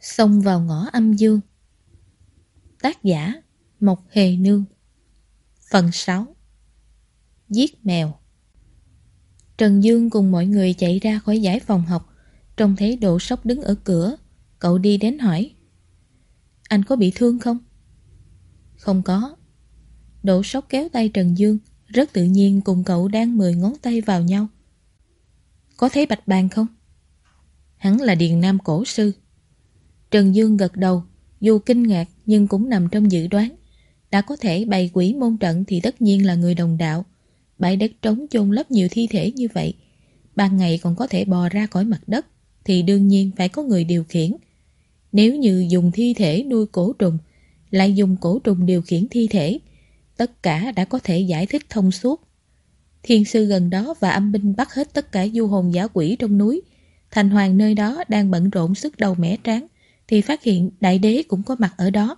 Xông vào ngõ âm dương. Tác giả, Mộc Hề Nương. Phần 6 Giết mèo. Trần Dương cùng mọi người chạy ra khỏi giải phòng học. Trông thấy Độ Sóc đứng ở cửa, Cậu đi đến hỏi, Anh có bị thương không? Không có. Độ Sóc kéo tay Trần Dương, Rất tự nhiên cùng cậu đang mười ngón tay vào nhau. Có thấy bạch bàn không? Hắn là Điền Nam cổ sư. Trần Dương gật đầu, dù kinh ngạc nhưng cũng nằm trong dự đoán. Đã có thể bày quỷ môn trận thì tất nhiên là người đồng đạo. Bãi đất trống chôn lấp nhiều thi thể như vậy. Ban ngày còn có thể bò ra khỏi mặt đất thì đương nhiên phải có người điều khiển. Nếu như dùng thi thể nuôi cổ trùng, lại dùng cổ trùng điều khiển thi thể, tất cả đã có thể giải thích thông suốt. Thiên sư gần đó và âm binh bắt hết tất cả du hồn giả quỷ trong núi. Thành hoàng nơi đó đang bận rộn sức đầu mẻ tráng thì phát hiện đại đế cũng có mặt ở đó.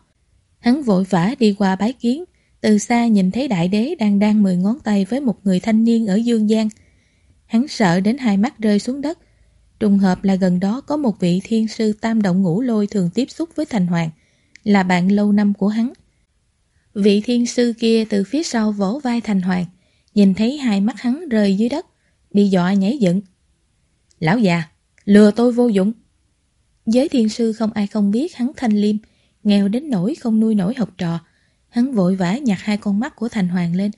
Hắn vội vã đi qua bái kiến, từ xa nhìn thấy đại đế đang đang mười ngón tay với một người thanh niên ở Dương gian. Hắn sợ đến hai mắt rơi xuống đất. Trùng hợp là gần đó có một vị thiên sư tam động ngũ lôi thường tiếp xúc với Thành Hoàng, là bạn lâu năm của hắn. Vị thiên sư kia từ phía sau vỗ vai Thành Hoàng, nhìn thấy hai mắt hắn rơi dưới đất, bị dọa nhảy dựng. Lão già, lừa tôi vô dụng. Giới thiên sư không ai không biết hắn thanh liêm, nghèo đến nỗi không nuôi nổi học trò. Hắn vội vã nhặt hai con mắt của Thành Hoàng lên,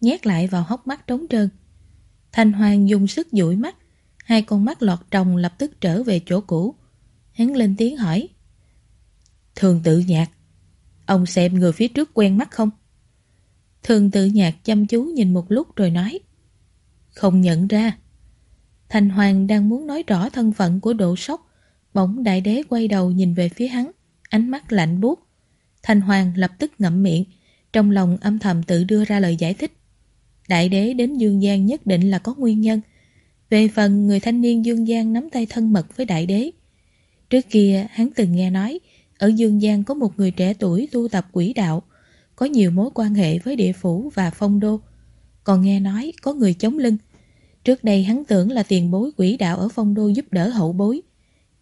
nhét lại vào hốc mắt trống trơn. Thành Hoàng dùng sức dụi mắt, hai con mắt lọt trồng lập tức trở về chỗ cũ. Hắn lên tiếng hỏi. Thường tự nhạc, ông xem người phía trước quen mắt không? Thường tự nhạc chăm chú nhìn một lúc rồi nói. Không nhận ra. Thành Hoàng đang muốn nói rõ thân phận của độ sốc Bỗng đại đế quay đầu nhìn về phía hắn, ánh mắt lạnh buốt. Thanh Hoàng lập tức ngậm miệng, trong lòng âm thầm tự đưa ra lời giải thích. Đại đế đến Dương Giang nhất định là có nguyên nhân. Về phần người thanh niên Dương Giang nắm tay thân mật với đại đế. Trước kia hắn từng nghe nói, ở Dương Giang có một người trẻ tuổi tu tập quỷ đạo, có nhiều mối quan hệ với địa phủ và phong đô. Còn nghe nói có người chống lưng. Trước đây hắn tưởng là tiền bối quỷ đạo ở phong đô giúp đỡ hậu bối.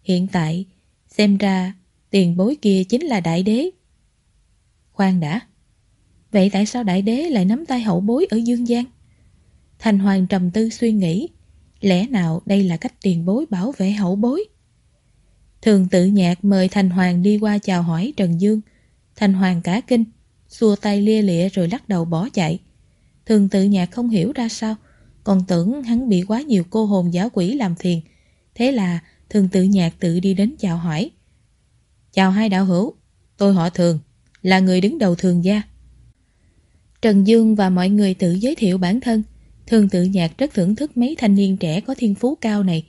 Hiện tại, xem ra tiền bối kia chính là đại đế. Khoan đã. Vậy tại sao đại đế lại nắm tay hậu bối ở Dương gian Thành Hoàng trầm tư suy nghĩ. Lẽ nào đây là cách tiền bối bảo vệ hậu bối? Thường tự nhạc mời Thành Hoàng đi qua chào hỏi Trần Dương. Thành Hoàng cả kinh, xua tay lia lịa rồi lắc đầu bỏ chạy. Thường tự nhạc không hiểu ra sao, còn tưởng hắn bị quá nhiều cô hồn giả quỷ làm phiền. Thế là Thường tự nhạc tự đi đến chào hỏi. Chào hai đạo hữu, tôi họ Thường, là người đứng đầu thường gia. Trần Dương và mọi người tự giới thiệu bản thân. Thường tự nhạc rất thưởng thức mấy thanh niên trẻ có thiên phú cao này.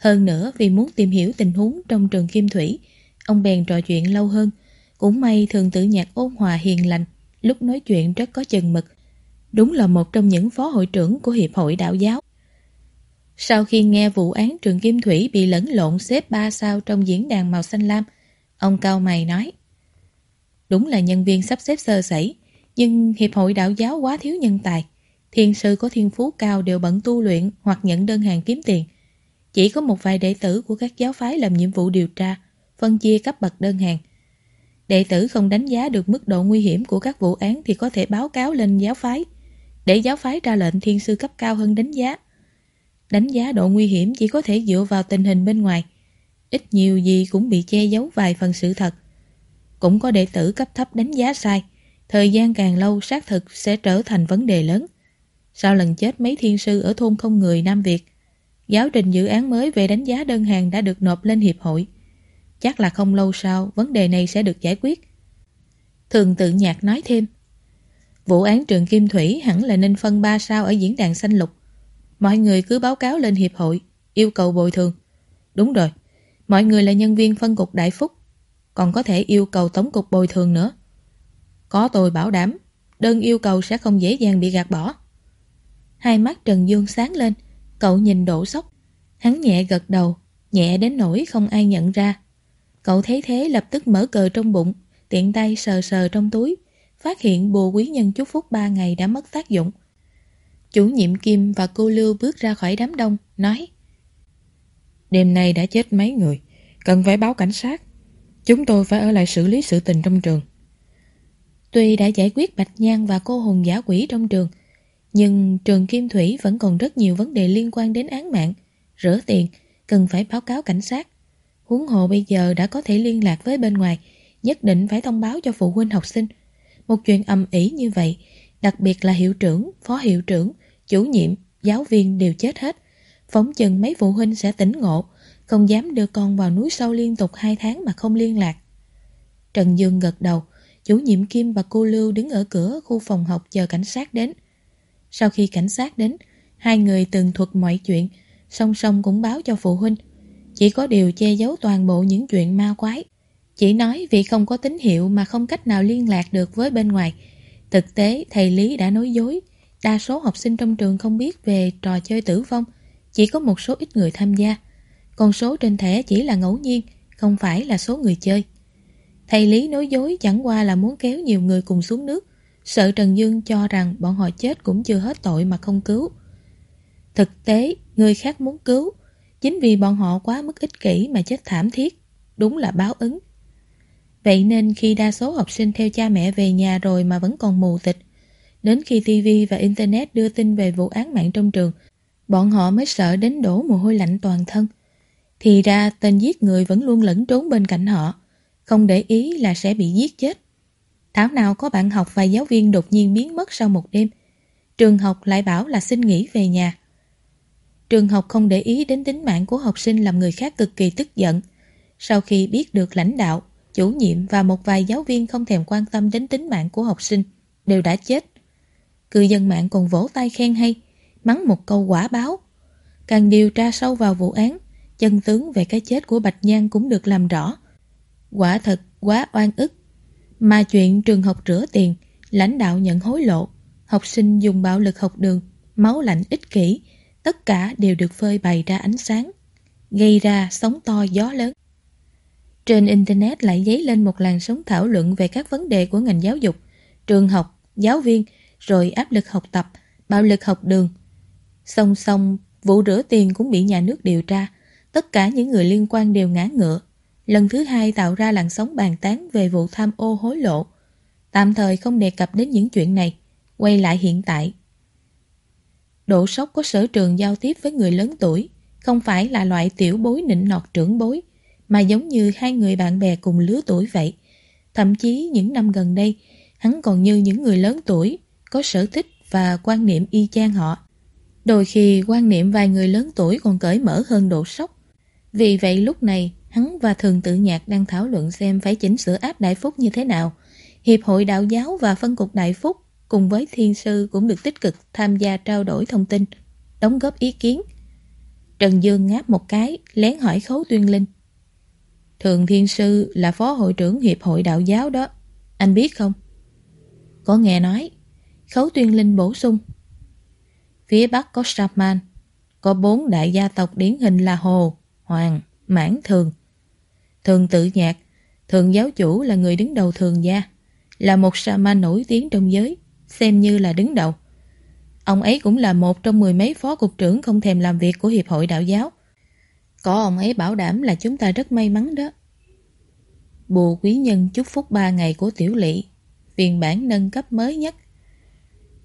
Hơn nữa vì muốn tìm hiểu tình huống trong trường Kim Thủy, ông bèn trò chuyện lâu hơn. Cũng may thường tự nhạc ôn hòa hiền lành, lúc nói chuyện rất có chừng mực. Đúng là một trong những phó hội trưởng của Hiệp hội Đạo giáo. Sau khi nghe vụ án trường Kim Thủy bị lẫn lộn xếp ba sao trong diễn đàn màu xanh lam, ông cao mày nói Đúng là nhân viên sắp xếp sơ sẩy, nhưng Hiệp hội đạo giáo quá thiếu nhân tài. Thiên sư có thiên phú cao đều bận tu luyện hoặc nhận đơn hàng kiếm tiền. Chỉ có một vài đệ tử của các giáo phái làm nhiệm vụ điều tra, phân chia cấp bậc đơn hàng. Đệ tử không đánh giá được mức độ nguy hiểm của các vụ án thì có thể báo cáo lên giáo phái, để giáo phái ra lệnh thiên sư cấp cao hơn đánh giá. Đánh giá độ nguy hiểm chỉ có thể dựa vào tình hình bên ngoài. Ít nhiều gì cũng bị che giấu vài phần sự thật. Cũng có đệ tử cấp thấp đánh giá sai. Thời gian càng lâu xác thực sẽ trở thành vấn đề lớn. Sau lần chết mấy thiên sư ở thôn không người Nam Việt, giáo trình dự án mới về đánh giá đơn hàng đã được nộp lên hiệp hội. Chắc là không lâu sau vấn đề này sẽ được giải quyết. Thường tự nhạc nói thêm. Vụ án trường Kim Thủy hẳn là nên phân ba sao ở diễn đàn xanh lục. Mọi người cứ báo cáo lên hiệp hội, yêu cầu bồi thường. Đúng rồi, mọi người là nhân viên phân cục Đại Phúc, còn có thể yêu cầu tổng cục bồi thường nữa. Có tôi bảo đảm, đơn yêu cầu sẽ không dễ dàng bị gạt bỏ. Hai mắt Trần Dương sáng lên, cậu nhìn đổ sốc. Hắn nhẹ gật đầu, nhẹ đến nỗi không ai nhận ra. Cậu thấy thế lập tức mở cờ trong bụng, tiện tay sờ sờ trong túi, phát hiện bùa quý nhân chúc phúc ba ngày đã mất tác dụng. Chủ nhiệm Kim và cô Lưu bước ra khỏi đám đông, nói Đêm nay đã chết mấy người, cần phải báo cảnh sát. Chúng tôi phải ở lại xử lý sự tình trong trường. Tuy đã giải quyết Bạch Nhan và cô hồn giả quỷ trong trường, nhưng trường Kim Thủy vẫn còn rất nhiều vấn đề liên quan đến án mạng, rửa tiền, cần phải báo cáo cảnh sát. Huống hồ bây giờ đã có thể liên lạc với bên ngoài, nhất định phải thông báo cho phụ huynh học sinh. Một chuyện ầm ĩ như vậy, đặc biệt là hiệu trưởng, phó hiệu trưởng, chủ nhiệm, giáo viên đều chết hết. Phóng chừng mấy phụ huynh sẽ tỉnh ngộ, không dám đưa con vào núi sâu liên tục hai tháng mà không liên lạc. Trần Dương gật đầu, chủ nhiệm Kim và cô Lưu đứng ở cửa khu phòng học chờ cảnh sát đến. Sau khi cảnh sát đến, hai người từng thuật mọi chuyện, song song cũng báo cho phụ huynh. Chỉ có điều che giấu toàn bộ những chuyện ma quái. Chỉ nói vì không có tín hiệu mà không cách nào liên lạc được với bên ngoài. Thực tế, thầy Lý đã nói dối. Đa số học sinh trong trường không biết về trò chơi tử vong. Chỉ có một số ít người tham gia. Con số trên thẻ chỉ là ngẫu nhiên, không phải là số người chơi. Thầy Lý nói dối chẳng qua là muốn kéo nhiều người cùng xuống nước. Sợ Trần Dương cho rằng bọn họ chết cũng chưa hết tội mà không cứu. Thực tế, người khác muốn cứu. Chính vì bọn họ quá mức ích kỷ mà chết thảm thiết. Đúng là báo ứng. Vậy nên khi đa số học sinh theo cha mẹ về nhà rồi mà vẫn còn mù tịch, đến khi TV và Internet đưa tin về vụ án mạng trong trường, bọn họ mới sợ đến đổ mồ hôi lạnh toàn thân. Thì ra tên giết người vẫn luôn lẫn trốn bên cạnh họ, không để ý là sẽ bị giết chết. Thảo nào có bạn học và giáo viên đột nhiên biến mất sau một đêm. Trường học lại bảo là xin nghỉ về nhà. Trường học không để ý đến tính mạng của học sinh làm người khác cực kỳ tức giận. Sau khi biết được lãnh đạo, chủ nhiệm và một vài giáo viên không thèm quan tâm đến tính mạng của học sinh, đều đã chết. Cư dân mạng còn vỗ tay khen hay, mắng một câu quả báo. Càng điều tra sâu vào vụ án, chân tướng về cái chết của Bạch Nhan cũng được làm rõ. Quả thật quá oan ức. Mà chuyện trường học rửa tiền, lãnh đạo nhận hối lộ, học sinh dùng bạo lực học đường, máu lạnh ích kỷ, tất cả đều được phơi bày ra ánh sáng, gây ra sóng to gió lớn. Trên Internet lại dấy lên một làn sóng thảo luận về các vấn đề của ngành giáo dục, trường học, giáo viên, rồi áp lực học tập, bạo lực học đường. Song song, vụ rửa tiền cũng bị nhà nước điều tra, tất cả những người liên quan đều ngã ngựa. Lần thứ hai tạo ra làn sóng bàn tán về vụ tham ô hối lộ. Tạm thời không đề cập đến những chuyện này, quay lại hiện tại. Độ sốc có sở trường giao tiếp với người lớn tuổi, không phải là loại tiểu bối nịnh nọt trưởng bối, mà giống như hai người bạn bè cùng lứa tuổi vậy. Thậm chí những năm gần đây, hắn còn như những người lớn tuổi, có sở thích và quan niệm y chang họ. Đôi khi quan niệm vài người lớn tuổi còn cởi mở hơn độ sốc. Vì vậy lúc này, hắn và thường tự nhạc đang thảo luận xem phải chỉnh sửa áp đại phúc như thế nào. Hiệp hội đạo giáo và phân cục đại phúc cùng với thiên sư cũng được tích cực tham gia trao đổi thông tin, đóng góp ý kiến. Trần Dương ngáp một cái, lén hỏi khấu tuyên linh. Thường Thiên Sư là phó hội trưởng Hiệp hội Đạo giáo đó. Anh biết không? Có nghe nói. Khấu Tuyên Linh bổ sung. Phía Bắc có Saman, có bốn đại gia tộc điển hình là Hồ, Hoàng, Mãn Thường. Thường tự nhạc, thường giáo chủ là người đứng đầu thường gia, là một Saman nổi tiếng trong giới, xem như là đứng đầu. Ông ấy cũng là một trong mười mấy phó cục trưởng không thèm làm việc của Hiệp hội Đạo giáo. Có ông ấy bảo đảm là chúng ta rất may mắn đó. Bồ quý nhân chúc phúc ba ngày của tiểu lỵ, phiên bản nâng cấp mới nhất.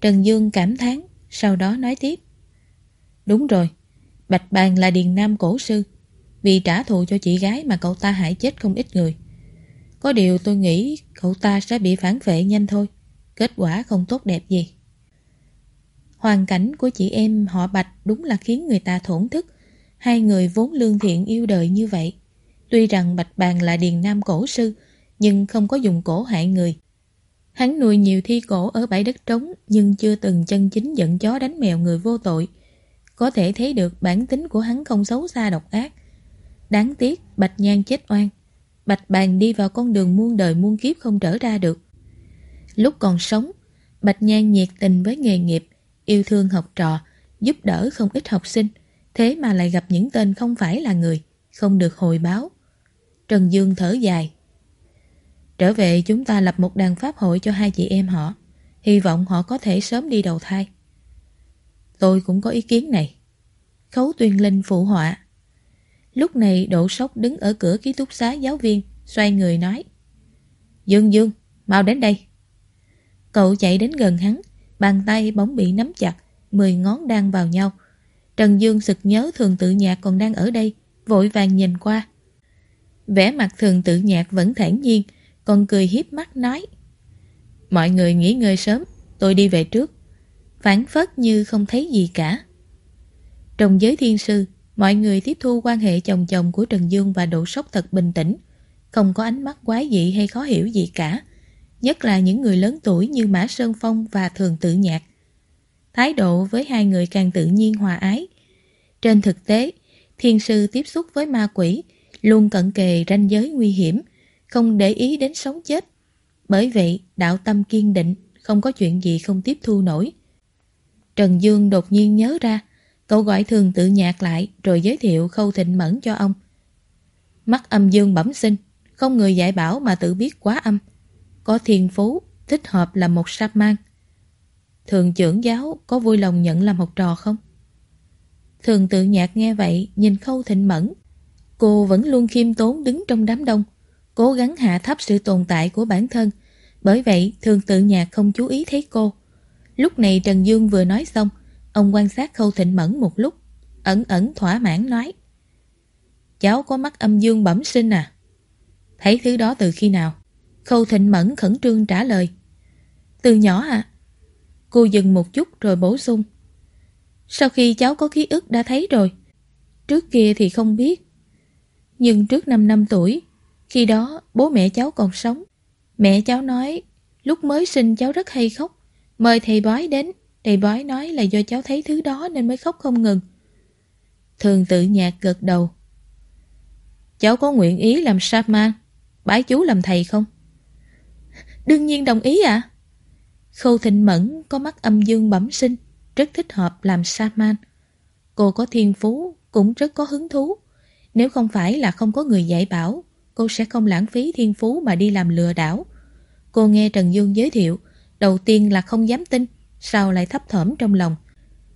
Trần Dương cảm thán, sau đó nói tiếp. Đúng rồi, Bạch Bàn là điền nam cổ sư. Vì trả thù cho chị gái mà cậu ta hại chết không ít người. Có điều tôi nghĩ cậu ta sẽ bị phản vệ nhanh thôi. Kết quả không tốt đẹp gì. Hoàn cảnh của chị em họ Bạch đúng là khiến người ta thổn thức. Hai người vốn lương thiện yêu đời như vậy. Tuy rằng Bạch Bàn là điền nam cổ sư, nhưng không có dùng cổ hại người. Hắn nuôi nhiều thi cổ ở bãi đất trống nhưng chưa từng chân chính giận chó đánh mèo người vô tội. Có thể thấy được bản tính của hắn không xấu xa độc ác. Đáng tiếc Bạch Nhan chết oan. Bạch Bàn đi vào con đường muôn đời muôn kiếp không trở ra được. Lúc còn sống, Bạch Nhan nhiệt tình với nghề nghiệp, yêu thương học trò, giúp đỡ không ít học sinh. Thế mà lại gặp những tên không phải là người, không được hồi báo. Trần Dương thở dài. Trở về chúng ta lập một đàn pháp hội cho hai chị em họ. Hy vọng họ có thể sớm đi đầu thai. Tôi cũng có ý kiến này. Khấu tuyên linh phụ họa. Lúc này Đỗ Sóc đứng ở cửa ký túc xá giáo viên, xoay người nói. Dương Dương, mau đến đây. Cậu chạy đến gần hắn, bàn tay bóng bị nắm chặt, mười ngón đang vào nhau. Trần Dương sực nhớ thường tự nhạc còn đang ở đây, vội vàng nhìn qua. Vẻ mặt thường tự nhạc vẫn thản nhiên, còn cười hiếp mắt nói. Mọi người nghỉ ngơi sớm, tôi đi về trước. Phản phất như không thấy gì cả. Trong giới thiên sư, mọi người tiếp thu quan hệ chồng chồng của Trần Dương và độ sốc thật bình tĩnh, không có ánh mắt quái dị hay khó hiểu gì cả. Nhất là những người lớn tuổi như Mã Sơn Phong và Thường Tự Nhạc. Thái độ với hai người càng tự nhiên hòa ái. Trên thực tế, thiên sư tiếp xúc với ma quỷ luôn cận kề ranh giới nguy hiểm, không để ý đến sống chết. Bởi vậy, đạo tâm kiên định, không có chuyện gì không tiếp thu nổi. Trần Dương đột nhiên nhớ ra, cậu gọi thường tự nhạc lại rồi giới thiệu khâu thịnh mẫn cho ông. Mắt âm dương bẩm sinh, không người dạy bảo mà tự biết quá âm. Có thiên phú, thích hợp là một sáp mang. Thường trưởng giáo có vui lòng nhận làm học trò không? Thường tự nhạc nghe vậy, nhìn khâu thịnh mẫn. Cô vẫn luôn khiêm tốn đứng trong đám đông, cố gắng hạ thấp sự tồn tại của bản thân. Bởi vậy, thường tự nhạc không chú ý thấy cô. Lúc này Trần Dương vừa nói xong, ông quan sát khâu thịnh mẫn một lúc, ẩn ẩn thỏa mãn nói. Cháu có mắt âm dương bẩm sinh à? Thấy thứ đó từ khi nào? Khâu thịnh mẫn khẩn trương trả lời. Từ nhỏ à? Cô dừng một chút rồi bổ sung. Sau khi cháu có ký ức đã thấy rồi. Trước kia thì không biết. Nhưng trước 5 năm tuổi, khi đó bố mẹ cháu còn sống. Mẹ cháu nói, lúc mới sinh cháu rất hay khóc. Mời thầy bói đến, thầy bói nói là do cháu thấy thứ đó nên mới khóc không ngừng. Thường tự nhạc gật đầu. Cháu có nguyện ý làm Shaman, bái chú làm thầy không? Đương nhiên đồng ý ạ. À? Khâu Thịnh Mẫn có mắt âm dương bẩm sinh, rất thích hợp làm Shaman. Cô có thiên phú, cũng rất có hứng thú. Nếu không phải là không có người dạy bảo, cô sẽ không lãng phí thiên phú mà đi làm lừa đảo. Cô nghe Trần Dương giới thiệu, đầu tiên là không dám tin, sau lại thấp thỏm trong lòng.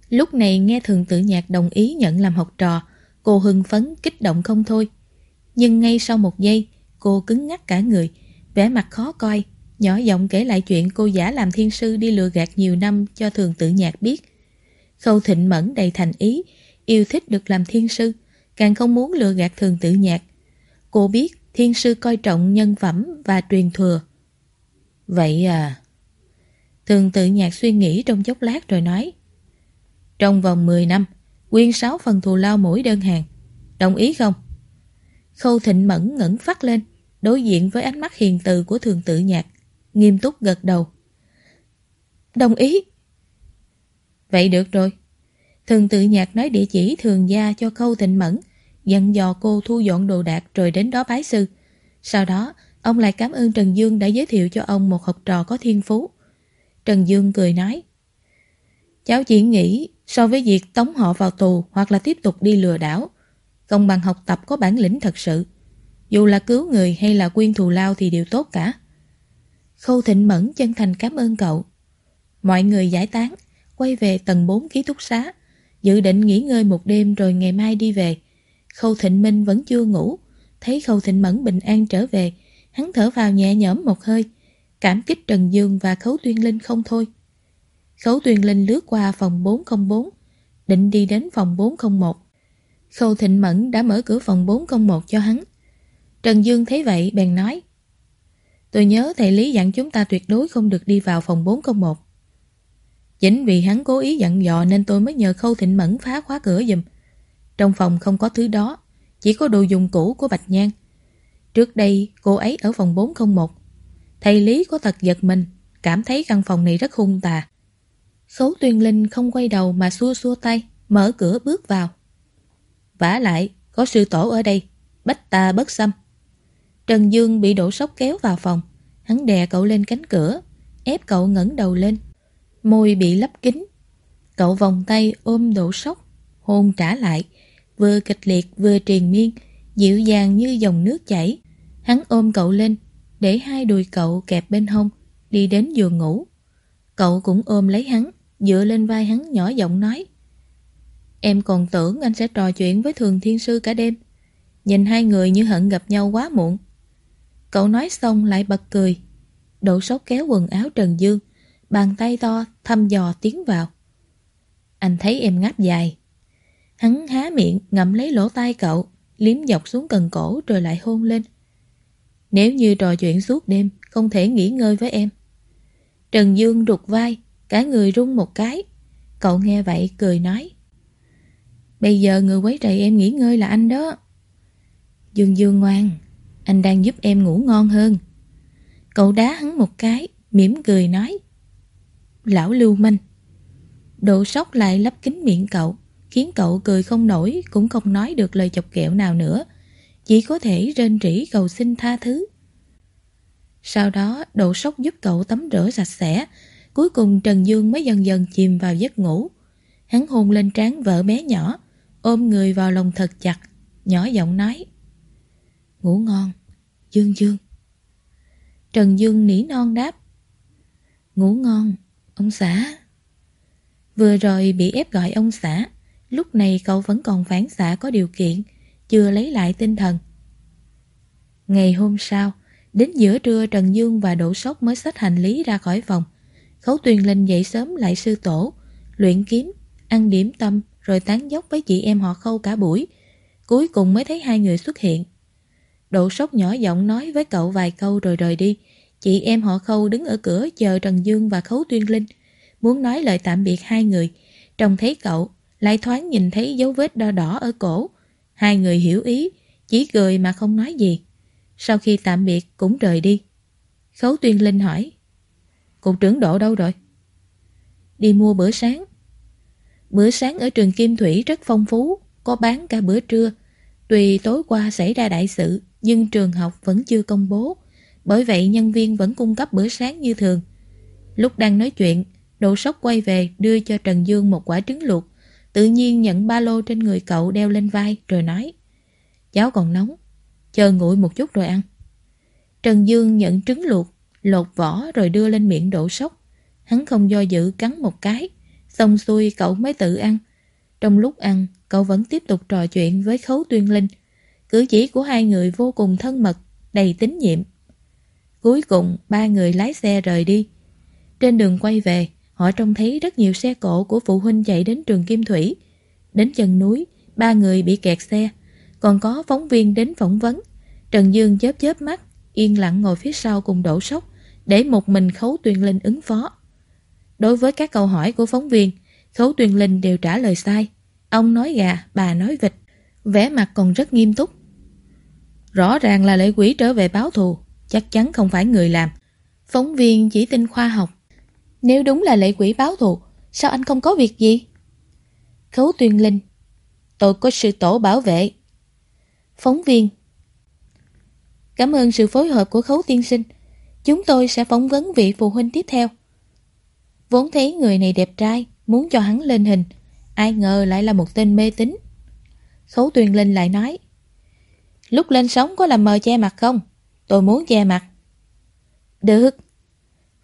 Lúc này nghe thường tự nhạc đồng ý nhận làm học trò, cô hưng phấn, kích động không thôi. Nhưng ngay sau một giây, cô cứng ngắc cả người, vẻ mặt khó coi, nhỏ giọng kể lại chuyện cô giả làm thiên sư đi lừa gạt nhiều năm cho thường tự nhạc biết. Khâu thịnh mẫn đầy thành ý, yêu thích được làm thiên sư, càng không muốn lừa gạt thường tự nhạc. Cô biết thiên sư coi trọng nhân phẩm và truyền thừa. Vậy à... Thường tự nhạc suy nghĩ trong chốc lát rồi nói, Trong vòng 10 năm, Quyên 6 phần thù lao mỗi đơn hàng, Đồng ý không? Khâu thịnh mẫn ngẩn phát lên, Đối diện với ánh mắt hiền từ của thường tự nhạc, Nghiêm túc gật đầu Đồng ý Vậy được rồi Thường tự nhạc nói địa chỉ thường gia cho khâu thịnh mẫn Dặn dò cô thu dọn đồ đạc rồi đến đó bái sư. Sau đó, Ông lại cảm ơn Trần Dương đã giới thiệu cho ông một học trò có thiên phú. Trần Dương cười nói, Cháu chỉ nghĩ so với việc tống họ vào tù hoặc là tiếp tục đi lừa đảo, công bằng học tập có bản lĩnh thật sự. Dù là cứu người hay là quyên thù lao thì đều tốt cả. Khâu Thịnh Mẫn chân thành cảm ơn cậu. Mọi người giải tán, Quay về tầng 4 ký túc xá, Dự định nghỉ ngơi một đêm rồi ngày mai đi về. Khâu Thịnh Minh vẫn chưa ngủ. Thấy Khâu Thịnh Mẫn bình an trở về, Hắn thở vào nhẹ nhõm một hơi. Cảm kích Trần Dương và Khấu Tuyên Linh không thôi. Khấu Tuyên Linh lướt qua phòng 404 Định đi đến phòng 401 Khâu Thịnh Mẫn đã mở cửa phòng 401 cho hắn. Trần Dương thấy vậy, bèn nói, Tôi nhớ thầy Lý dặn chúng ta tuyệt đối không được đi vào phòng 401 Chính vì hắn cố ý dặn dò nên tôi mới nhờ Khâu Thịnh Mẫn phá khóa cửa giùm. Trong phòng không có thứ đó, Chỉ có đồ dùng cũ của Bạch Nhan Trước đây, cô ấy ở phòng 401 Thầy Lý có thật giật mình, Cảm thấy căn phòng này rất hung tà. Khấu tuyên linh không quay đầu mà xua xua tay, Mở cửa bước vào. Vả lại, có sư tổ ở đây, Bách ta bất xâm Trần Dương bị đổ sốc kéo vào phòng, Hắn đè cậu lên cánh cửa, Ép cậu ngẩng đầu lên. Môi bị lấp kín. Cậu vòng tay ôm đổ sốc, Hôn trả lại Vừa kịch liệt vừa triền miên Dịu dàng như dòng nước chảy Hắn ôm cậu lên Để hai đùi cậu kẹp bên hông Đi đến giường ngủ Cậu cũng ôm lấy hắn Dựa lên vai hắn nhỏ giọng nói Em còn tưởng anh sẽ trò chuyện với thường thiên sư cả đêm Nhìn hai người như hận gặp nhau quá muộn Cậu nói xong lại bật cười. Độ sốc kéo quần áo Trần Dương, bàn tay to thăm dò tiến vào. Anh thấy em ngáp dài. Hắn há miệng ngậm lấy lỗ tai cậu, liếm dọc xuống cần cổ rồi lại hôn lên. Nếu như trò chuyện suốt đêm, không thể nghỉ ngơi với em. Trần Dương rụt vai, cả người rung một cái. Cậu nghe vậy cười nói. Bây giờ người quấy rầy em nghỉ ngơi là anh đó. Dương Dương ngoan, anh đang giúp em ngủ ngon hơn. Cậu đá hắn một cái, mỉm cười nói. Lão lưu manh. Độ sốc lại lấp kính miệng cậu, khiến cậu cười không nổi, cũng không nói được lời chọc kẹo nào nữa. Chỉ có thể rên rỉ cầu xin tha thứ. Sau đó, độ sốc giúp cậu tắm rửa sạch sẽ. Cuối cùng Trần Dương mới dần dần chìm vào giấc ngủ. Hắn hôn lên trán vợ bé nhỏ, ôm người vào lòng thật chặt, nhỏ giọng nói. Ngủ ngon, Dương Dương. Trần Dương nỉ non đáp. Ngủ ngon, ông xã. Vừa rồi bị ép gọi ông xã, lúc này cậu vẫn còn phản xạ có điều kiện, chưa lấy lại tinh thần. Ngày hôm sau, đến giữa trưa Trần Dương và Đỗ Sóc mới xách hành lý ra khỏi phòng. Khấu Tuyền Linh dậy sớm lại sư tổ, luyện kiếm, ăn điểm tâm rồi tán dốc với chị em họ khâu cả buổi. Cuối cùng mới thấy hai người xuất hiện. Độ Sóc nhỏ giọng nói với cậu vài câu rồi rời đi. Chị em họ khâu đứng ở cửa chờ Trần Dương và Khấu Tuyên Linh. Muốn nói lời tạm biệt hai người. Trông thấy cậu, lại thoáng nhìn thấy dấu vết đo đỏ ở cổ. Hai người hiểu ý, chỉ cười mà không nói gì. Sau khi tạm biệt cũng rời đi. Khấu Tuyên Linh hỏi. Cục trưởng độ đâu rồi? Đi mua bữa sáng. Bữa sáng ở trường Kim Thủy rất phong phú, có bán cả bữa trưa. Tuy tối qua xảy ra đại sự, nhưng trường học vẫn chưa công bố. Bởi vậy nhân viên vẫn cung cấp bữa sáng như thường. Lúc đang nói chuyện, Độ Sóc quay về đưa cho Trần Dương một quả trứng luộc. Tự nhiên nhận ba lô trên người cậu đeo lên vai rồi nói Cháo còn nóng, chờ nguội một chút rồi ăn. Trần Dương nhận trứng luộc, lột vỏ rồi đưa lên miệng đổ sốc Hắn không do dự cắn một cái, xong xuôi cậu mới tự ăn. Trong lúc ăn, cậu vẫn tiếp tục trò chuyện với Khấu Tuyên Linh. Cử chỉ của hai người vô cùng thân mật, đầy tín nhiệm. Cuối cùng, ba người lái xe rời đi. Trên đường quay về, họ trông thấy rất nhiều xe cộ của phụ huynh chạy đến trường Kim Thủy. Đến chân núi, ba người bị kẹt xe. Còn có phóng viên đến phỏng vấn. Trần Dương chớp chớp mắt, yên lặng ngồi phía sau cùng đổ sốc, để một mình Khấu Tuyên Linh ứng phó. Đối với các câu hỏi của phóng viên, Khấu Tuyên Linh đều trả lời sai. Ông nói gà, bà nói vịt, vẻ mặt còn rất nghiêm túc. Rõ ràng là lễ quỷ trở về báo thù, chắc chắn không phải người làm. Phóng viên chỉ tin khoa học. Nếu đúng là lệ quỷ báo thù, sao anh không có việc gì? Khấu Tuyên Linh Tôi có sự tổ bảo vệ. Phóng viên Cảm ơn sự phối hợp của Khấu Tiên Sinh. Chúng tôi sẽ phỏng vấn vị phụ huynh tiếp theo. Vốn thấy người này đẹp trai, muốn cho hắn lên hình. Ai ngờ lại là một tên mê tín. Khấu tuyên Linh lại nói Lúc lên sóng có làm mờ che mặt không? Tôi muốn che mặt. Được.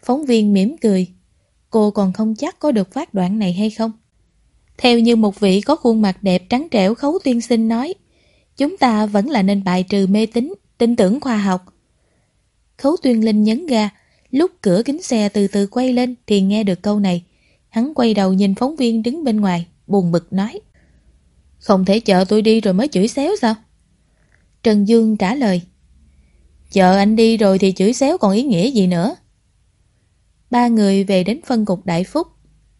Phóng viên mỉm cười. Cô còn không chắc có được phát đoạn này hay không? Theo như một vị có khuôn mặt đẹp trắng trẻo khấu tiên sinh nói, chúng ta vẫn là nên bài trừ mê tín, tin tưởng khoa học. Khấu tuyên linh nhấn ga, lúc cửa kính xe từ từ quay lên thì nghe được câu này. Hắn quay đầu nhìn phóng viên đứng bên ngoài, buồn bực nói. Không thể chờ tôi đi rồi mới chửi xéo sao? Trần Dương trả lời. Chờ anh đi rồi thì chửi xéo còn ý nghĩa gì nữa? Ba người về đến phân cục Đại Phúc.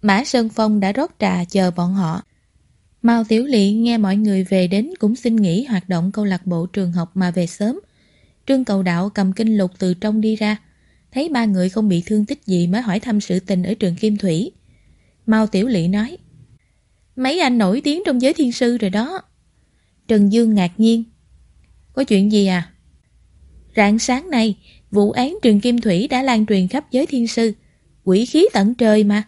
Mã Sơn Phong đã rót trà chờ bọn họ. Mao Tiểu Lị nghe mọi người về đến cũng xin nghỉ hoạt động câu lạc bộ trường học mà về sớm. Trương Cầu Đạo cầm kinh lục từ trong đi ra. Thấy ba người không bị thương tích gì mới hỏi thăm sự tình ở trường Kim Thủy. Mao Tiểu Lị nói Mấy anh nổi tiếng trong giới thiên sư rồi đó. Trần Dương ngạc nhiên. Có chuyện gì à? Rạng sáng nay, vụ án trường Kim Thủy đã lan truyền khắp giới thiên sư. Quỷ khí tận trời mà.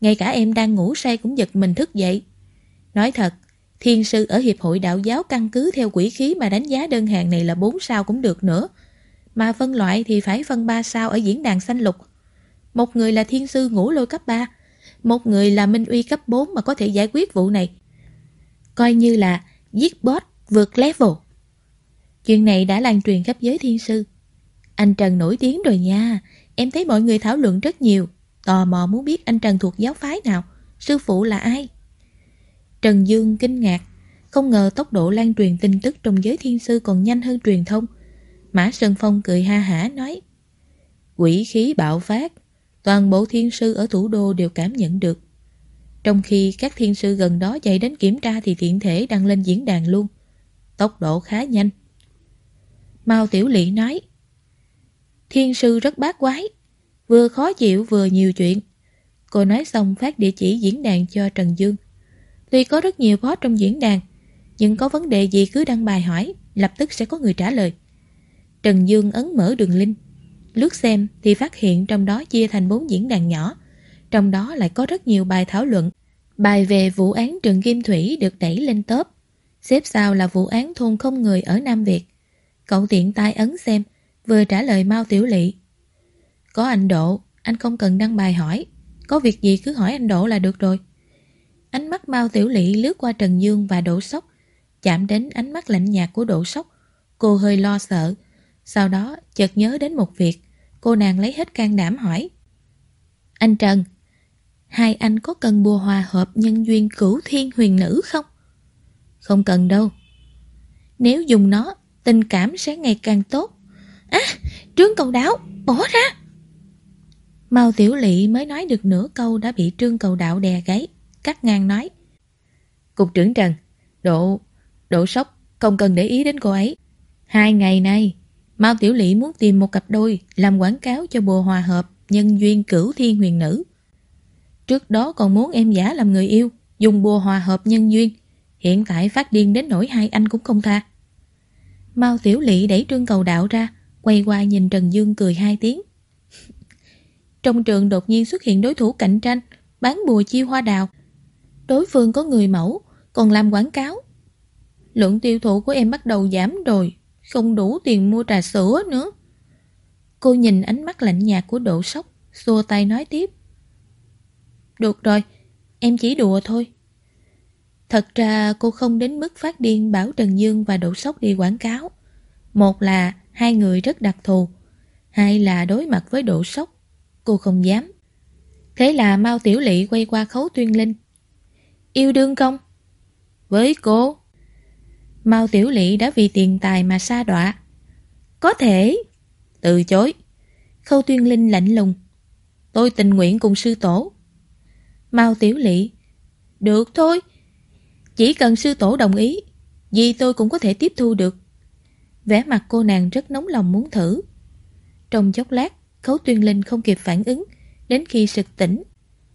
Ngay cả em đang ngủ say cũng giật mình thức dậy. Nói thật, thiên sư ở Hiệp hội Đạo giáo căn cứ theo quỷ khí mà đánh giá đơn hàng này là 4 sao cũng được nữa. Mà phân loại thì phải phân 3 sao ở diễn đàn xanh lục. Một người là thiên sư ngủ lôi cấp 3, một người là minh uy cấp 4 mà có thể giải quyết vụ này. Coi như là giết boss vượt level. Chuyện này đã lan truyền khắp giới thiên sư. Anh Trần nổi tiếng rồi nha. Em thấy mọi người thảo luận rất nhiều. Tò mò muốn biết anh Trần thuộc giáo phái nào, sư phụ là ai. Trần Dương kinh ngạc, không ngờ tốc độ lan truyền tin tức trong giới thiên sư còn nhanh hơn truyền thông. Mã Sơn Phong cười ha hả nói Quỷ khí bạo phát, toàn bộ thiên sư ở thủ đô đều cảm nhận được. Trong khi các thiên sư gần đó chạy đến kiểm tra thì tiện thể đăng lên diễn đàn luôn. Tốc độ khá nhanh. Mao Tiểu Lị nói Thiên sư rất bát quái, vừa khó chịu vừa nhiều chuyện. Cô nói xong phát địa chỉ diễn đàn cho Trần Dương. Tuy có rất nhiều post trong diễn đàn, nhưng có vấn đề gì cứ đăng bài hỏi, lập tức sẽ có người trả lời. Trần Dương ấn mở đường link. Lướt xem thì phát hiện trong đó chia thành bốn diễn đàn nhỏ. Trong đó lại có rất nhiều bài thảo luận. Bài về vụ án Trần Kim Thủy được đẩy lên top. Xếp sau là vụ án thôn không người ở Nam Việt. Cậu tiện tay ấn xem, vừa trả lời Mao Tiểu Lị. Có anh Độ, anh không cần đăng bài hỏi. Có việc gì cứ hỏi anh Độ là được rồi. Ánh mắt Mao Tiểu Lị lướt qua Trần Dương và Độ Sóc, chạm đến ánh mắt lạnh nhạt của Độ Sóc. Cô hơi lo sợ. Sau đó chợt nhớ đến một việc, cô nàng lấy hết can đảm hỏi. Anh Trần, hai anh có cần bùa hòa hợp nhân duyên cửu thiên huyền nữ không? Không cần đâu. Nếu dùng nó, tình cảm sẽ ngày càng tốt. À, Trương Cầu Đạo, bỏ ra! Mao Tiểu Lị mới nói được nửa câu đã bị Trương Cầu Đạo đè gáy, cắt ngang nói. Cục trưởng Trần, độ, độ sốc, không cần để ý đến cô ấy. Hai ngày nay, Mao Tiểu Lị muốn tìm một cặp đôi làm quảng cáo cho bùa hòa hợp nhân duyên cửu thiên huyền nữ. Trước đó còn muốn em giả làm người yêu, dùng bùa hòa hợp nhân duyên. Hiện tại phát điên đến nỗi hai anh cũng không tha. Mao Tiểu Lị đẩy Trương Cầu Đạo ra, quay qua nhìn Trần Dương cười hai tiếng. Trong trường đột nhiên xuất hiện đối thủ cạnh tranh, bán bùa chi hoa đào. Đối phương có người mẫu, còn làm quảng cáo. Lượng tiêu thụ của em bắt đầu giảm rồi, không đủ tiền mua trà sữa nữa. Cô nhìn ánh mắt lạnh nhạt của độ sốc, xua tay nói tiếp. Được rồi, em chỉ đùa thôi. Thật ra cô không đến mức phát điên bảo Trần Dương và Đỗ Sóc đi quảng cáo. Một là hai người rất đặc thù, hai là đối mặt với Độ sốc Cô không dám. Thế là Mao Tiểu Lị quay qua khấu tuyên linh. Yêu đương công? Với cô. Mao Tiểu Lị đã vì tiền tài mà sa đọa. Có thể. Từ chối. Khâu tuyên linh lạnh lùng. Tôi tình nguyện cùng sư tổ. Mao Tiểu Lị. Được thôi. Chỉ cần sư tổ đồng ý, vì tôi cũng có thể tiếp thu được. Vẻ mặt cô nàng rất nóng lòng muốn thử. Trong chốc lát, Khấu Tuyên Linh không kịp phản ứng, đến khi sực tỉnh.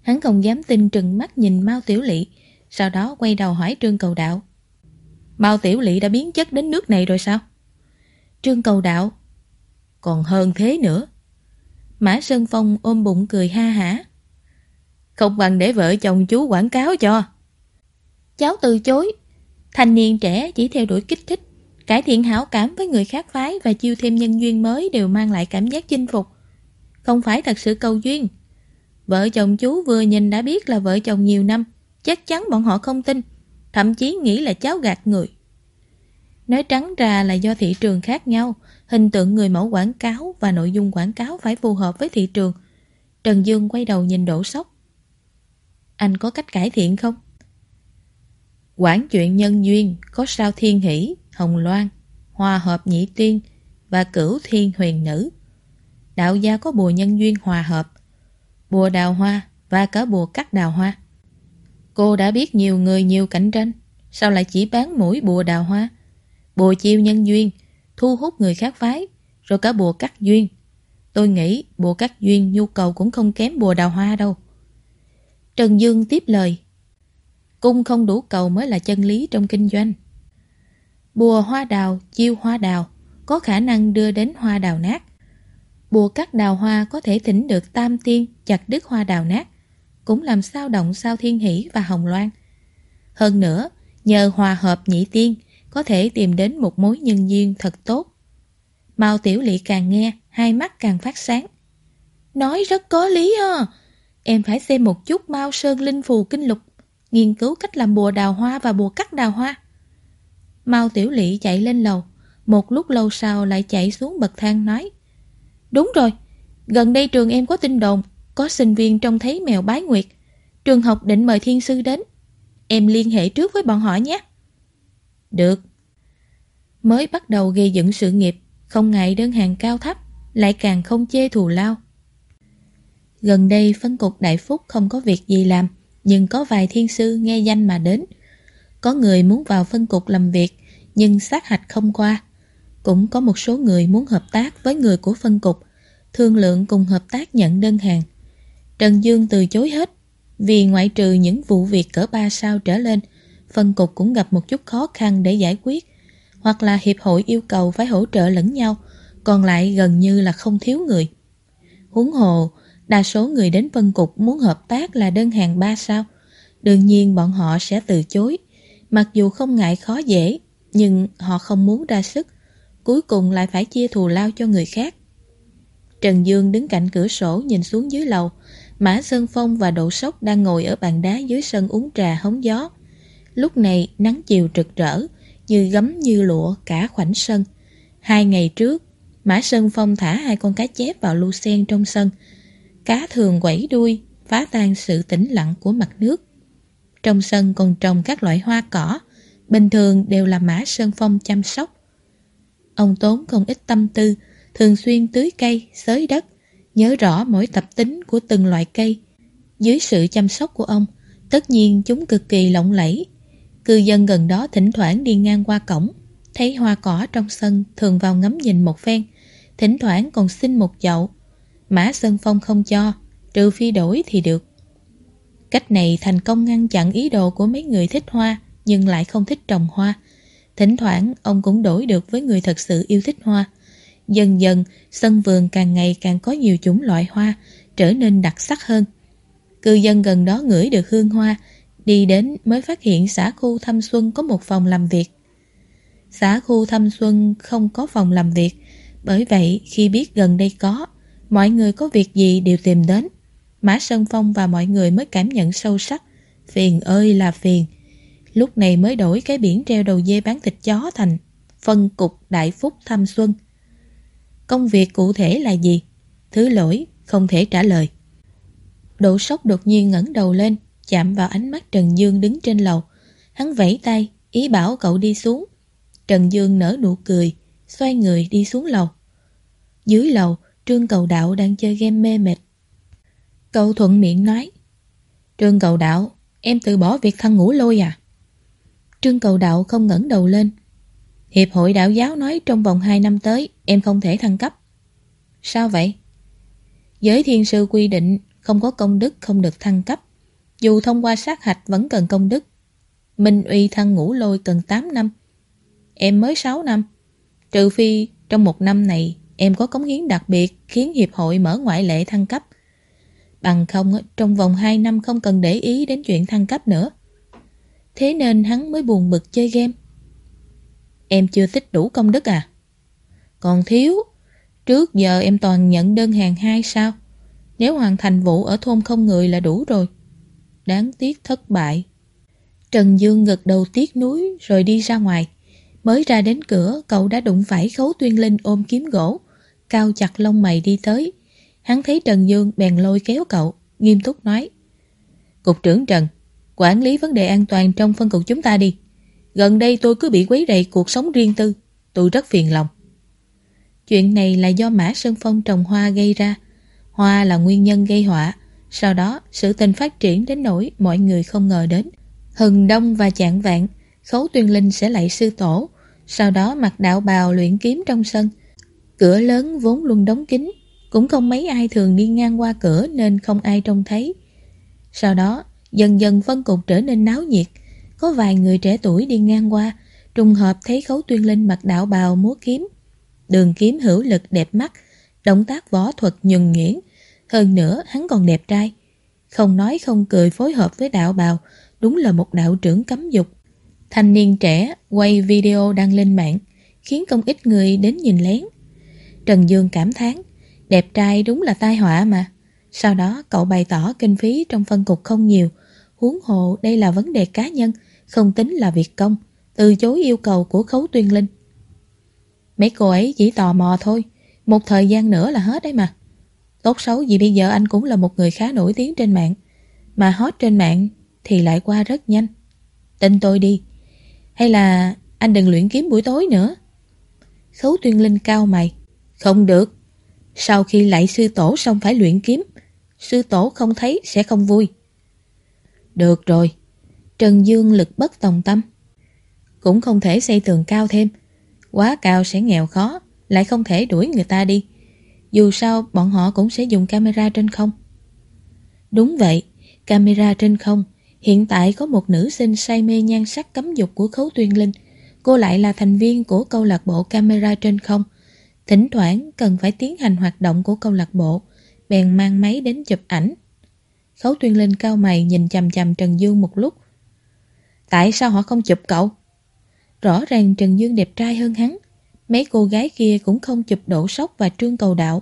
Hắn không dám tin trừng mắt nhìn Mao Tiểu Lị, sau đó quay đầu hỏi Trương Cầu Đạo. Mao Tiểu Lị đã biến chất đến nước này rồi sao? Trương Cầu Đạo. Còn hơn thế nữa. Mã Sơn Phong ôm bụng cười ha hả. Không bằng để vợ chồng chú quảng cáo cho. Cháu từ chối. Thanh niên trẻ chỉ theo đuổi kích thích, cải thiện hảo cảm với người khác phái và chiêu thêm nhân duyên mới đều mang lại cảm giác chinh phục. Không phải thật sự cầu duyên. Vợ chồng chú vừa nhìn đã biết là vợ chồng nhiều năm, chắc chắn bọn họ không tin, thậm chí nghĩ là cháu gạt người. Nói trắng ra là do thị trường khác nhau, hình tượng người mẫu quảng cáo và nội dung quảng cáo phải phù hợp với thị trường. Trần Dương quay đầu nhìn đổ sốc. Anh có cách cải thiện không? Quảng chuyện nhân duyên có sao thiên hỷ, hồng loan, hòa hợp nhị tiên và cửu thiên huyền nữ. Đạo gia có bùa nhân duyên hòa hợp, bùa đào hoa và cả bùa cắt đào hoa. Cô đã biết nhiều người nhiều cạnh tranh, sao lại chỉ bán mũi bùa đào hoa? Bùa chiêu nhân duyên, thu hút người khác phái, rồi cả bùa cắt duyên. Tôi nghĩ bùa cắt duyên nhu cầu cũng không kém bùa đào hoa đâu. Trần Dương tiếp lời. Cung không đủ cầu mới là chân lý trong kinh doanh. Bùa hoa đào, chiêu hoa đào có khả năng đưa đến hoa đào nát. Bùa cắt đào hoa có thể thỉnh được tam tiên chặt đứt hoa đào nát, cũng làm sao động sao thiên hỷ và hồng loan. Hơn nữa, nhờ hòa hợp nhị tiên, có thể tìm đến một mối nhân duyên thật tốt. Mao Tiểu Lị càng nghe, hai mắt càng phát sáng. Nói rất có lý à. Em phải xem một chút Mao Sơn Linh Phù Kinh Lục nghiên cứu cách làm bùa đào hoa và bùa cắt đào hoa. Mao Tiểu Lị chạy lên lầu, một lúc lâu sau lại chạy xuống bậc thang nói Đúng rồi, gần đây trường em có tin đồn, có sinh viên trông thấy mèo bái nguyệt. Trường học định mời thiên sư đến. Em liên hệ trước với bọn họ nhé. Được. Mới bắt đầu gây dựng sự nghiệp, không ngại đơn hàng cao thấp, lại càng không chê thù lao. Gần đây phân cục Đại Phúc không có việc gì làm, nhưng có vài thiên sư nghe danh mà đến. Có người muốn vào phân cục làm việc, nhưng sát hạch không qua. Cũng có một số người muốn hợp tác với người của phân cục, thương lượng cùng hợp tác nhận đơn hàng. Trần Dương từ chối hết, vì ngoại trừ những vụ việc cỡ ba sao trở lên, phân cục cũng gặp một chút khó khăn để giải quyết, hoặc là hiệp hội yêu cầu phải hỗ trợ lẫn nhau, còn lại gần như là không thiếu người. Huống hồ, đa số người đến phân cục muốn hợp tác là đơn hàng ba sao, đương nhiên bọn họ sẽ từ chối, mặc dù không ngại khó dễ, nhưng họ không muốn ra sức, cuối cùng lại phải chia thù lao cho người khác. Trần Dương đứng cạnh cửa sổ nhìn xuống dưới lầu, Mã Sơn Phong và Đỗ Sóc đang ngồi ở bàn đá dưới sân uống trà hóng gió. Lúc này nắng chiều rực rỡ, như gấm như lụa cả khoảnh sân. Hai ngày trước, Mã Sơn Phong thả hai con cá chép vào lu sen trong sân. Cá thường quẩy đuôi, phá tan sự tĩnh lặng của mặt nước. Trong sân còn trồng các loại hoa cỏ, bình thường đều là Mã Sơn Phong chăm sóc. Ông tốn không ít tâm tư, thường xuyên tưới cây, xới đất, nhớ rõ mỗi tập tính của từng loại cây. Dưới sự chăm sóc của ông, tất nhiên chúng cực kỳ lộng lẫy. Cư dân gần đó thỉnh thoảng đi ngang qua cổng, thấy hoa cỏ trong sân thường vào ngắm nhìn một phen, thỉnh thoảng còn xin một chậu. Mã Sơn Phong không cho, trừ phi đổi thì được. Cách này thành công ngăn chặn ý đồ của mấy người thích hoa nhưng lại không thích trồng hoa. Thỉnh thoảng ông cũng đổi được với người thật sự yêu thích hoa. Dần dần, sân vườn càng ngày càng có nhiều chủng loại hoa, trở nên đặc sắc hơn. Cư dân gần đó ngửi được hương hoa, đi đến mới phát hiện xã khu Thâm Xuân có một phòng làm việc. Xã khu Thâm Xuân không có phòng làm việc, bởi vậy khi biết gần đây có, mọi người có việc gì đều tìm đến. Mã Sơn Phong và mọi người mới cảm nhận sâu sắc, phiền ơi là phiền. Lúc này mới đổi cái biển treo đầu dê bán thịt chó thành phân cục Đại Phúc Thâm Xuân. Công việc cụ thể là gì? Thứ lỗi, không thể trả lời. Độ sốc đột nhiên ngẩng đầu lên, chạm vào ánh mắt Trần Dương đứng trên lầu. Hắn vẫy tay, ý bảo cậu đi xuống. Trần Dương nở nụ cười, xoay người đi xuống lầu. Dưới lầu, Trương Cầu Đạo đang chơi game mê mệt. Cậu thuận miệng nói Trương Cầu Đạo, em từ bỏ việc thăng ngũ lôi à? Trương Cầu Đạo không ngẩng đầu lên, Hiệp hội đạo giáo nói trong vòng 2 năm tới em không thể thăng cấp. Sao vậy? Giới thiên sư quy định không có công đức không được thăng cấp. Dù thông qua sát hạch vẫn cần công đức. Minh uy thăng ngũ lôi cần 8 năm. Em mới 6 năm. Trừ phi trong một năm này em có cống hiến đặc biệt khiến hiệp hội mở ngoại lệ thăng cấp. Bằng không trong vòng 2 năm không cần để ý đến chuyện thăng cấp nữa. Thế nên hắn mới buồn bực chơi game. Em chưa tích đủ công đức à? Còn thiếu. Trước giờ em toàn nhận đơn hàng hai sao? Nếu hoàn thành vụ ở thôn không người là đủ rồi. Đáng tiếc thất bại. Trần Dương gật đầu tiếc núi rồi đi ra ngoài. Mới ra đến cửa, cậu đã đụng phải khấu tuyên linh ôm kiếm gỗ. Cao chặt lông mày đi tới. Hắn thấy Trần Dương bèn lôi kéo cậu, nghiêm túc nói. Cục trưởng Trần, quản lý vấn đề an toàn trong phân cục chúng ta đi. Gần đây tôi cứ bị quấy rầy cuộc sống riêng tư. Tôi rất phiền lòng. Chuyện này là do Mã Sơn Phong trồng hoa gây ra. Hoa là nguyên nhân gây họa. Sau đó, sự tình phát triển đến nỗi mọi người không ngờ đến. Hừng đông và chạng vạn, khấu tuyên linh sẽ lại sư tổ. Sau đó mặc đạo bào luyện kiếm trong sân. Cửa lớn vốn luôn đóng kín. Cũng không mấy ai thường đi ngang qua cửa nên không ai trông thấy. Sau đó, dần dần phân cục trở nên náo nhiệt. Có vài người trẻ tuổi đi ngang qua, trùng hợp thấy khấu tuyên linh mặc đạo bào múa kiếm. Đường kiếm hữu lực đẹp mắt, động tác võ thuật nhuần nhuyễn. Hơn nữa hắn còn đẹp trai. Không nói không cười phối hợp với đạo bào, đúng là một đạo trưởng cấm dục. Thanh niên trẻ quay video đăng lên mạng, khiến không ít người đến nhìn lén. Trần Dương cảm thán, đẹp trai đúng là tai họa mà. Sau đó cậu bày tỏ kinh phí trong phân cục không nhiều, huống hộ đây là vấn đề cá nhân, không tính là việc công, từ chối yêu cầu của khấu tuyên linh. Mấy cô ấy chỉ tò mò thôi, Một thời gian nữa là hết đấy mà. Tốt xấu gì bây giờ anh cũng là một người khá nổi tiếng trên mạng. Mà hot trên mạng thì lại qua rất nhanh. Tin tôi đi. Hay là anh đừng luyện kiếm buổi tối nữa. Khấu tuyên linh cao mày. Không được. Sau khi lại sư tổ xong phải luyện kiếm. Sư tổ không thấy sẽ không vui. Được rồi. Trần Dương lực bất tòng tâm. Cũng không thể xây tường cao thêm. Quá cao sẽ nghèo khó, lại không thể đuổi người ta đi. Dù sao bọn họ cũng sẽ dùng camera trên không. Đúng vậy, camera trên không. Hiện tại có một nữ sinh say mê nhan sắc cấm dục của Khấu Tuyên Linh. Cô lại là thành viên của câu lạc bộ camera trên không. Thỉnh thoảng cần phải tiến hành hoạt động của câu lạc bộ, bèn mang máy đến chụp ảnh. Khấu Tuyên Linh cao mày nhìn chằm chằm Trần Dương một lúc. Tại sao họ không chụp cậu? Rõ ràng Trần Dương đẹp trai hơn hắn. Mấy cô gái kia cũng không chụp Đỗ Sóc và Trương Cầu Đạo.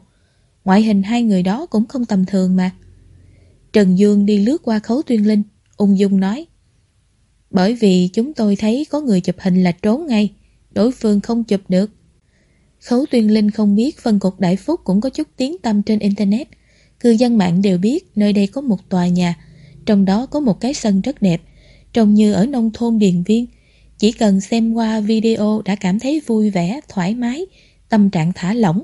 Ngoại hình hai người đó cũng không tầm thường mà. Trần Dương đi lướt qua khấu tuyên linh, ung dung nói. Bởi vì chúng tôi thấy có người chụp hình là trốn ngay, đối phương không chụp được. Khấu tuyên linh không biết phân cục Đại Phúc cũng có chút tiếng tâm trên Internet. Cư dân mạng đều biết nơi đây có một tòa nhà, trong đó có một cái sân rất đẹp, trông như ở nông thôn Điền Viên. Chỉ cần xem qua video đã cảm thấy vui vẻ, thoải mái, tâm trạng thả lỏng.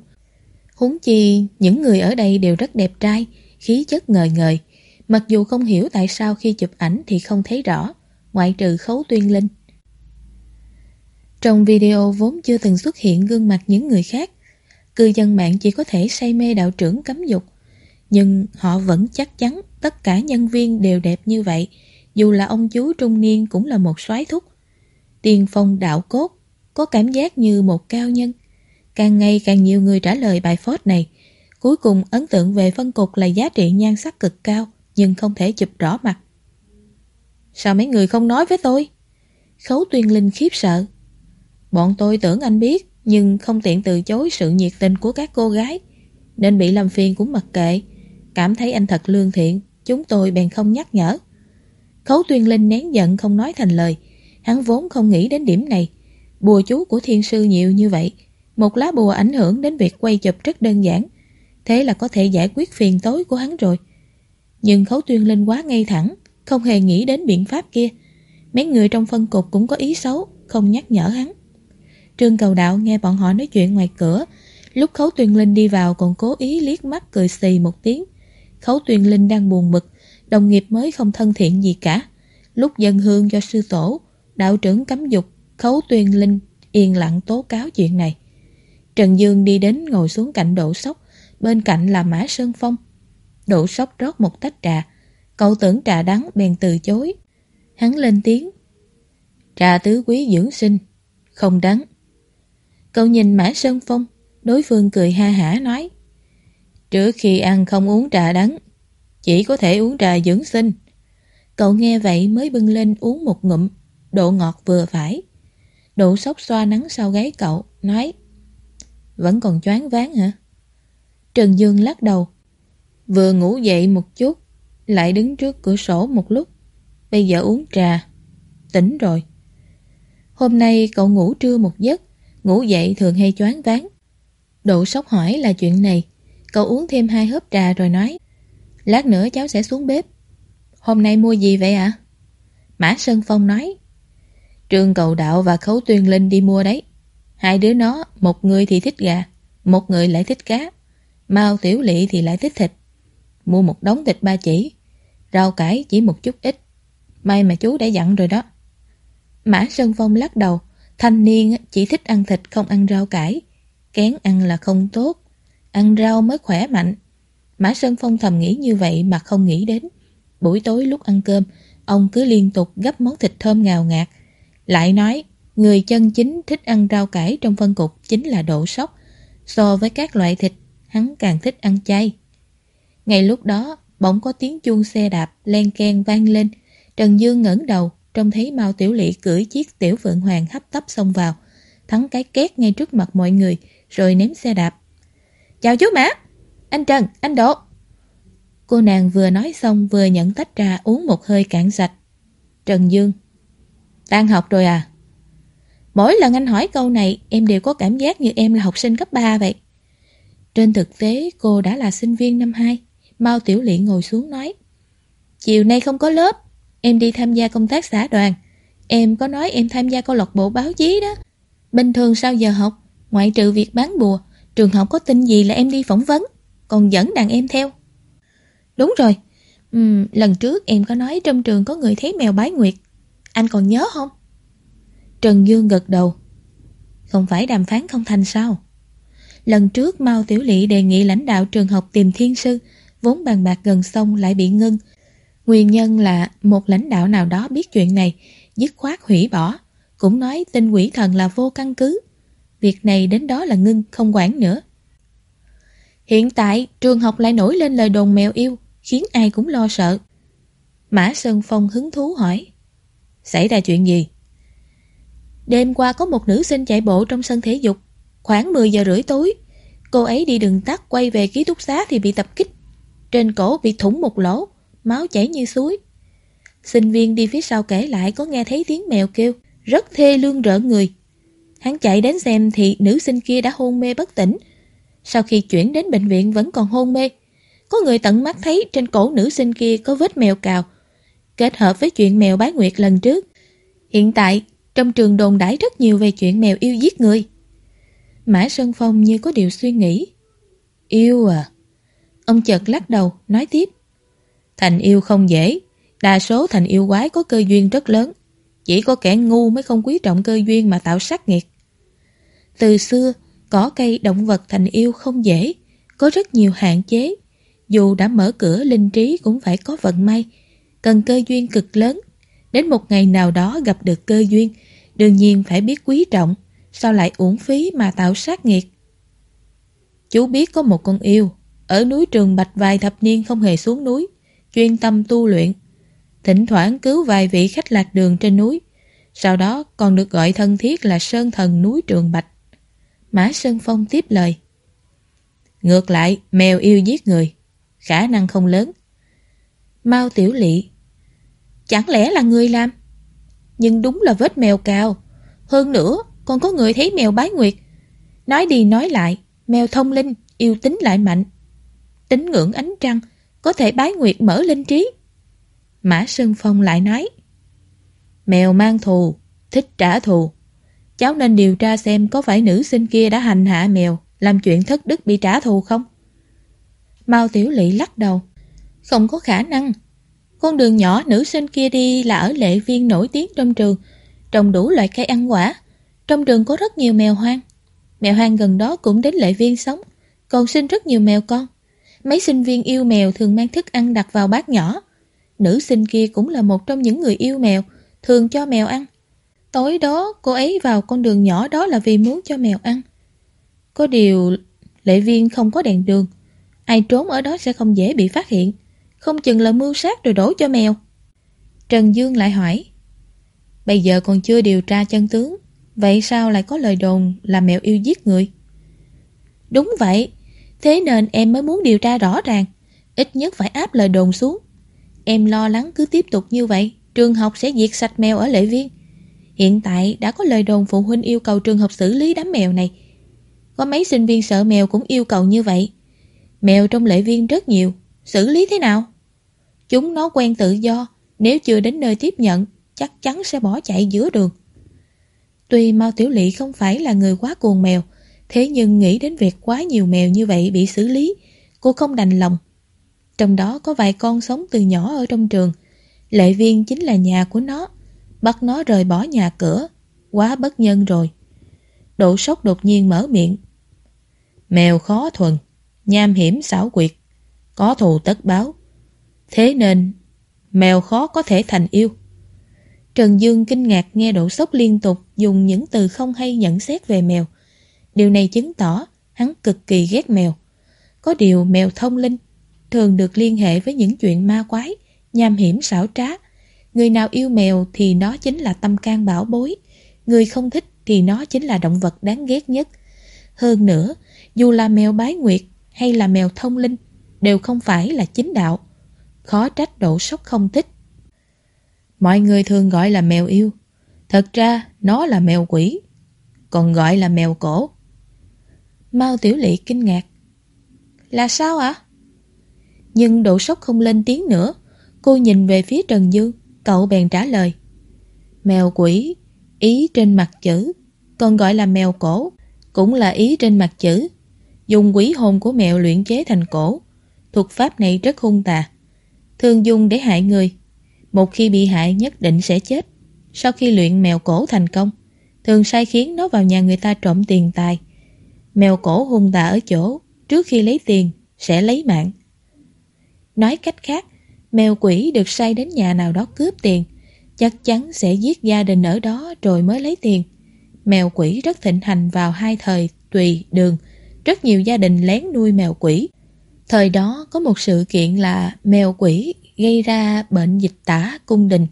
Huống chi, những người ở đây đều rất đẹp trai, khí chất ngời ngời. Mặc dù không hiểu tại sao khi chụp ảnh thì không thấy rõ, ngoại trừ khấu tuyên linh. Trong video vốn chưa từng xuất hiện gương mặt những người khác, cư dân mạng chỉ có thể say mê đạo trưởng cấm dục. Nhưng họ vẫn chắc chắn tất cả nhân viên đều đẹp như vậy, dù là ông chú trung niên cũng là một soái thúc. Tiền phong đạo cốt, có cảm giác như một cao nhân. Càng ngày càng nhiều người trả lời bài phốt này. Cuối cùng ấn tượng về phân cục là giá trị nhan sắc cực cao, nhưng không thể chụp rõ mặt. Sao mấy người không nói với tôi? Khấu tuyên linh khiếp sợ. Bọn tôi tưởng anh biết, nhưng không tiện từ chối sự nhiệt tình của các cô gái, nên bị làm phiền cũng mặc kệ. Cảm thấy anh thật lương thiện, chúng tôi bèn không nhắc nhở. Khấu tuyên linh nén giận không nói thành lời, hắn vốn không nghĩ đến điểm này. Bùa chú của thiên sư nhiều như vậy, một lá bùa ảnh hưởng đến việc quay chụp rất đơn giản. Thế là có thể giải quyết phiền tối của hắn rồi. Nhưng khấu tuyên linh quá ngay thẳng, không hề nghĩ đến biện pháp kia. Mấy người trong phân cục cũng có ý xấu, không nhắc nhở hắn. Trương cầu đạo nghe bọn họ nói chuyện ngoài cửa, lúc khấu tuyên linh đi vào còn cố ý liếc mắt cười xì một tiếng. Khấu tuyên linh đang buồn bực, đồng nghiệp mới không thân thiện gì cả. Lúc dân hương cho sư tổ, đạo trưởng cấm dục, khấu tuyên linh yên lặng tố cáo chuyện này. Trần Dương đi đến ngồi xuống cạnh Đỗ sóc, bên cạnh là Mã Sơn Phong. Đỗ sóc rót một tách trà, cậu tưởng trà đắng bèn từ chối. Hắn lên tiếng. Trà tứ quý dưỡng sinh, không đắng. Cậu nhìn Mã Sơn Phong, đối phương cười ha hả nói. Trước khi ăn không uống trà đắng, chỉ có thể uống trà dưỡng sinh. Cậu nghe vậy mới bưng lên uống một ngụm, độ ngọt vừa phải. Độ sóc xoa nắng sau gáy cậu, nói Vẫn còn choáng váng hả? Trần Dương lắc đầu. Vừa ngủ dậy một chút, lại đứng trước cửa sổ một lúc. Bây giờ uống trà. Tỉnh rồi. Hôm nay cậu ngủ trưa một giấc, ngủ dậy thường hay choáng váng. Độ sốc hỏi là chuyện này. Cậu uống thêm hai hớp trà rồi nói. Lát nữa cháu sẽ xuống bếp. Hôm nay mua gì vậy ạ? À? Mã Sơn Phong nói. Trương Cầu Đạo và Khấu Tuyên Linh đi mua đấy. Hai đứa nó, một người thì thích gà, một người lại thích cá. Mao Tiểu Lị thì lại thích thịt. Mua một đống thịt ba chỉ, rau cải chỉ một chút ít. May mà chú đã dặn rồi đó. Mã Sơn Phong lắc đầu, thanh niên chỉ thích ăn thịt không ăn rau cải. Kén ăn là không tốt, ăn rau mới khỏe mạnh. Mã Sơn Phong thầm nghĩ như vậy mà không nghĩ đến. Buổi tối lúc ăn cơm, ông cứ liên tục gấp món thịt thơm ngào ngạt. Lại nói, người chân chính thích ăn rau cải trong phân cục chính là độ sóc. So với các loại thịt, hắn càng thích ăn chay. Ngay lúc đó, bỗng có tiếng chuông xe đạp len ken vang lên. Trần Dương ngẩng đầu, trông thấy Mao Tiểu Lỵ cưỡi chiếc tiểu phượng hoàng hấp tấp xông vào. Thắng cái két ngay trước mặt mọi người, rồi ném xe đạp. Chào chú Mã! Anh Trần, anh Độ! Cô nàng vừa nói xong vừa nhận tách trà uống một hơi cạn sạch. Trần Dương Tan học rồi à? Mỗi lần anh hỏi câu này em đều có cảm giác như em là học sinh cấp 3 vậy. Trên thực tế cô đã là sinh viên năm 2. Mao Tiểu Lị ngồi xuống nói. Chiều nay không có lớp, em đi tham gia công tác xã đoàn. Em có nói em tham gia câu lạc bộ báo chí đó. Bình thường sau giờ học, ngoại trừ việc bán bùa, trường học có tin gì là em đi phỏng vấn, còn dẫn đàn em theo. Đúng rồi, uhm, lần trước em có nói trong trường có người thấy mèo bái nguyệt. Anh còn nhớ không? Trần Dương gật đầu. Không phải đàm phán không thành sao? Lần trước Mao Tiểu Lị đề nghị lãnh đạo trường học tìm thiên sư, vốn bàn bạc gần xong lại bị ngưng. Nguyên nhân là một lãnh đạo nào đó biết chuyện này, dứt khoát hủy bỏ, cũng nói tin quỷ thần là vô căn cứ. Việc này đến đó là ngưng, không quản nữa. Hiện tại, trường học lại nổi lên lời đồn mèo yêu, khiến ai cũng lo sợ. Mã Sơn Phong hứng thú hỏi. Xảy ra chuyện gì? Đêm qua có một nữ sinh chạy bộ trong sân thể dục. Khoảng 10 giờ rưỡi tối, cô ấy đi đường tắt quay về ký túc xá thì bị tập kích. Trên cổ bị thủng một lỗ, máu chảy như suối. Sinh viên đi phía sau kể lại có nghe thấy tiếng mèo kêu, rất thê lương rợn người. Hắn chạy đến xem thì nữ sinh kia đã hôn mê bất tỉnh. Sau khi chuyển đến bệnh viện vẫn còn hôn mê. Có người tận mắt thấy trên cổ nữ sinh kia có vết mèo cào. Kết hợp với chuyện mèo bái nguyệt lần trước. Hiện tại, trong trường đồn đãi rất nhiều về chuyện mèo yêu giết người. Mã Sơn Phong như có điều suy nghĩ. Yêu à? Ông chợt lắc đầu, nói tiếp. Thành yêu không dễ. Đa số thành yêu quái có cơ duyên rất lớn. Chỉ có kẻ ngu mới không quý trọng cơ duyên mà tạo sát nghiệt. Từ xưa, cỏ cây động vật thành yêu không dễ, có rất nhiều hạn chế. Dù đã mở cửa linh trí cũng phải có vận may, cần cơ duyên cực lớn. Đến một ngày nào đó gặp được cơ duyên, đương nhiên phải biết quý trọng, sao lại uổng phí mà tạo sát nghiệt. Chú biết có một con yêu, ở núi Trường Bạch vài thập niên không hề xuống núi, chuyên tâm tu luyện. Thỉnh thoảng cứu vài vị khách lạc đường trên núi, sau đó còn được gọi thân thiết là Sơn Thần núi Trường Bạch. Mã Sơn Phong tiếp lời. Ngược lại, mèo yêu giết người, khả năng không lớn. Mao Tiểu Lị Chẳng lẽ là người làm? Nhưng đúng là vết mèo cao. Hơn nữa, còn có người thấy mèo bái nguyệt. Nói đi nói lại, mèo thông linh, yêu tính lại mạnh. Tính ngưỡng ánh trăng, có thể bái nguyệt mở linh trí. Mã Sơn Phong lại nói, Mèo mang thù, thích trả thù. Cháu nên điều tra xem có phải nữ sinh kia đã hành hạ mèo, làm chuyện thất đức bị trả thù không? Mao Tiểu Lị lắc đầu. Không có khả năng. Con đường nhỏ nữ sinh kia đi là ở lệ viên nổi tiếng trong trường, trồng đủ loại cây ăn quả. Trong trường có rất nhiều mèo hoang. Mèo hoang gần đó cũng đến lệ viên sống, còn sinh rất nhiều mèo con. Mấy sinh viên yêu mèo thường mang thức ăn đặt vào bát nhỏ. Nữ sinh kia cũng là một trong những người yêu mèo, thường cho mèo ăn. Tối đó cô ấy vào con đường nhỏ đó là vì muốn cho mèo ăn. Có điều lệ viên không có đèn đường. Ai trốn ở đó sẽ không dễ bị phát hiện. Không chừng là mưu sát rồi đổ cho mèo. Trần Dương lại hỏi. Bây giờ còn chưa điều tra chân tướng. Vậy sao lại có lời đồn là mèo yêu giết người? Đúng vậy. Thế nên em mới muốn điều tra rõ ràng. Ít nhất phải áp lời đồn xuống. Em lo lắng cứ tiếp tục như vậy. Trường học sẽ diệt sạch mèo ở lệ viên. Hiện tại đã có lời đồn phụ huynh yêu cầu trường học xử lý đám mèo này. Có mấy sinh viên sợ mèo cũng yêu cầu như vậy. Mèo trong lệ viên rất nhiều. Xử lý thế nào? Chúng nó quen tự do. Nếu chưa đến nơi tiếp nhận, chắc chắn sẽ bỏ chạy giữa đường. Tuy Mao Tiểu Lị không phải là người quá cuồng mèo, thế nhưng nghĩ đến việc quá nhiều mèo như vậy bị xử lý, cô không đành lòng. Trong đó có vài con sống từ nhỏ ở trong trường. Lệ viên chính là nhà của nó. Bắt nó rời bỏ nhà cửa. Quá bất nhân rồi. Độ sốc đột nhiên mở miệng. Mèo khó thuần, nham hiểm xảo quyệt, có thù tất báo. Thế nên, mèo khó có thể thành yêu. Trần Dương kinh ngạc nghe độ sốc liên tục dùng những từ không hay nhận xét về mèo. Điều này chứng tỏ hắn cực kỳ ghét mèo. Có điều mèo thông linh thường được liên hệ với những chuyện ma quái, nham hiểm xảo trá. Người nào yêu mèo thì nó chính là tâm can bảo bối. Người không thích thì nó chính là động vật đáng ghét nhất. Hơn nữa, dù là mèo bái nguyệt hay là mèo thông linh, đều không phải là chính đạo. Khó trách độ sốc không thích. Mọi người thường gọi là mèo yêu. Thật ra, nó là mèo quỷ. Còn gọi là mèo cổ. Mao Tiểu Lị kinh ngạc. Là sao ạ? Nhưng độ sốc không lên tiếng nữa. Cô nhìn về phía Trần Dương, cậu bèn trả lời. Mèo quỷ, ý trên mặt chữ, còn gọi là mèo cổ, cũng là ý trên mặt chữ. Dùng quỷ hồn của mèo luyện chế thành cổ. Thuật pháp này rất hung tà. Thường dùng để hại người. Một khi bị hại nhất định sẽ chết. Sau khi luyện mèo cổ thành công, thường sai khiến nó vào nhà người ta trộm tiền tài. Mèo cổ hung tà ở chỗ, trước khi lấy tiền, sẽ lấy mạng. Nói cách khác, mèo quỷ được sai đến nhà nào đó cướp tiền, chắc chắn sẽ giết gia đình ở đó rồi mới lấy tiền. Mèo quỷ rất thịnh hành vào hai thời tùy đường, rất nhiều gia đình lén nuôi mèo quỷ. Thời đó có một sự kiện là mèo quỷ gây ra bệnh dịch tả cung đình.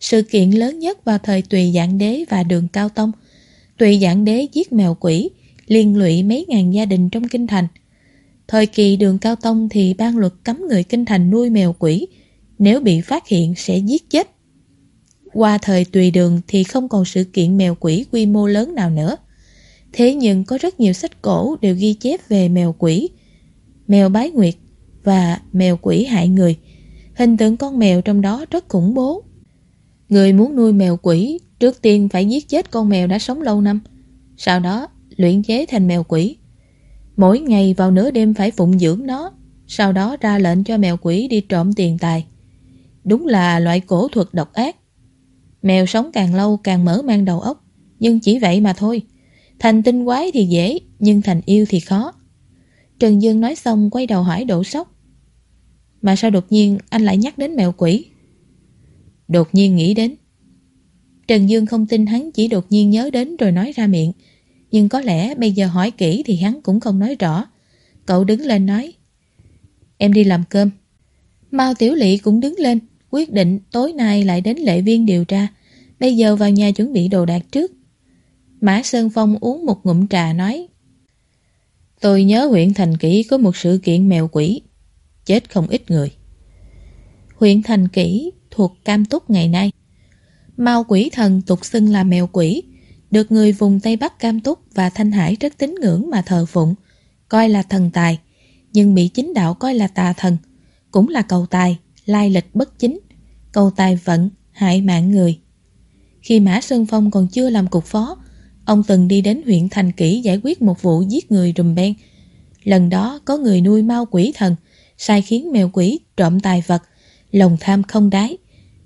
Sự kiện lớn nhất vào thời Tùy Dạng Đế và Đường Cao Tông. Tùy Dạng Đế giết mèo quỷ, liên lụy mấy ngàn gia đình trong kinh thành. Thời kỳ Đường Cao Tông thì ban luật cấm người kinh thành nuôi mèo quỷ, nếu bị phát hiện sẽ giết chết. Qua thời Tùy Đường thì không còn sự kiện mèo quỷ quy mô lớn nào nữa. Thế nhưng có rất nhiều sách cổ đều ghi chép về mèo quỷ, mèo bái nguyệt và mèo quỷ hại người. Hình tượng con mèo trong đó rất khủng bố. Người muốn nuôi mèo quỷ trước tiên phải giết chết con mèo đã sống lâu năm. Sau đó luyện chế thành mèo quỷ. Mỗi ngày vào nửa đêm phải phụng dưỡng nó, sau đó ra lệnh cho mèo quỷ đi trộm tiền tài. Đúng là loại cổ thuật độc ác. Mèo sống càng lâu càng mở mang đầu óc, nhưng chỉ vậy mà thôi. Thành tinh quái thì dễ, nhưng thành yêu thì khó. Trần Dương nói xong quay đầu hỏi Đỗ Sóc. Mà sao đột nhiên anh lại nhắc đến mèo quỷ? Đột nhiên nghĩ đến. Trần Dương không tin hắn chỉ đột nhiên nhớ đến rồi nói ra miệng. Nhưng có lẽ bây giờ hỏi kỹ thì hắn cũng không nói rõ. Cậu đứng lên nói. Em đi làm cơm. Mao Tiểu Lị cũng đứng lên, quyết định tối nay lại đến lệ viên điều tra. Bây giờ vào nhà chuẩn bị đồ đạc trước. Mã Sơn Phong uống một ngụm trà nói. Tôi nhớ huyện Thành Kỷ có một sự kiện mèo quỷ. Chết không ít người. Huyện Thành Kỷ thuộc Cam Túc ngày nay. Mao quỷ thần tục xưng là mèo quỷ, được người vùng Tây Bắc Cam Túc và Thanh Hải rất tín ngưỡng mà thờ phụng, coi là thần tài, nhưng bị chính đạo coi là tà thần, cũng là cầu tài, lai lịch bất chính, cầu tài vận, hại mạng người. Khi Mã Sơn Phong còn chưa làm cục phó, ông từng đi đến huyện Thành Kỷ giải quyết một vụ giết người rùm ben. Lần đó có người nuôi mau quỷ thần, sai khiến mèo quỷ trộm tài vật, lòng tham không đáy,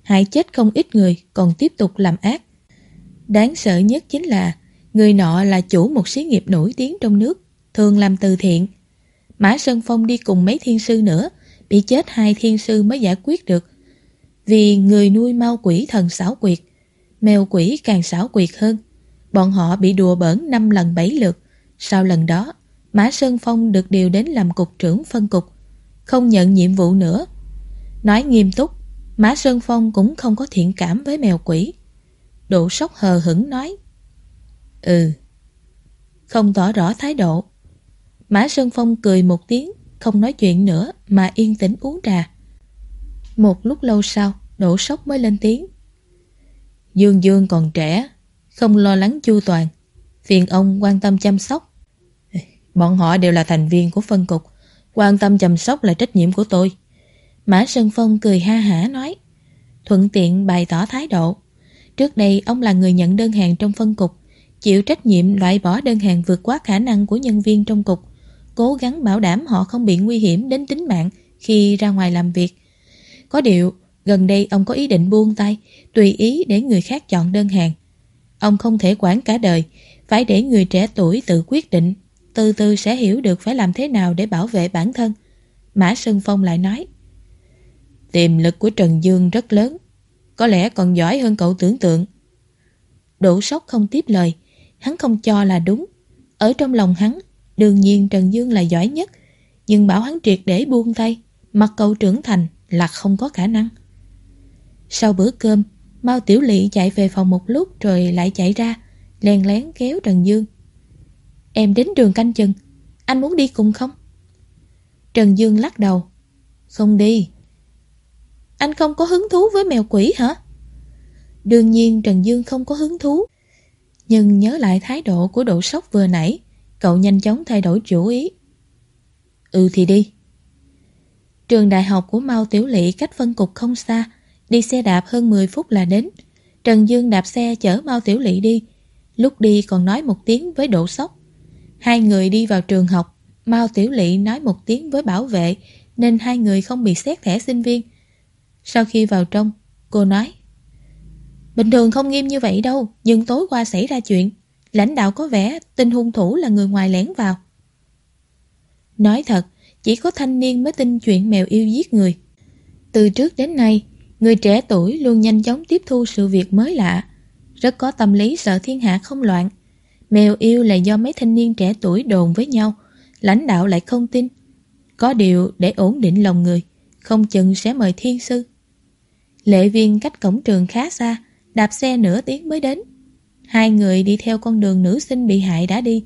hại chết không ít người còn tiếp tục làm ác. Đáng sợ nhất chính là người nọ là chủ một xí nghiệp nổi tiếng trong nước, thường làm từ thiện. Mã Sơn Phong đi cùng mấy thiên sư nữa, bị chết hai thiên sư mới giải quyết được. Vì người nuôi mau quỷ thần xảo quyệt, mèo quỷ càng xảo quyệt hơn. Bọn họ bị đùa bỡn 5 lần 7 lượt. Sau lần đó, Mã Sơn Phong được điều đến làm cục trưởng phân cục, không nhận nhiệm vụ nữa. Nói nghiêm túc, Mã Sơn Phong cũng không có thiện cảm với mèo quỷ. Đỗ sốc hờ hững nói. Ừ. Không tỏ rõ thái độ. Mã Sơn Phong cười một tiếng, không nói chuyện nữa mà yên tĩnh uống trà. Một lúc lâu sau, Đỗ sốc mới lên tiếng. Dương Dương còn trẻ, không lo lắng chu toàn. Phiền ông quan tâm chăm sóc. Bọn họ đều là thành viên của phân cục. Quan tâm chăm sóc là trách nhiệm của tôi. Mã Sơn Phong cười ha hả nói. Thuận tiện bày tỏ thái độ. Trước đây ông là người nhận đơn hàng trong phân cục, chịu trách nhiệm loại bỏ đơn hàng vượt quá khả năng của nhân viên trong cục, cố gắng bảo đảm họ không bị nguy hiểm đến tính mạng khi ra ngoài làm việc. Có điều, gần đây ông có ý định buông tay, tùy ý để người khác chọn đơn hàng. Ông không thể quản cả đời, phải để người trẻ tuổi tự quyết định, từ từ sẽ hiểu được phải làm thế nào để bảo vệ bản thân. Mã Sơn Phong lại nói, Tiềm lực của Trần Dương rất lớn, có lẽ còn giỏi hơn cậu tưởng tượng. Đỗ sốc không tiếp lời, hắn không cho là đúng. Ở trong lòng hắn, đương nhiên Trần Dương là giỏi nhất, nhưng bảo hắn triệt để buông tay, mặc cậu trưởng thành là không có khả năng. Sau bữa cơm, Mao Tiểu Lị chạy về phòng một lúc rồi lại chạy ra, len lén kéo Trần Dương. Em đến trường canh chừng, anh muốn đi cùng không? Trần Dương lắc đầu. Không đi. Anh không có hứng thú với mèo quỷ hả? Đương nhiên Trần Dương không có hứng thú. Nhưng nhớ lại thái độ của độ sốc vừa nãy, cậu nhanh chóng thay đổi chủ ý. Ừ thì đi. Trường đại học của Mao Tiểu Lị cách phân cục không xa, đi xe đạp hơn 10 phút là đến. Trần Dương đạp xe chở Mao Tiểu Lị đi, lúc đi còn nói một tiếng với Đỗ sốc. Hai người đi vào trường học, Mao Tiểu Lị nói một tiếng với bảo vệ nên hai người không bị xét thẻ sinh viên. Sau khi vào trong, cô nói Bình thường không nghiêm như vậy đâu, nhưng tối qua xảy ra chuyện. Lãnh đạo có vẻ tin hung thủ là người ngoài lén vào. Nói thật, chỉ có thanh niên mới tin chuyện mèo yêu giết người. Từ trước đến nay, người trẻ tuổi luôn nhanh chóng tiếp thu sự việc mới lạ, rất có tâm lý sợ thiên hạ không loạn. Mèo yêu là do mấy thanh niên trẻ tuổi đồn với nhau, lãnh đạo lại không tin. Có điều để ổn định lòng người, không chừng sẽ mời thiên sư. Lệ viên cách cổng trường khá xa, đạp xe nửa tiếng mới đến. Hai người đi theo con đường nữ sinh bị hại đã đi,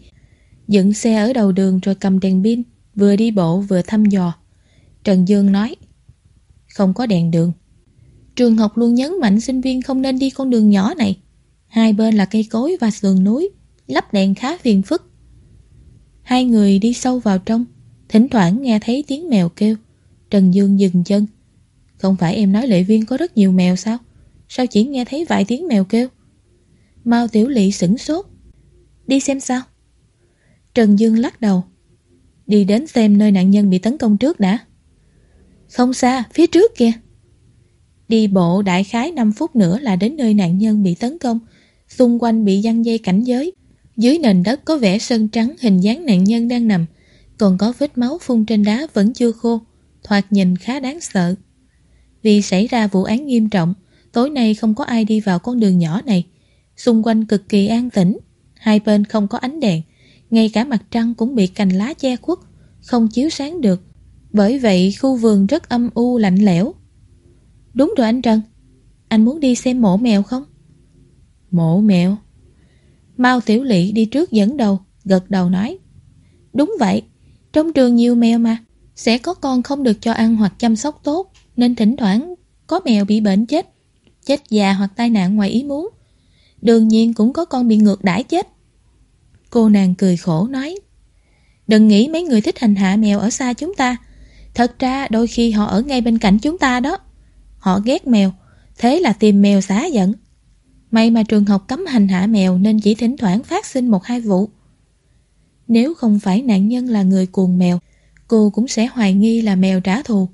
dựng xe ở đầu đường rồi cầm đèn pin, vừa đi bộ vừa thăm dò. Trần Dương nói, không có đèn đường. Trường học luôn nhấn mạnh sinh viên không nên đi con đường nhỏ này. Hai bên là cây cối và sườn núi, lắp đèn khá phiền phức. Hai người đi sâu vào trong, thỉnh thoảng nghe thấy tiếng mèo kêu. Trần Dương dừng chân. Không phải em nói lệ viên có rất nhiều mèo sao? Sao chỉ nghe thấy vài tiếng mèo kêu? Mao Tiểu Lị sửng sốt. Đi xem sao? Trần Dương lắc đầu. Đi đến xem nơi nạn nhân bị tấn công trước đã. Không xa, phía trước kìa. Đi bộ đại khái 5 phút nữa là đến nơi nạn nhân bị tấn công. Xung quanh bị giăng dây cảnh giới. Dưới nền đất có vẻ sơn trắng hình dáng nạn nhân đang nằm. Còn có vết máu phun trên đá vẫn chưa khô. Thoạt nhìn khá đáng sợ. Vì xảy ra vụ án nghiêm trọng, tối nay không có ai đi vào con đường nhỏ này. Xung quanh cực kỳ an tĩnh, hai bên không có ánh đèn, ngay cả mặt trăng cũng bị cành lá che khuất, không chiếu sáng được. Bởi vậy khu vườn rất âm u lạnh lẽo. Đúng rồi anh Trần, anh muốn đi xem mộ mèo không? Mộ mèo? Mao Tiểu Lị đi trước dẫn đầu, gật đầu nói. Đúng vậy, trong trường nhiều mèo mà, sẽ có con không được cho ăn hoặc chăm sóc tốt, nên thỉnh thoảng có mèo bị bệnh chết, chết già hoặc tai nạn ngoài ý muốn. Đương nhiên cũng có con bị ngược đãi chết. Cô nàng cười khổ nói Đừng nghĩ mấy người thích hành hạ mèo ở xa chúng ta. Thật ra đôi khi họ ở ngay bên cạnh chúng ta đó. Họ ghét mèo Thế là tìm mèo xá giận. May mà trường học cấm hành hạ mèo Nên chỉ thỉnh thoảng phát sinh một hai vụ. Nếu không phải nạn nhân là người cuồng mèo Cô cũng sẽ hoài nghi là mèo trả thù.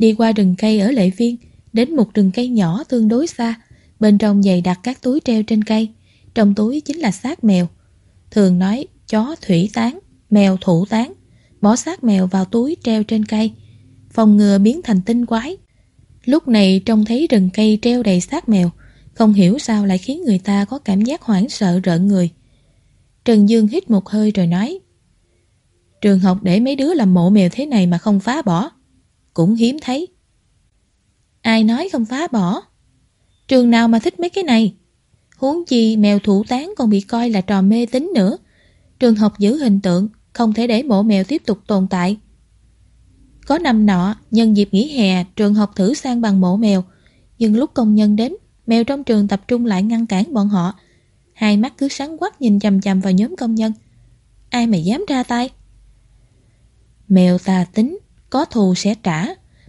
Đi qua rừng cây ở Lệ Viên Đến một rừng cây nhỏ tương đối xa Bên trong dày đặt các túi treo trên cây Trong túi chính là xác mèo. Thường nói chó thủy tán, mèo thủ tán. Bỏ xác mèo vào túi treo trên cây Phòng ngừa biến thành tinh quái. Lúc này trông thấy rừng cây treo đầy xác mèo Không hiểu sao lại khiến người ta có cảm giác hoảng sợ rợn người. Trần Dương hít một hơi rồi nói Trường học để mấy đứa làm mộ mèo thế này mà không phá bỏ. Cũng hiếm thấy. Ai nói không phá bỏ? Trường nào mà thích mấy cái này? Huống chi mèo thủ tán còn bị coi là trò mê tín nữa. Trường học giữ hình tượng, Không thể để mộ mèo tiếp tục tồn tại. Có năm nọ, Nhân dịp nghỉ hè, Trường học thử sang bằng mộ mèo. Nhưng lúc công nhân đến, Mèo trong trường tập trung lại ngăn cản bọn họ. Hai mắt cứ sáng quắc nhìn chầm chầm vào nhóm công nhân. Ai mà dám ra tay? Mèo tà tính có thù sẽ trả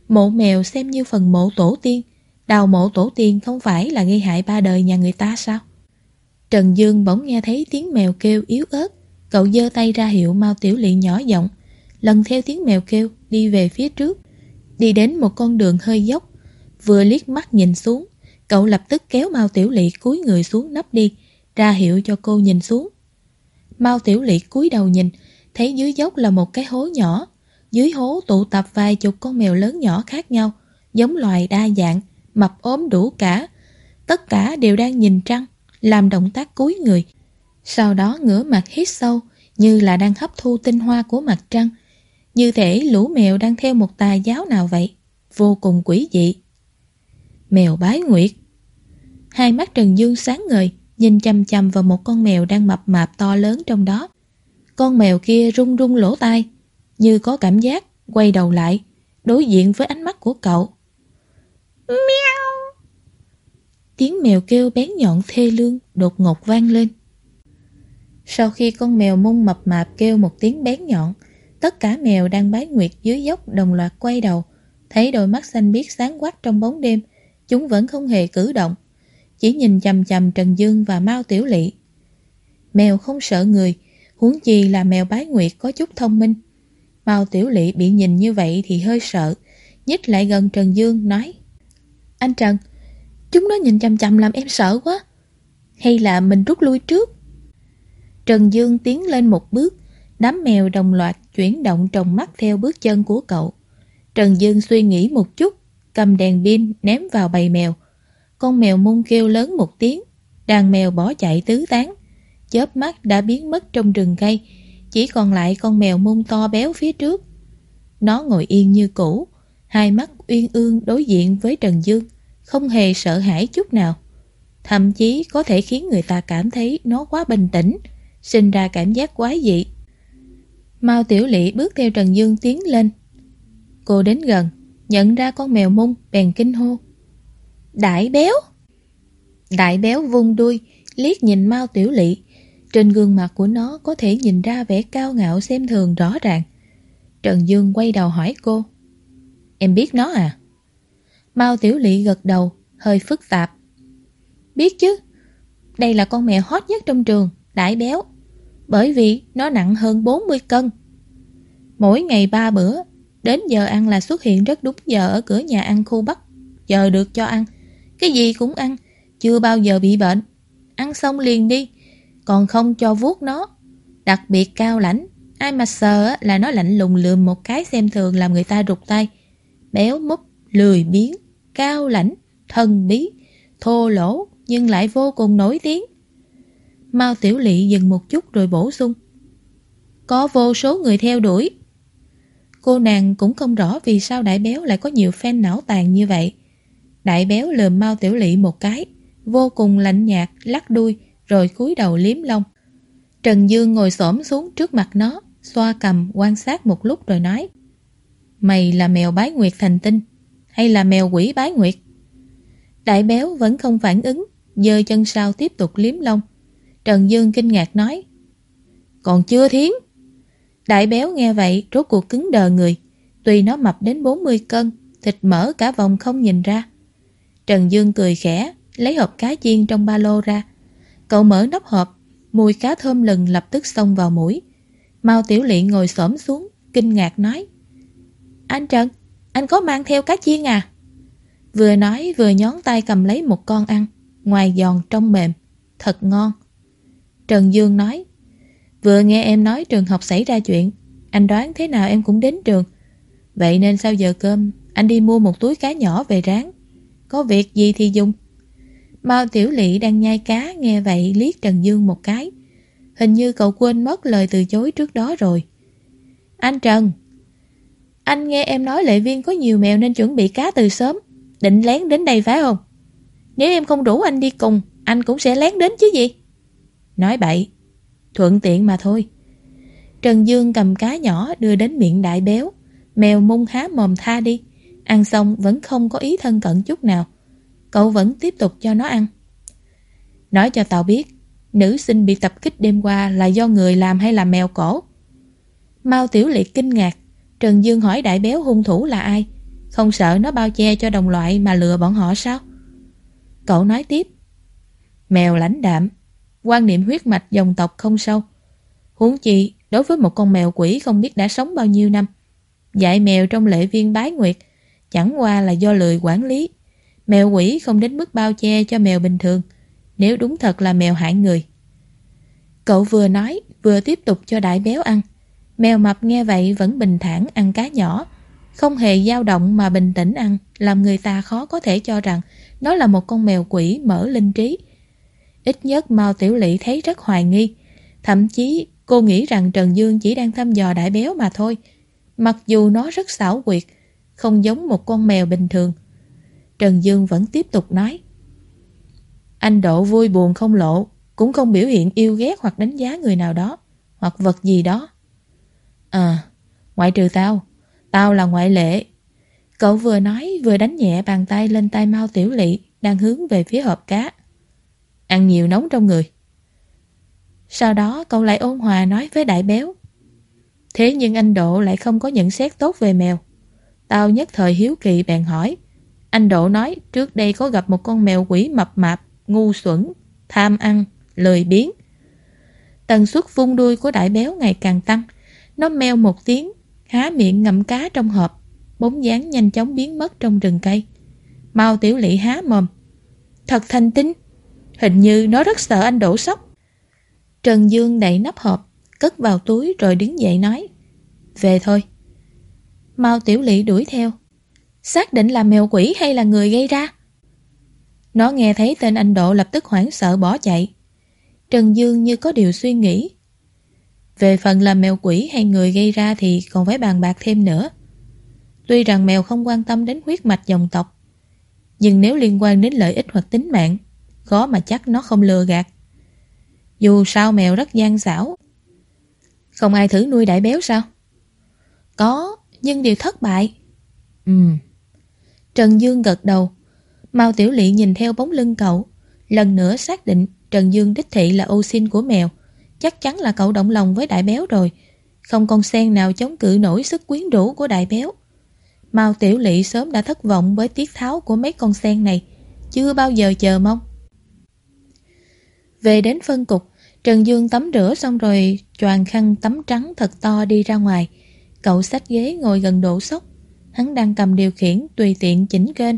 Mộ mèo xem như phần mộ tổ tiên Đào mộ tổ tiên không phải là gây hại ba đời nhà người ta sao? Trần Dương bỗng nghe thấy tiếng mèo kêu yếu ớt. Cậu giơ tay ra hiệu Mao Tiểu Lị nhỏ giọng, lần theo tiếng mèo kêu đi về phía trước, đi đến một con đường hơi dốc, vừa liếc mắt nhìn xuống, cậu lập tức kéo Mao Tiểu Lị cúi người xuống nấp đi, ra hiệu cho cô nhìn xuống. Mao Tiểu Lị cúi đầu nhìn, thấy dưới dốc là một cái hố nhỏ, dưới hố tụ tập vài chục con mèo lớn nhỏ khác nhau, giống loài đa dạng, mập ốm đủ cả. Tất cả đều đang nhìn trăng, làm động tác cúi người. Sau đó ngửa mặt hít sâu, như là đang hấp thu tinh hoa của mặt trăng. Như thể lũ mèo đang theo một tà giáo nào vậy, vô cùng quỷ dị. Mèo bái nguyệt Hai mắt Trần Dương sáng ngời, nhìn chăm chăm vào một con mèo đang mập mạp to lớn trong đó. Con mèo kia rung rung lỗ tai, như có cảm giác, quay đầu lại, đối diện với ánh mắt của cậu. Meow. Tiếng mèo kêu bén nhọn thê lương đột ngột vang lên. Sau khi con mèo mông mập mạp kêu một tiếng bén nhọn, Tất cả mèo đang bái nguyệt dưới dốc đồng loạt quay đầu, thấy đôi mắt xanh biếc sáng quắc trong bóng đêm, chúng vẫn không hề cử động, chỉ nhìn chầm chầm Trần Dương và Mao Tiểu Lị. Mèo không sợ người, huống chi là mèo bái nguyệt có chút thông minh. Mao Tiểu Lị bị nhìn như vậy thì hơi sợ, nhích lại gần Trần Dương nói Anh Trần, chúng nó nhìn chằm chằm làm em sợ quá. Hay là mình rút lui trước? Trần Dương tiến lên một bước, đám mèo đồng loạt chuyển động trong mắt theo bước chân của cậu. Trần Dương suy nghĩ một chút, cầm đèn pin ném vào bầy mèo. Con mèo mung kêu lớn một tiếng, đàn mèo bỏ chạy tứ tán. Chớp mắt đã biến mất trong rừng cây, chỉ còn lại con mèo mông to béo phía trước. Nó ngồi yên như cũ, hai mắt uyên ương đối diện với Trần Dương, không hề sợ hãi chút nào. Thậm chí có thể khiến người ta cảm thấy nó quá bình tĩnh, sinh ra cảm giác quái dị. Mao Tiểu Lị bước theo Trần Dương tiến lên. Cô đến gần, nhận ra con mèo mung, bèn kinh hô. Đại béo! Đại béo vung đuôi, liếc nhìn Mao Tiểu Lị. Trên gương mặt của nó có thể nhìn ra vẻ cao ngạo xem thường rõ ràng. Trần Dương quay đầu hỏi cô. Em biết nó à? Mao Tiểu Lị gật đầu, hơi phức tạp. Biết chứ, đây là con mèo hot nhất trong trường, đại béo. Bởi vì nó nặng hơn 40 cân. Mỗi ngày ba bữa, đến giờ ăn là xuất hiện rất đúng giờ ở cửa nhà ăn khu Bắc. Giờ được cho ăn, cái gì cũng ăn, chưa bao giờ bị bệnh. Ăn xong liền đi, còn không cho vuốt nó. Đặc biệt cao lãnh, ai mà sờ là nó lạnh lùng lườm một cái xem thường làm người ta rụt tay. Béo múp, lười biếng, cao lãnh, thần bí, thô lỗ nhưng lại vô cùng nổi tiếng. Mao Tiểu Lị dừng một chút rồi bổ sung. Có vô số người theo đuổi. Cô nàng cũng không rõ vì sao đại béo lại có nhiều fan não tàn như vậy. Đại béo lườm Mao Tiểu Lị một cái, vô cùng lạnh nhạt, lắc đuôi, rồi cúi đầu liếm lông. Trần Dương ngồi xổm xuống trước mặt nó, xoa cầm quan sát một lúc rồi nói Mày là mèo bái nguyệt thành tinh hay là mèo quỷ bái nguyệt? Đại béo vẫn không phản ứng, giơ chân sau tiếp tục liếm lông. Trần Dương kinh ngạc nói Còn chưa thiến Đại béo nghe vậy rốt cuộc cứng đờ người Tuy nó mập đến 40 cân Thịt mỡ cả vòng không nhìn ra Trần Dương cười khẽ Lấy hộp cá chiên trong ba lô ra Cậu mở nắp hộp Mùi cá thơm lừng lập tức xông vào mũi Mao Tiểu Lị ngồi xổm xuống Kinh ngạc nói Anh Trần, anh có mang theo cá chiên à? Vừa nói vừa nhón tay cầm lấy một con ăn Ngoài giòn trong mềm Thật ngon Trần Dương nói Vừa nghe em nói trường học xảy ra chuyện Anh đoán thế nào em cũng đến trường Vậy nên sau giờ cơm Anh đi mua một túi cá nhỏ về ráng. Có việc gì thì dùng Mao Tiểu Lị đang nhai cá, Nghe vậy liếc Trần Dương một cái. Hình như cậu quên mất lời từ chối trước đó rồi. Anh Trần. Anh nghe em nói lệ viên có nhiều mèo Nên chuẩn bị cá từ sớm. Định lén đến đây phải không? Nếu em không rủ anh đi cùng, Anh cũng sẽ lén đến chứ gì? Nói bậy. Thuận tiện mà thôi. Trần Dương cầm cá nhỏ đưa đến miệng đại béo. Mèo mung há mồm tha đi. Ăn xong vẫn không có ý thân cận chút nào. Cậu vẫn tiếp tục cho nó ăn. Nói cho tao biết Nữ sinh bị tập kích đêm qua Là do người làm hay là mèo cổ? Mao Tiểu Liệt kinh ngạc. Trần Dương hỏi đại béo hung thủ là ai? Không sợ nó bao che cho đồng loại Mà lừa bọn họ sao? Cậu nói tiếp. Mèo lãnh đạm. Quan niệm huyết mạch dòng tộc không sâu. Huống chi, đối với một con mèo quỷ không biết đã sống bao nhiêu năm. Dạy mèo trong lệ viên bái nguyệt chẳng qua là do lười quản lý. Mèo quỷ không đến mức bao che cho mèo bình thường, nếu đúng thật là mèo hại người. Cậu vừa nói, vừa tiếp tục cho đại béo ăn. Mèo mập nghe vậy vẫn bình thản ăn cá nhỏ, không hề dao động mà bình tĩnh ăn, làm người ta khó có thể cho rằng nó là một con mèo quỷ mở linh trí. Ít nhất Mao Tiểu Lị thấy rất hoài nghi. Thậm chí cô nghĩ rằng Trần Dương chỉ đang thăm dò đại béo mà thôi. Mặc dù nó rất xảo quyệt, không giống một con mèo bình thường. Trần Dương vẫn tiếp tục nói. Anh Độ vui buồn không lộ, cũng không biểu hiện yêu ghét hoặc đánh giá người nào đó, hoặc vật gì đó. À, ngoại trừ tao, tao là ngoại lệ. Cậu vừa nói vừa đánh nhẹ bàn tay lên tay Mao Tiểu Lị đang hướng về phía hộp cá. Ăn nhiều nóng trong người Sau đó cậu lại ôn hòa nói với đại béo Thế nhưng anh Độ lại không có nhận xét tốt về mèo. Tao nhất thời hiếu kỳ bèn hỏi. Anh Độ nói trước đây có gặp một con mèo quỷ mập mạp, ngu xuẩn, tham ăn, lười biếng. Tần suất vung đuôi của đại béo ngày càng tăng. Nó meo một tiếng, há miệng ngậm cá trong hộp, bóng dáng nhanh chóng biến mất trong rừng cây. Mao Tiểu Lị há mồm. Thật thành tinh, hình như nó rất sợ anh đổ sốc. Trần Dương đẩy nắp hộp, cất vào túi rồi đứng dậy nói. Về thôi. Mao Tiểu Lị đuổi theo. Xác định là mèo quỷ hay là người gây ra? Nó nghe thấy tên anh Độ lập tức hoảng sợ bỏ chạy. Trần Dương như có điều suy nghĩ. Về phần là mèo quỷ hay người gây ra thì còn phải bàn bạc thêm nữa. Tuy rằng mèo không quan tâm đến huyết mạch dòng tộc, nhưng nếu liên quan đến lợi ích hoặc tính mạng, khó mà chắc nó không lừa gạt. Dù sao mèo rất gian xảo. Không ai thử nuôi đại béo sao? Có, nhưng đều thất bại. Ừ. Trần Dương gật đầu. Mao Tiểu Lị nhìn theo bóng lưng cậu, lần nữa xác định Trần Dương đích thị là ô xin của mèo. Chắc chắn là cậu động lòng với đại béo rồi. Không con sen nào chống cự nổi sức quyến rũ của đại béo. Mao Tiểu Lị sớm đã thất vọng với tiết tháo của mấy con sen này. Chưa bao giờ chờ mong. Về đến phân cục, Trần Dương tắm rửa xong rồi choàng khăn tắm trắng thật to đi ra ngoài. Cậu xách ghế ngồi gần đổ sốc. Hắn đang cầm điều khiển tùy tiện chỉnh kênh.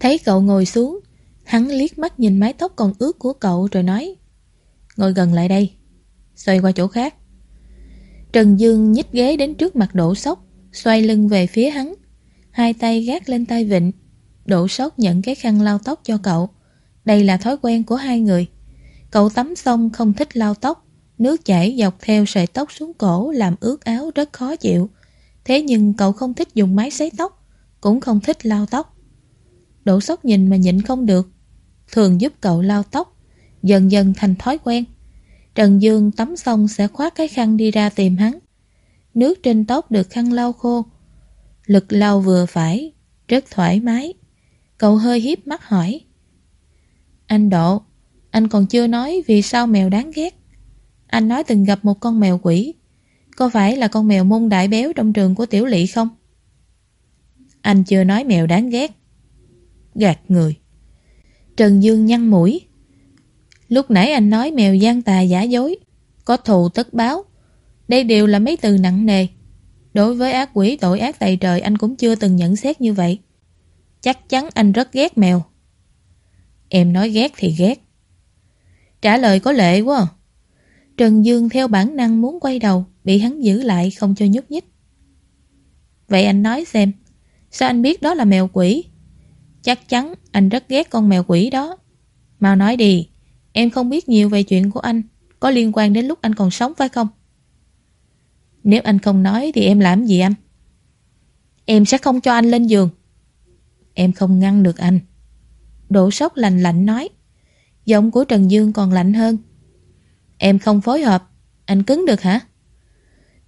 Thấy cậu ngồi xuống, hắn liếc mắt nhìn mái tóc còn ướt của cậu rồi nói Ngồi gần lại đây. Xoay qua chỗ khác. Trần Dương nhích ghế đến trước mặt đổ sốc, xoay lưng về phía hắn. Hai tay gác lên tay vịnh. Đổ sốc nhận cái khăn lau tóc cho cậu. Đây là thói quen của hai người. Cậu tắm xong không thích lau tóc, nước chảy dọc theo sợi tóc xuống cổ làm ướt áo rất khó chịu. Thế nhưng cậu không thích dùng máy sấy tóc, cũng không thích lau tóc. Đỗ sốc nhìn mà nhịn không được, thường giúp cậu lau tóc, dần dần thành thói quen. Trần Dương tắm xong sẽ khoác cái khăn đi ra tìm hắn. Nước trên tóc được khăn lau khô, lực lau vừa phải, rất thoải mái. Cậu hơi hiếp mắt hỏi. Anh Độ, anh còn chưa nói vì sao mèo đáng ghét. Anh nói từng gặp một con mèo quỷ. Có phải là con mèo mông đại béo trong trường của tiểu lỵ không? Anh chưa nói mèo đáng ghét. Gạt người. Trần Dương nhăn mũi. Lúc nãy anh nói mèo gian tà giả dối. Có thù tất báo. Đây đều là mấy từ nặng nề. Đối với ác quỷ, tội ác tày trời, anh cũng chưa từng nhận xét như vậy. Chắc chắn anh rất ghét mèo. Em nói ghét thì ghét. Trả lời có lệ quá Trần Dương theo bản năng muốn quay đầu, Bị hắn giữ lại không cho nhúc nhích. Vậy anh nói xem, Sao anh biết đó là mèo quỷ? Chắc chắn anh rất ghét con mèo quỷ đó. Mau nói đi, Em không biết nhiều về chuyện của anh, Có liên quan đến lúc anh còn sống phải không? Nếu anh không nói Thì em làm gì anh? Em sẽ không cho anh lên giường. Em không ngăn được anh. Đỗ sốc lành lạnh nói. Giọng của Trần Dương còn lạnh hơn. Em không phối hợp. Anh cứng được hả?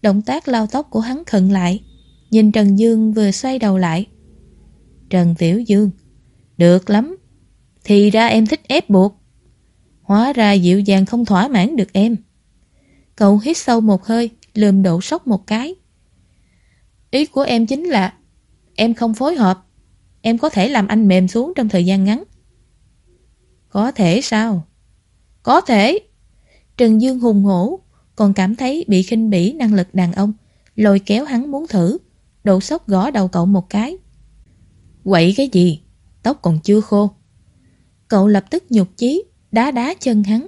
Động tác lau tóc của hắn khẩn lại. Nhìn Trần Dương vừa xoay đầu lại. Trần Tiểu Dương. Được lắm. Thì ra em thích ép buộc. Hóa ra dịu dàng không thỏa mãn được em. Cậu hít sâu một hơi, Lườm độ sốc một cái. Ý của em chính là, Em không phối hợp. Em có thể làm anh mềm xuống trong thời gian ngắn. Có thể sao? Có thể. Trần Dương hùng hổ, còn cảm thấy bị khinh bỉ năng lực đàn ông, lôi kéo hắn muốn thử. Độ sốc gõ đầu cậu một cái. Quậy cái gì? Tóc còn chưa khô. Cậu lập tức nhục chí, đá đá chân hắn.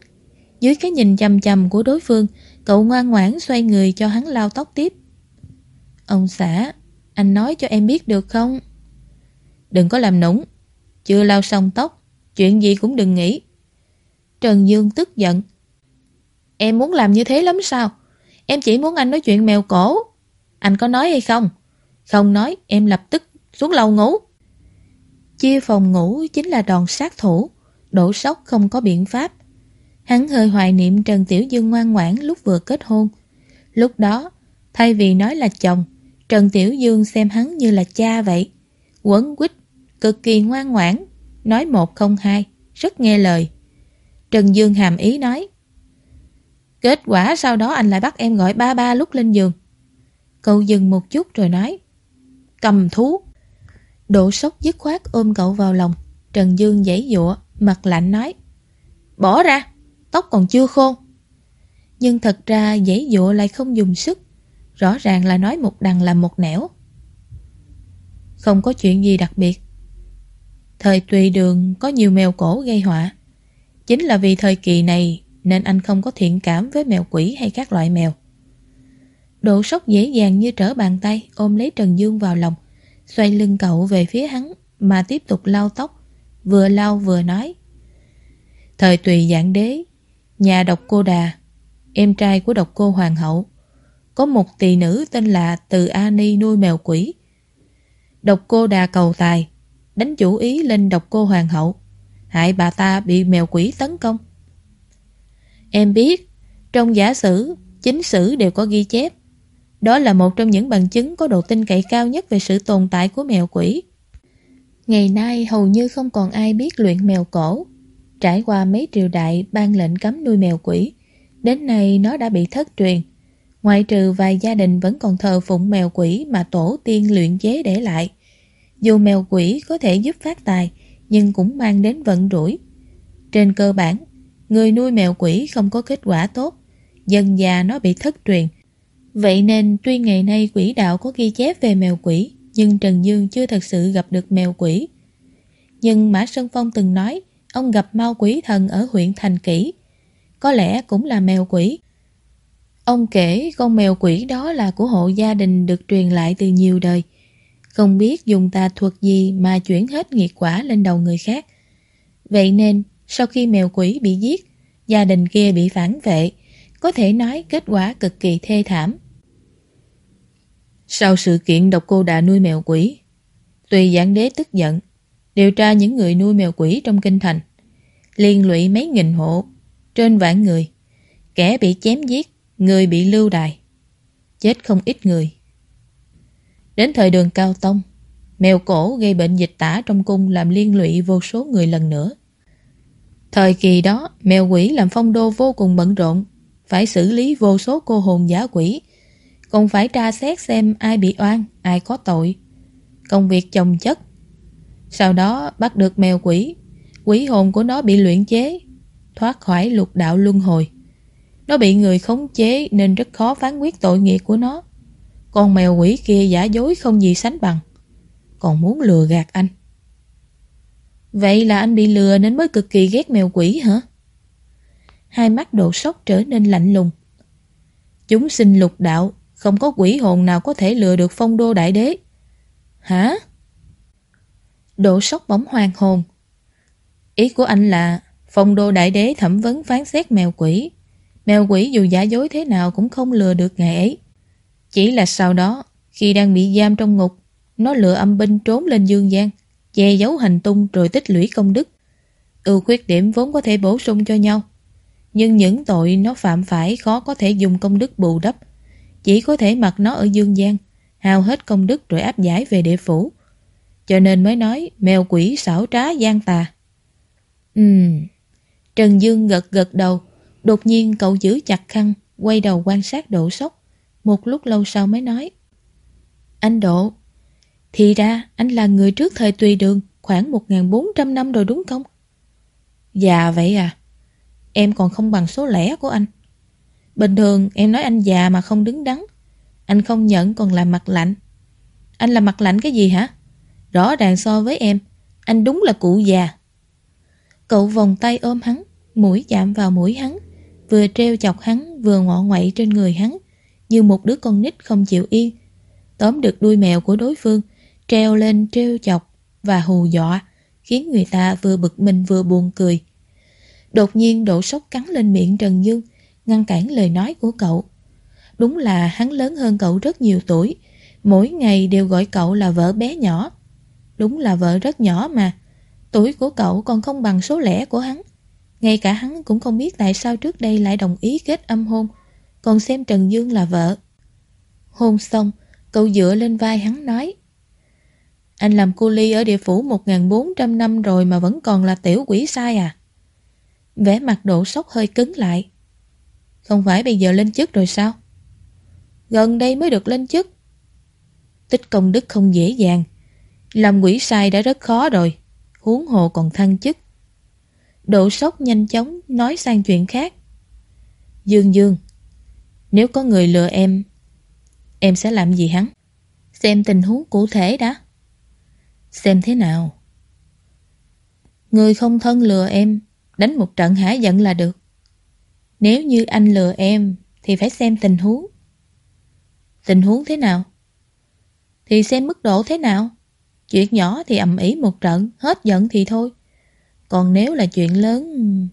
Dưới cái nhìn chầm chầm của đối phương, cậu ngoan ngoãn xoay người cho hắn lau tóc tiếp. Ông xã, anh nói cho em biết được không? Đừng có làm nũng. Chưa lau xong tóc, Chuyện gì cũng đừng nghĩ. Trần Dương tức giận. Em muốn làm như thế lắm sao? Em chỉ muốn anh nói chuyện mèo cổ. Anh có nói hay không? Không nói, em lập tức xuống lầu ngủ. Chia phòng ngủ chính là đòn sát thủ. Đổ sốc không có biện pháp. Hắn hơi hoài niệm Trần Tiểu Dương ngoan ngoãn lúc vừa kết hôn. Lúc đó, thay vì nói là chồng, Trần Tiểu Dương xem hắn như là cha vậy. Quấn quýt, cực kỳ ngoan ngoãn, Nói một không hai, rất nghe lời. Trần Dương hàm ý nói. Kết quả sau đó anh lại bắt em gọi ba ba lúc lên giường. Cậu dừng một chút rồi nói, Cầm thú. Độ sốc dứt khoát ôm cậu vào lòng. Trần Dương giãy dụa Mặt lạnh nói, Bỏ ra, Tóc còn chưa khô. Nhưng thật ra giãy dụa lại không dùng sức, Rõ ràng là nói một đằng làm một nẻo. Không có chuyện gì đặc biệt. Thời tùy đường có nhiều mèo cổ gây họa. Chính là vì thời kỳ này nên anh không có thiện cảm với mèo quỷ hay các loại mèo. Độ sốc dễ dàng như trở bàn tay, Ôm lấy Trần Dương vào lòng, Xoay lưng cậu về phía hắn, Mà tiếp tục lau tóc, Vừa lau vừa nói. Thời tùy dạng đế, Nhà độc cô đà, Em trai của độc cô hoàng hậu, Có một tỳ nữ tên là Từ Ani nuôi mèo quỷ. Độc cô đà cầu tài, Đánh chủ ý lên độc cô hoàng hậu, Hại bà ta bị mèo quỷ tấn công. Em biết Trong giả sử Chính sử đều có ghi chép đó là một trong những bằng chứng có độ tin cậy cao nhất về sự tồn tại của mèo quỷ. Ngày nay hầu như không còn ai biết luyện mèo cổ. Trải qua mấy triều đại ban lệnh cấm nuôi mèo quỷ, đến nay nó đã bị thất truyền. Ngoại trừ vài gia đình vẫn còn thờ phụng mèo quỷ mà tổ tiên luyện chế để lại. Dù mèo quỷ có thể giúp phát tài, nhưng cũng mang đến vận rủi. Trên cơ bản, người nuôi mèo quỷ không có kết quả tốt. Dần già nó bị thất truyền, Vậy nên tuy ngày nay quỷ đạo có ghi chép về mèo quỷ, nhưng Trần Dương chưa thật sự gặp được mèo quỷ. Nhưng Mã Sơn Phong từng nói ông gặp mau quỷ thần ở huyện Thành Kỷ. Có lẽ cũng là mèo quỷ. Ông kể con mèo quỷ đó là của hộ gia đình được truyền lại từ nhiều đời. Không biết dùng tà thuật gì mà chuyển hết nghiệt quả lên đầu người khác. Vậy nên, sau khi mèo quỷ bị giết, gia đình kia bị phản vệ, có thể nói kết quả cực kỳ thê thảm. Sau sự kiện độc cô đã nuôi mèo quỷ, tùy giảng đế tức giận, điều tra những người nuôi mèo quỷ trong kinh thành, liên lụy mấy nghìn hộ, trên vạn người, kẻ bị chém giết, người bị lưu đài, chết không ít người. Đến thời đường Cao Tông, mèo cổ gây bệnh dịch tả trong cung làm liên lụy vô số người lần nữa. Thời kỳ đó, mèo quỷ làm phong đô vô cùng bận rộn, phải xử lý vô số cô hồn giả quỷ, còn phải tra xét xem ai bị oan, ai có tội. Công việc chồng chất. Sau đó bắt được mèo quỷ, quỷ hồn của nó bị luyện chế, thoát khỏi lục đạo luân hồi. Nó bị người khống chế nên rất khó phán quyết tội nghiệp của nó. Con mèo quỷ kia giả dối không gì sánh bằng. Còn muốn lừa gạt anh. Vậy là anh bị lừa nên mới cực kỳ ghét mèo quỷ hả? Hai mắt độ sốc trở nên lạnh lùng. Chúng sinh lục đạo không có quỷ hồn nào có thể lừa được phong đô đại đế. Hả? Độ sốc bóng hoàng hồn. Ý của anh là phong đô đại đế thẩm vấn phán xét mèo quỷ. Mèo quỷ dù giả dối thế nào cũng không lừa được ngày ấy. Chỉ là sau đó, khi đang bị giam trong ngục, nó lừa âm binh trốn lên dương gian, che giấu hành tung rồi tích lũy công đức. Ưu khuyết điểm vốn có thể bổ sung cho nhau. Nhưng những tội nó phạm phải khó có thể dùng công đức bù đắp chỉ có thể mặc nó ở dương gian, hao hết công đức rồi áp giải về địa phủ. Cho nên mới nói mèo quỷ xảo trá gian tà. Ừm, Trần Dương gật gật đầu, đột nhiên cậu giữ chặt khăn, quay đầu quan sát độ sốc. Một lúc lâu sau mới nói. Anh Độ, thì ra anh là người trước thời tùy đường khoảng 1.400 năm rồi đúng không? già vậy à, em còn không bằng số lẻ của anh. Bình thường em nói anh già mà không đứng đắn Anh không nhận còn làm mặt lạnh Anh làm mặt lạnh cái gì hả? Rõ ràng so với em Anh đúng là cụ già Cậu vòng tay ôm hắn Mũi chạm vào mũi hắn Vừa treo chọc hắn vừa ngọ ngoậy trên người hắn Như một đứa con nít không chịu yên Tóm được đuôi mèo của đối phương Treo lên treo chọc Và hù dọa Khiến người ta vừa bực mình vừa buồn cười Đột nhiên độ sốc cắn lên miệng Trần Dương ngăn cản lời nói của cậu. Đúng là hắn lớn hơn cậu rất nhiều tuổi, mỗi ngày đều gọi cậu là vợ bé nhỏ. Đúng là vợ rất nhỏ mà, tuổi của cậu còn không bằng số lẻ của hắn. Ngay cả hắn cũng không biết tại sao trước đây lại đồng ý kết âm hôn, còn xem Trần Dương là vợ. Hôn xong, cậu dựa lên vai hắn nói anh làm cu ly ở địa phủ 1.400 năm rồi mà vẫn còn là tiểu quỷ sai à? Vẻ mặt độ sốc hơi cứng lại. Không phải bây giờ lên chức rồi sao? Gần đây mới được lên chức. Tích công đức không dễ dàng. Làm quỷ sai đã rất khó rồi. Huống hồ còn thăng chức. Độ sốc nhanh chóng nói sang chuyện khác. Dương Dương, nếu có người lừa em, em sẽ làm gì hắn? Xem tình huống cụ thể đã. Xem thế nào? Người không thân lừa em, đánh một trận hả giận là được. Nếu như anh lừa em, thì phải xem tình huống. Tình huống thế nào? Thì xem mức độ thế nào. Chuyện nhỏ thì ầm ĩ một trận, hết giận thì thôi. Còn nếu là chuyện lớn...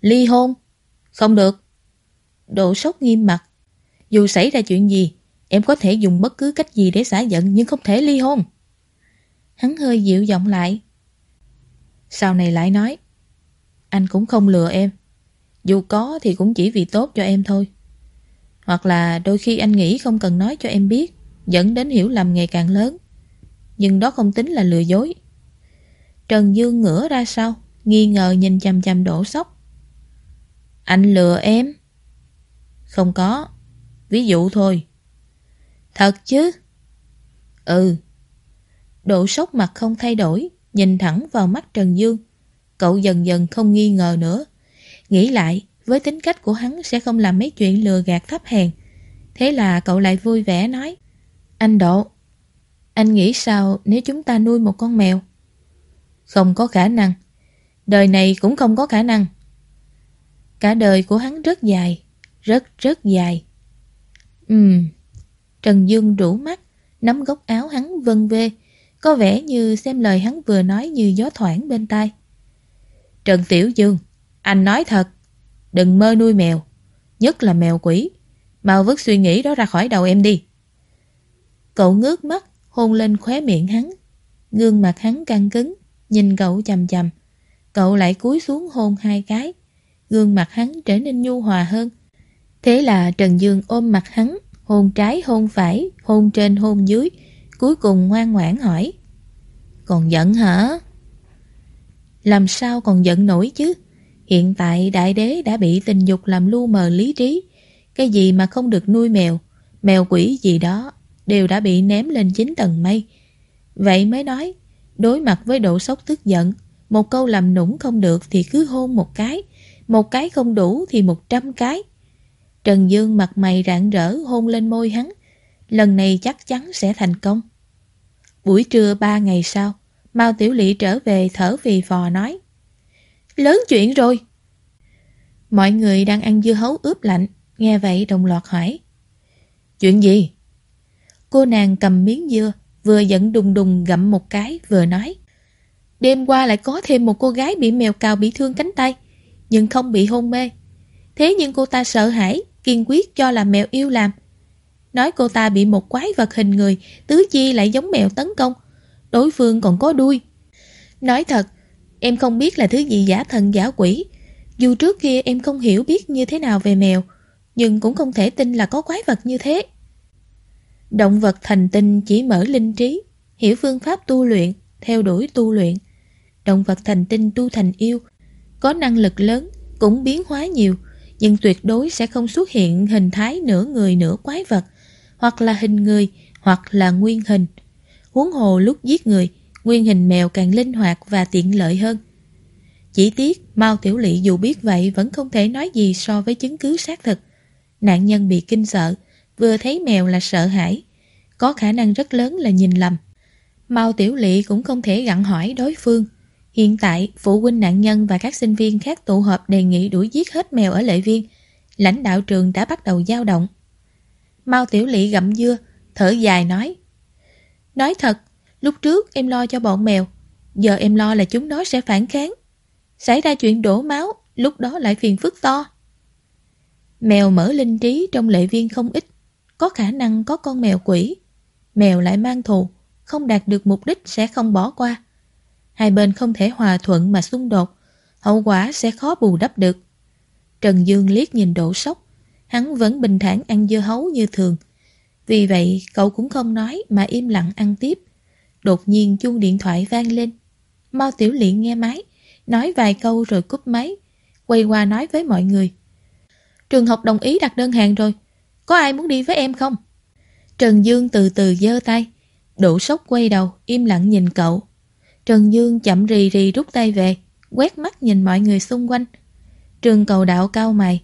Ly hôn? Không được. Độ sốc nghiêm mặt. Dù xảy ra chuyện gì, em có thể dùng bất cứ cách gì để xả giận nhưng không thể ly hôn. Hắn hơi dịu giọng lại. Sau này lại nói, anh cũng không lừa em. Dù có thì cũng chỉ vì tốt cho em thôi. Hoặc là đôi khi anh nghĩ không cần nói cho em biết, dẫn đến hiểu lầm ngày càng lớn. Nhưng đó không tính là lừa dối. Trần Dương ngửa ra sau, nghi ngờ nhìn chằm chằm đổ sốc. Anh lừa em? Không có. Ví dụ thôi. Thật chứ? Ừ. Độ sốc mặt không thay đổi, nhìn thẳng vào mắt Trần Dương. Cậu dần dần không nghi ngờ nữa. Nghĩ lại, với tính cách của hắn sẽ không làm mấy chuyện lừa gạt thấp hèn. Thế là cậu lại vui vẻ nói. Anh Độ, anh nghĩ sao nếu chúng ta nuôi một con mèo? Không có khả năng. Đời này cũng không có khả năng. Cả đời của hắn rất dài, rất rất dài. Ừm, Trần Dương rủ mắt, nắm góc áo hắn vân vê, có vẻ như xem lời hắn vừa nói như gió thoảng bên tai. Trần Tiểu Dương, anh nói thật, đừng mơ nuôi mèo, nhất là mèo quỷ. Mau vứt suy nghĩ đó ra khỏi đầu em đi. Cậu ngước mắt, hôn lên khóe miệng hắn. Gương mặt hắn căng cứng, nhìn cậu chầm chầm. Cậu lại cúi xuống hôn hai cái. Gương mặt hắn trở nên nhu hòa hơn. Thế là Trần Dương ôm mặt hắn, hôn trái hôn phải, hôn trên hôn dưới, cuối cùng ngoan ngoãn hỏi. Còn giận hả? Làm sao còn giận nổi chứ? Hiện tại đại đế đã bị tình dục làm lu mờ lý trí. Cái gì mà không được nuôi mèo, mèo quỷ gì đó, đều đã bị ném lên chín tầng mây. Vậy mới nói, đối mặt với độ sốc tức giận, một câu làm nũng không được thì cứ hôn một cái, một cái không đủ thì một trăm cái. Trần Dương mặt mày rạng rỡ hôn lên môi hắn, lần này chắc chắn sẽ thành công. Buổi trưa ba ngày sau, Mao Tiểu Lị trở về thở vì phò nói. Lớn chuyện rồi. Mọi người đang ăn dưa hấu ướp lạnh, nghe vậy đồng loạt hỏi. Chuyện gì? Cô nàng cầm miếng dưa, vừa giận đùng đùng gặm một cái, vừa nói. Đêm qua lại có thêm một cô gái bị mèo cào bị thương cánh tay, nhưng không bị hôn mê. Thế nhưng cô ta sợ hãi, kiên quyết cho là mèo yêu làm. Nói cô ta bị một quái vật hình người, tứ chi lại giống mèo tấn công. Đối phương còn có đuôi. Nói thật, em không biết là thứ gì giả thần giả quỷ. Dù trước kia em không hiểu biết như thế nào về mèo, nhưng cũng không thể tin là có quái vật như thế. Động vật thành tinh chỉ mở linh trí, hiểu phương pháp tu luyện, theo đuổi tu luyện. Động vật thành tinh tu thành yêu, có năng lực lớn, cũng biến hóa nhiều, nhưng tuyệt đối sẽ không xuất hiện hình thái nửa người nửa quái vật, hoặc là hình người, hoặc là nguyên hình. Huống hồ lúc giết người, nguyên hình mèo càng linh hoạt và tiện lợi hơn. Chỉ tiếc, Mao Tiểu Lị dù biết vậy vẫn không thể nói gì so với chứng cứ xác thực. Nạn nhân bị kinh sợ, vừa thấy mèo là sợ hãi, có khả năng rất lớn là nhìn lầm. Mao Tiểu Lị cũng không thể gặn hỏi đối phương. Hiện tại, phụ huynh nạn nhân và các sinh viên khác tụ họp đề nghị đuổi giết hết mèo ở lệ viên. Lãnh đạo trường đã bắt đầu dao động. Mao Tiểu Lị gặm dưa, thở dài nói. Nói thật, lúc trước em lo cho bọn mèo, giờ em lo là chúng nó sẽ phản kháng. Xảy ra chuyện đổ máu, lúc đó lại phiền phức to. Mèo mở linh trí trong lệ viên không ít, có khả năng có con mèo quỷ. Mèo lại mang thù, không đạt được mục đích sẽ không bỏ qua. Hai bên không thể hòa thuận mà xung đột, hậu quả sẽ khó bù đắp được. Trần Dương liếc nhìn độ sốc, hắn vẫn bình thản ăn dưa hấu như thường. Vì vậy cậu cũng không nói mà im lặng ăn tiếp. Đột nhiên chuông điện thoại vang lên. mau Tiểu Liện nghe máy, nói vài câu rồi cúp máy, quay qua nói với mọi người. Trường học đồng ý đặt đơn hàng rồi, có ai muốn đi với em không? Trần Dương từ từ giơ tay, đổ sốc quay đầu, im lặng nhìn cậu. Trần Dương chậm rì rì rút tay về, quét mắt nhìn mọi người xung quanh. Trường cầu đạo cao mày,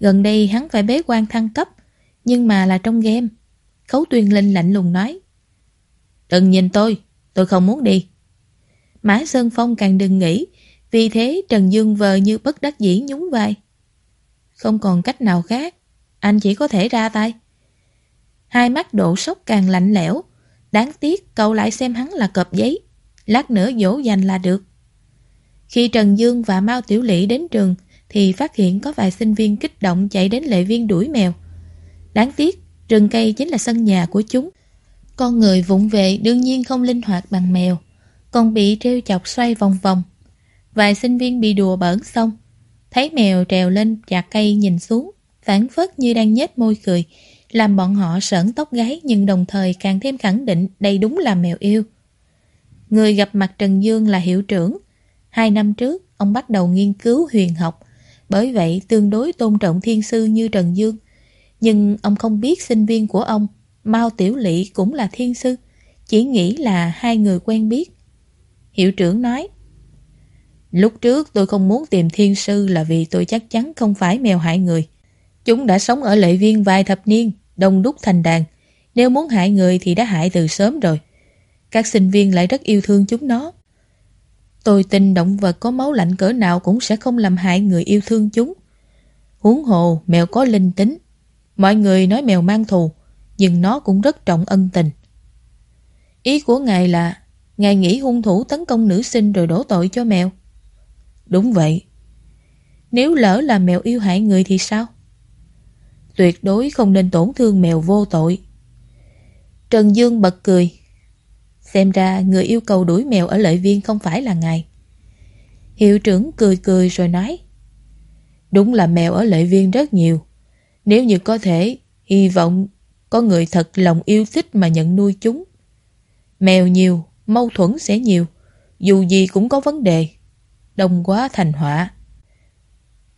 gần đây hắn phải bế quan thăng cấp, nhưng mà là trong game. Khấu tuyên linh lạnh lùng nói. Đừng nhìn tôi, tôi không muốn đi. Mã Sơn Phong càng đừng nghĩ, vì thế Trần Dương vờ như bất đắc dĩ nhún vai. Không còn cách nào khác, anh chỉ có thể ra tay. Hai mắt độ sốc càng lạnh lẽo, đáng tiếc cậu lại xem hắn là cọp giấy, lát nữa dỗ dành là được. Khi Trần Dương và Mao Tiểu Lỵ đến trường thì phát hiện có vài sinh viên kích động chạy đến lệ viên đuổi mèo. Đáng tiếc, rừng cây chính là sân nhà của chúng. Con người vụng về đương nhiên không linh hoạt bằng mèo, còn bị treo chọc xoay vòng vòng. Vài sinh viên bị đùa bỡn xong, thấy mèo trèo lên chạc cây nhìn xuống, phản phất như đang nhếch môi cười, làm bọn họ sởn tóc gáy nhưng đồng thời càng thêm khẳng định đây đúng là mèo yêu. Người gặp mặt Trần Dương là hiệu trưởng. Hai năm trước, ông bắt đầu nghiên cứu huyền học, bởi vậy tương đối tôn trọng thiên sư như Trần Dương. Nhưng ông không biết sinh viên của ông, Mao Tiểu Lị cũng là thiên sư, chỉ nghĩ là hai người quen biết. Hiệu trưởng nói, Lúc trước tôi không muốn tìm thiên sư là vì tôi chắc chắn không phải mèo hại người. Chúng đã sống ở lệ viên vài thập niên, đông đúc thành đàn. Nếu muốn hại người thì đã hại từ sớm rồi. Các sinh viên lại rất yêu thương chúng nó. Tôi tin động vật có máu lạnh cỡ nào cũng sẽ không làm hại người yêu thương chúng. Huống hồ, mèo có linh tính. Mọi người nói mèo mang thù, nhưng nó cũng rất trọng ân tình. Ý của ngài là, ngài nghĩ hung thủ tấn công nữ sinh rồi đổ tội cho mèo. Đúng vậy. Nếu lỡ là mèo yêu hại người thì sao? Tuyệt đối không nên tổn thương mèo vô tội. Trần Dương bật cười. Xem ra người yêu cầu đuổi mèo ở lợi viên không phải là ngài. Hiệu trưởng cười cười rồi nói. Đúng là mèo ở lợi viên rất nhiều. Nếu như có thể, hy vọng có người thật lòng yêu thích mà nhận nuôi chúng. Mèo nhiều, mâu thuẫn sẽ nhiều. Dù gì cũng có vấn đề. Đông quá thành họa.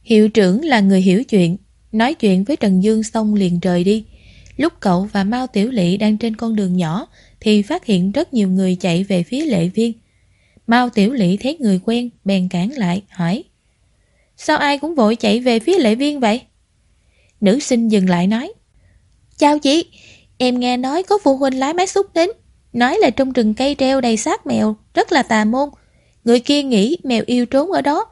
Hiệu trưởng là người hiểu chuyện, nói chuyện với Trần Dương xong liền rời đi. Lúc cậu và Mao Tiểu Lị đang trên con đường nhỏ thì phát hiện rất nhiều người chạy về phía lệ viên. Mao Tiểu Lị thấy người quen, bèn cản lại, hỏi Sao ai cũng vội chạy về phía lệ viên vậy? Nữ sinh dừng lại nói Chào chị, em nghe nói có phụ huynh lái máy xúc đến Nói là trong rừng cây treo đầy xác mèo, rất là tà môn Người kia nghĩ mèo yêu trốn ở đó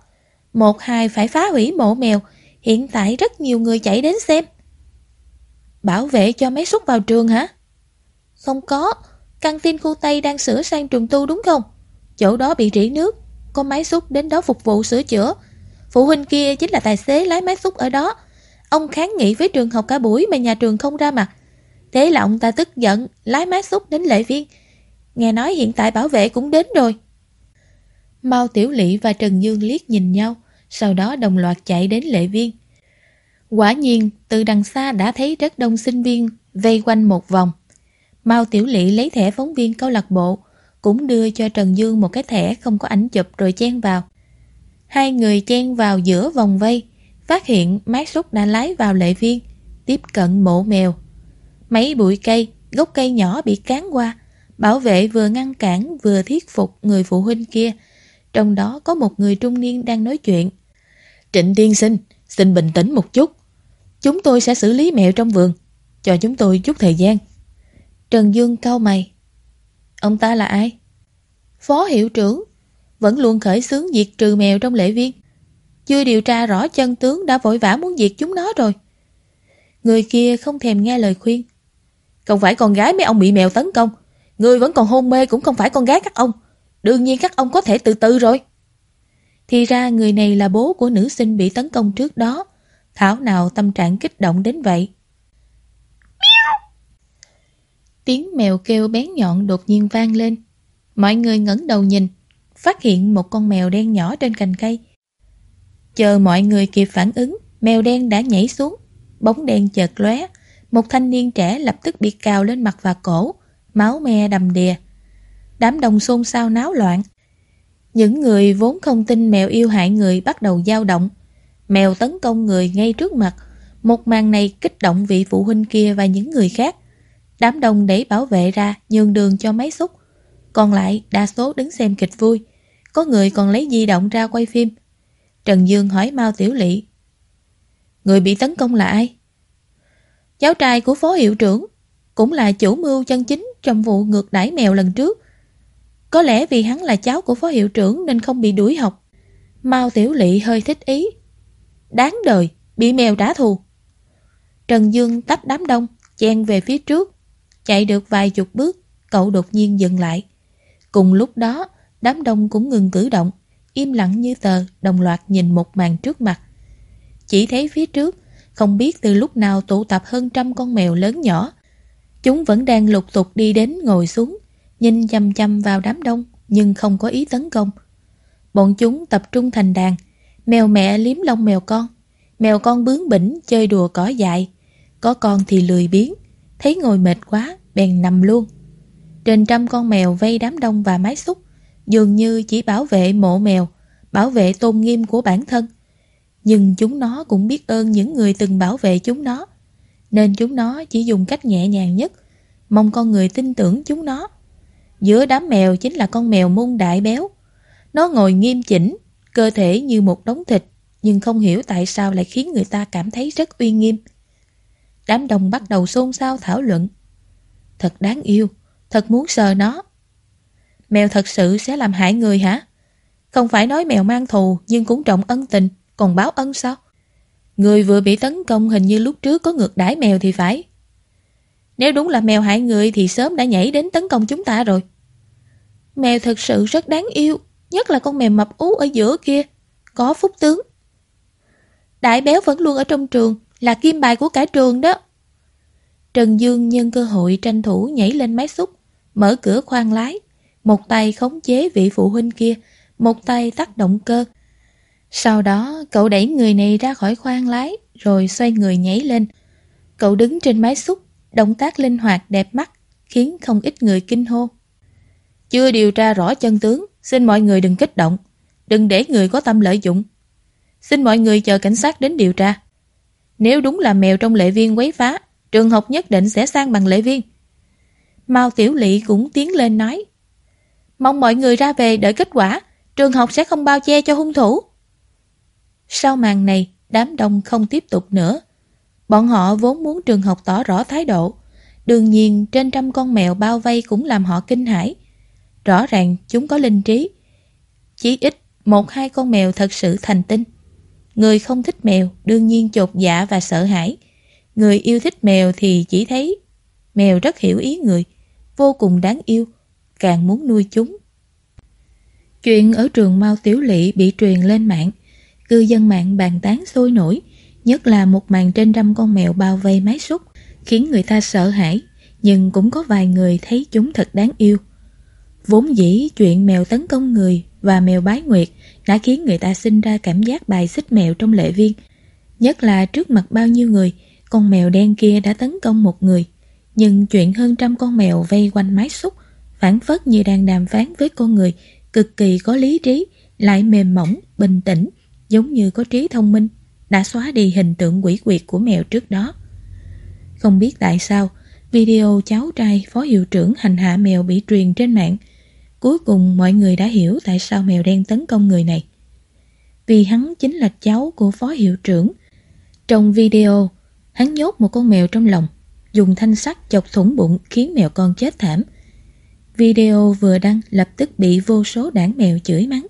Một hai phải phá hủy mộ mèo Hiện tại rất nhiều người chạy đến xem Bảo vệ cho máy xúc vào trường hả? Không có Căng tin khu Tây đang sửa sang trùng tu đúng không? Chỗ đó bị rỉ nước, Có máy xúc đến đó phục vụ sửa chữa. Phụ huynh kia chính là tài xế lái máy xúc ở đó. Ông kháng nghị với trường học cả buổi mà nhà trường không ra mặt. Thế là ông ta tức giận, Lái máy xúc đến lễ viên. Nghe nói hiện tại bảo vệ cũng đến rồi. Mao Tiểu Lị và Trần Dương liếc nhìn nhau, Sau đó đồng loạt chạy đến lệ viên. Quả nhiên, từ đằng xa đã thấy rất đông sinh viên Vây quanh một vòng. Mao Tiểu Lị lấy thẻ phóng viên câu lạc bộ Cũng đưa cho Trần Dương một cái thẻ không có ảnh chụp rồi chen vào. Hai người chen vào giữa vòng vây Phát hiện máy xúc đã lái vào lệ viên Tiếp cận mộ mèo. Mấy bụi cây, gốc cây nhỏ bị cán qua Bảo vệ vừa ngăn cản vừa thuyết phục người phụ huynh kia. Trong đó có một người trung niên đang nói chuyện. Trịnh tiên sinh, xin bình tĩnh một chút. Chúng tôi sẽ xử lý mèo trong vườn Cho chúng tôi chút thời gian. Trần Dương cau mày. Ông ta là ai? Phó hiệu trưởng. Vẫn luôn khởi xướng diệt trừ mèo trong lễ viên. Chưa điều tra rõ chân tướng Đã vội vã muốn diệt chúng nó rồi. Người kia không thèm nghe lời khuyên. Không phải con gái mấy ông bị mèo tấn công. Người vẫn còn hôn mê cũng không phải con gái các ông. Đương nhiên các ông có thể từ từ rồi. Thì ra người này là bố của nữ sinh bị tấn công trước đó. Thảo nào tâm trạng kích động đến vậy? Tiếng mèo kêu bén nhọn đột nhiên vang lên. Mọi người ngẩng đầu nhìn, phát hiện một con mèo đen nhỏ trên cành cây. Chờ mọi người kịp phản ứng, mèo đen đã nhảy xuống. Bóng đen chợt lóe, một thanh niên trẻ lập tức bị cào lên mặt và cổ, máu me đầm đìa. Đám đông xôn xao náo loạn. Những người vốn không tin mèo yêu hại người bắt đầu dao động. Mèo tấn công người ngay trước mặt, Một màn này kích động vị phụ huynh kia và những người khác. Đám đông để bảo vệ ra nhường đường cho máy xúc. Còn lại đa số đứng xem kịch vui. Có người còn lấy di động ra quay phim. Trần Dương hỏi Mao Tiểu Lị. Người bị tấn công là ai? Cháu trai của phó hiệu trưởng, cũng là chủ mưu chân chính trong vụ ngược đãi mèo lần trước. Có lẽ vì hắn là cháu của phó hiệu trưởng nên không bị đuổi học. Mao Tiểu Lị hơi thích ý. Đáng đời, bị mèo trả thù. Trần Dương tách đám đông, chen về phía trước. Chạy được vài chục bước, cậu đột nhiên dừng lại. Cùng lúc đó, đám đông cũng ngừng cử động, im lặng như tờ, đồng loạt nhìn một màn trước mặt. Chỉ thấy phía trước, không biết từ lúc nào tụ tập hơn trăm con mèo lớn nhỏ. Chúng vẫn đang lục tục đi đến ngồi xuống, nhìn chăm chăm vào đám đông nhưng không có ý tấn công. Bọn chúng tập trung thành đàn, mèo mẹ liếm lông mèo con, mèo con bướng bỉnh chơi đùa cỏ dại, có con thì lười biếng, thấy ngồi mệt quá, bèn nằm luôn. Trên trăm con mèo vây đám đông và mái xúc, dường như chỉ bảo vệ mộ mèo, bảo vệ tôn nghiêm của bản thân. Nhưng chúng nó cũng biết ơn những người từng bảo vệ chúng nó, nên chúng nó chỉ dùng cách nhẹ nhàng nhất, mong con người tin tưởng chúng nó. Giữa đám mèo chính là con mèo mông đại béo. Nó ngồi nghiêm chỉnh, cơ thể như một đống thịt, nhưng không hiểu tại sao lại khiến người ta cảm thấy rất uy nghiêm. Đám đông bắt đầu xôn xao thảo luận. Thật đáng yêu, thật muốn sờ nó. Mèo thật sự sẽ làm hại người hả? Không phải nói mèo mang thù nhưng cũng trọng ân tình, còn báo ân sao? Người vừa bị tấn công hình như lúc trước có ngược đãi mèo thì phải. Nếu đúng là mèo hại người thì sớm đã nhảy đến tấn công chúng ta rồi. Mèo thật sự rất đáng yêu, nhất là con mèo mập ú ở giữa kia, có phúc tướng. Đại béo vẫn luôn ở trong trường, là kim bài của cả trường đó. Trần Dương nhân cơ hội tranh thủ nhảy lên máy xúc, mở cửa khoang lái, một tay khống chế vị phụ huynh kia, một tay tắt động cơ. Sau đó, cậu đẩy người này ra khỏi khoang lái, rồi xoay người nhảy lên. Cậu đứng trên máy xúc, động tác linh hoạt đẹp mắt, khiến không ít người kinh hô. Chưa điều tra rõ chân tướng, xin mọi người đừng kích động, đừng để người có tâm lợi dụng. Xin mọi người chờ cảnh sát đến điều tra. Nếu đúng là mèo trong lệ viên quấy phá, trường học nhất định sẽ sang bằng lệ viên. Mao Tiểu Lị cũng tiến lên nói. Mong mọi người ra về đợi kết quả, trường học sẽ không bao che cho hung thủ. Sau màn này, đám đông không tiếp tục nữa. Bọn họ vốn muốn trường học tỏ rõ thái độ. Đương nhiên, trên trăm con mèo bao vây cũng làm họ kinh hãi. Rõ ràng chúng có linh trí. Chỉ ít, một hai con mèo thật sự thành tinh. Người không thích mèo đương nhiên chột dạ và sợ hãi. Người yêu thích mèo thì chỉ thấy mèo rất hiểu ý người, vô cùng đáng yêu, càng muốn nuôi chúng. Chuyện ở trường Mao Tiểu Lị bị truyền lên mạng, cư dân mạng bàn tán sôi nổi, nhất là một màn trên trăm con mèo bao vây máy xúc, khiến người ta sợ hãi, nhưng cũng có vài người thấy chúng thật đáng yêu. Vốn dĩ chuyện mèo tấn công người và mèo bái nguyệt đã khiến người ta sinh ra cảm giác bài xích mèo trong lệ viên. Nhất là trước mặt bao nhiêu người, con mèo đen kia đã tấn công một người. Nhưng chuyện hơn trăm con mèo vây quanh mái xúc, phản phất như đang đàm phán với con người, cực kỳ có lý trí, lại mềm mỏng, bình tĩnh, giống như có trí thông minh, đã xóa đi hình tượng quỷ quyệt của mèo trước đó. Không biết tại sao, video cháu trai phó hiệu trưởng hành hạ mèo bị truyền trên mạng Cuối cùng mọi người đã hiểu tại sao mèo đen tấn công người này. Vì hắn chính là cháu của phó hiệu trưởng. Trong video, hắn nhốt một con mèo trong lòng, dùng thanh sắt chọc thủng bụng khiến mèo con chết thảm. Video vừa đăng lập tức bị vô số đảng mèo chửi mắng.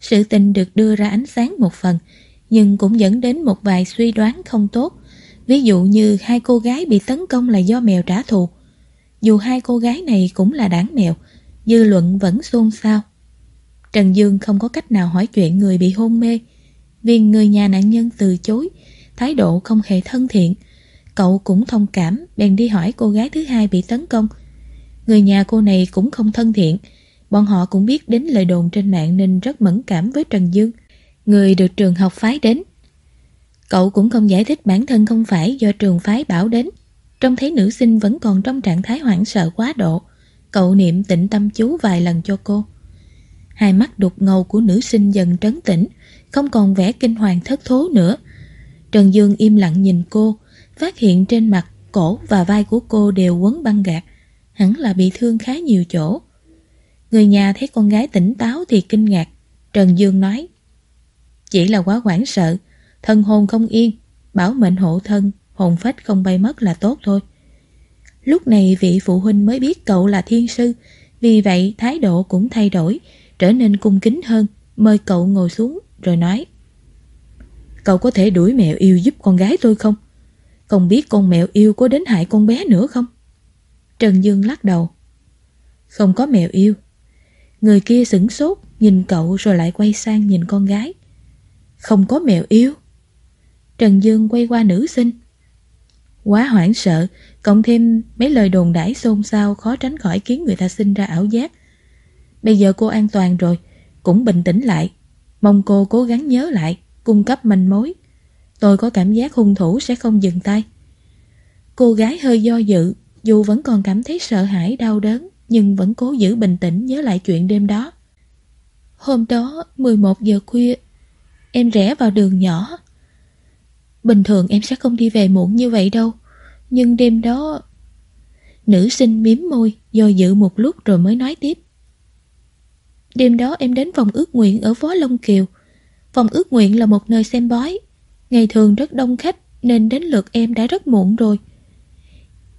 Sự tình được đưa ra ánh sáng một phần, nhưng cũng dẫn đến một vài suy đoán không tốt. Ví dụ như hai cô gái bị tấn công là do mèo trả thù. Dù hai cô gái này cũng là đảng mèo, dư luận vẫn xôn xao. Trần Dương không có cách nào hỏi chuyện người bị hôn mê, vì người nhà nạn nhân từ chối, thái độ không hề thân thiện. Cậu cũng thông cảm, bèn đi hỏi cô gái thứ hai bị tấn công. Người nhà cô này cũng không thân thiện, bọn họ cũng biết đến lời đồn trên mạng nên rất mẫn cảm với Trần Dương, người được trường học phái đến. Cậu cũng không giải thích bản thân không phải do trường phái bảo đến, trông thấy nữ sinh vẫn còn trong trạng thái hoảng sợ quá độ. Cậu niệm tịnh tâm chú vài lần cho cô. Hai mắt đục ngầu của nữ sinh dần trấn tĩnh, không còn vẻ kinh hoàng thất thố nữa. Trần Dương im lặng nhìn cô, phát hiện trên mặt, cổ và vai của cô đều quấn băng gạc. Hẳn là bị thương khá nhiều chỗ. Người nhà thấy con gái tỉnh táo thì kinh ngạc. Trần Dương nói Chỉ là quá hoảng sợ, thân hồn không yên, bảo mệnh hộ thân, hồn phách không bay mất là tốt thôi. Lúc này vị phụ huynh mới biết cậu là thiên sư, vì vậy thái độ cũng thay đổi, trở nên cung kính hơn, mời cậu ngồi xuống rồi nói Cậu có thể đuổi mèo yêu giúp con gái tôi không? Không biết con mèo yêu có đến hại con bé nữa không? Trần Dương lắc đầu Không có mèo yêu. Người kia sửng sốt Nhìn cậu rồi lại quay sang nhìn con gái. Không có mèo yêu. Trần Dương quay qua nữ sinh. Quá hoảng sợ Cộng thêm mấy lời đồn đãi xôn xao, Khó tránh khỏi khiến người ta sinh ra ảo giác. Bây giờ cô an toàn rồi, Cũng bình tĩnh lại. Mong cô cố gắng nhớ lại, Cung cấp manh mối. Tôi có cảm giác hung thủ sẽ không dừng tay. Cô gái hơi do dự, Dù vẫn còn cảm thấy sợ hãi, đau đớn, Nhưng vẫn cố giữ bình tĩnh nhớ lại chuyện đêm đó. Hôm đó 11 giờ khuya, Em rẽ vào đường nhỏ. Bình thường em sẽ không đi về muộn như vậy đâu. Nhưng đêm đó, Nữ sinh miếm môi, Do dự một lúc rồi mới nói tiếp. Đêm đó em đến phòng ước nguyện ở Phó Long Kiều. Phòng ước nguyện là một nơi xem bói. Ngày thường rất đông khách, Nên đến lượt em đã rất muộn rồi.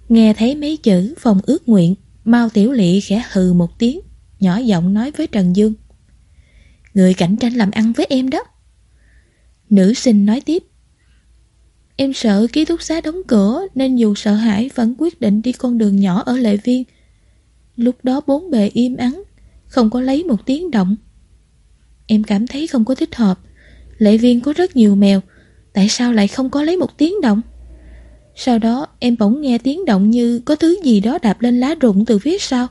Nghe thấy mấy chữ phòng ước nguyện, Mao Tiểu Lị khẽ hừ một tiếng, Nhỏ giọng nói với Trần Dương. Người cạnh tranh làm ăn với em đó. Nữ sinh nói tiếp. Em sợ ký túc xá đóng cửa, Nên dù sợ hãi vẫn quyết định đi con đường nhỏ ở Lệ Viên. Lúc đó bốn bề im ắng, Không có lấy một tiếng động. Em cảm thấy không có thích hợp. Lệ Viên có rất nhiều mèo, Tại sao lại không có lấy một tiếng động? Sau đó, em bỗng nghe tiếng động như Có thứ gì đó đạp lên lá rụng từ phía sau.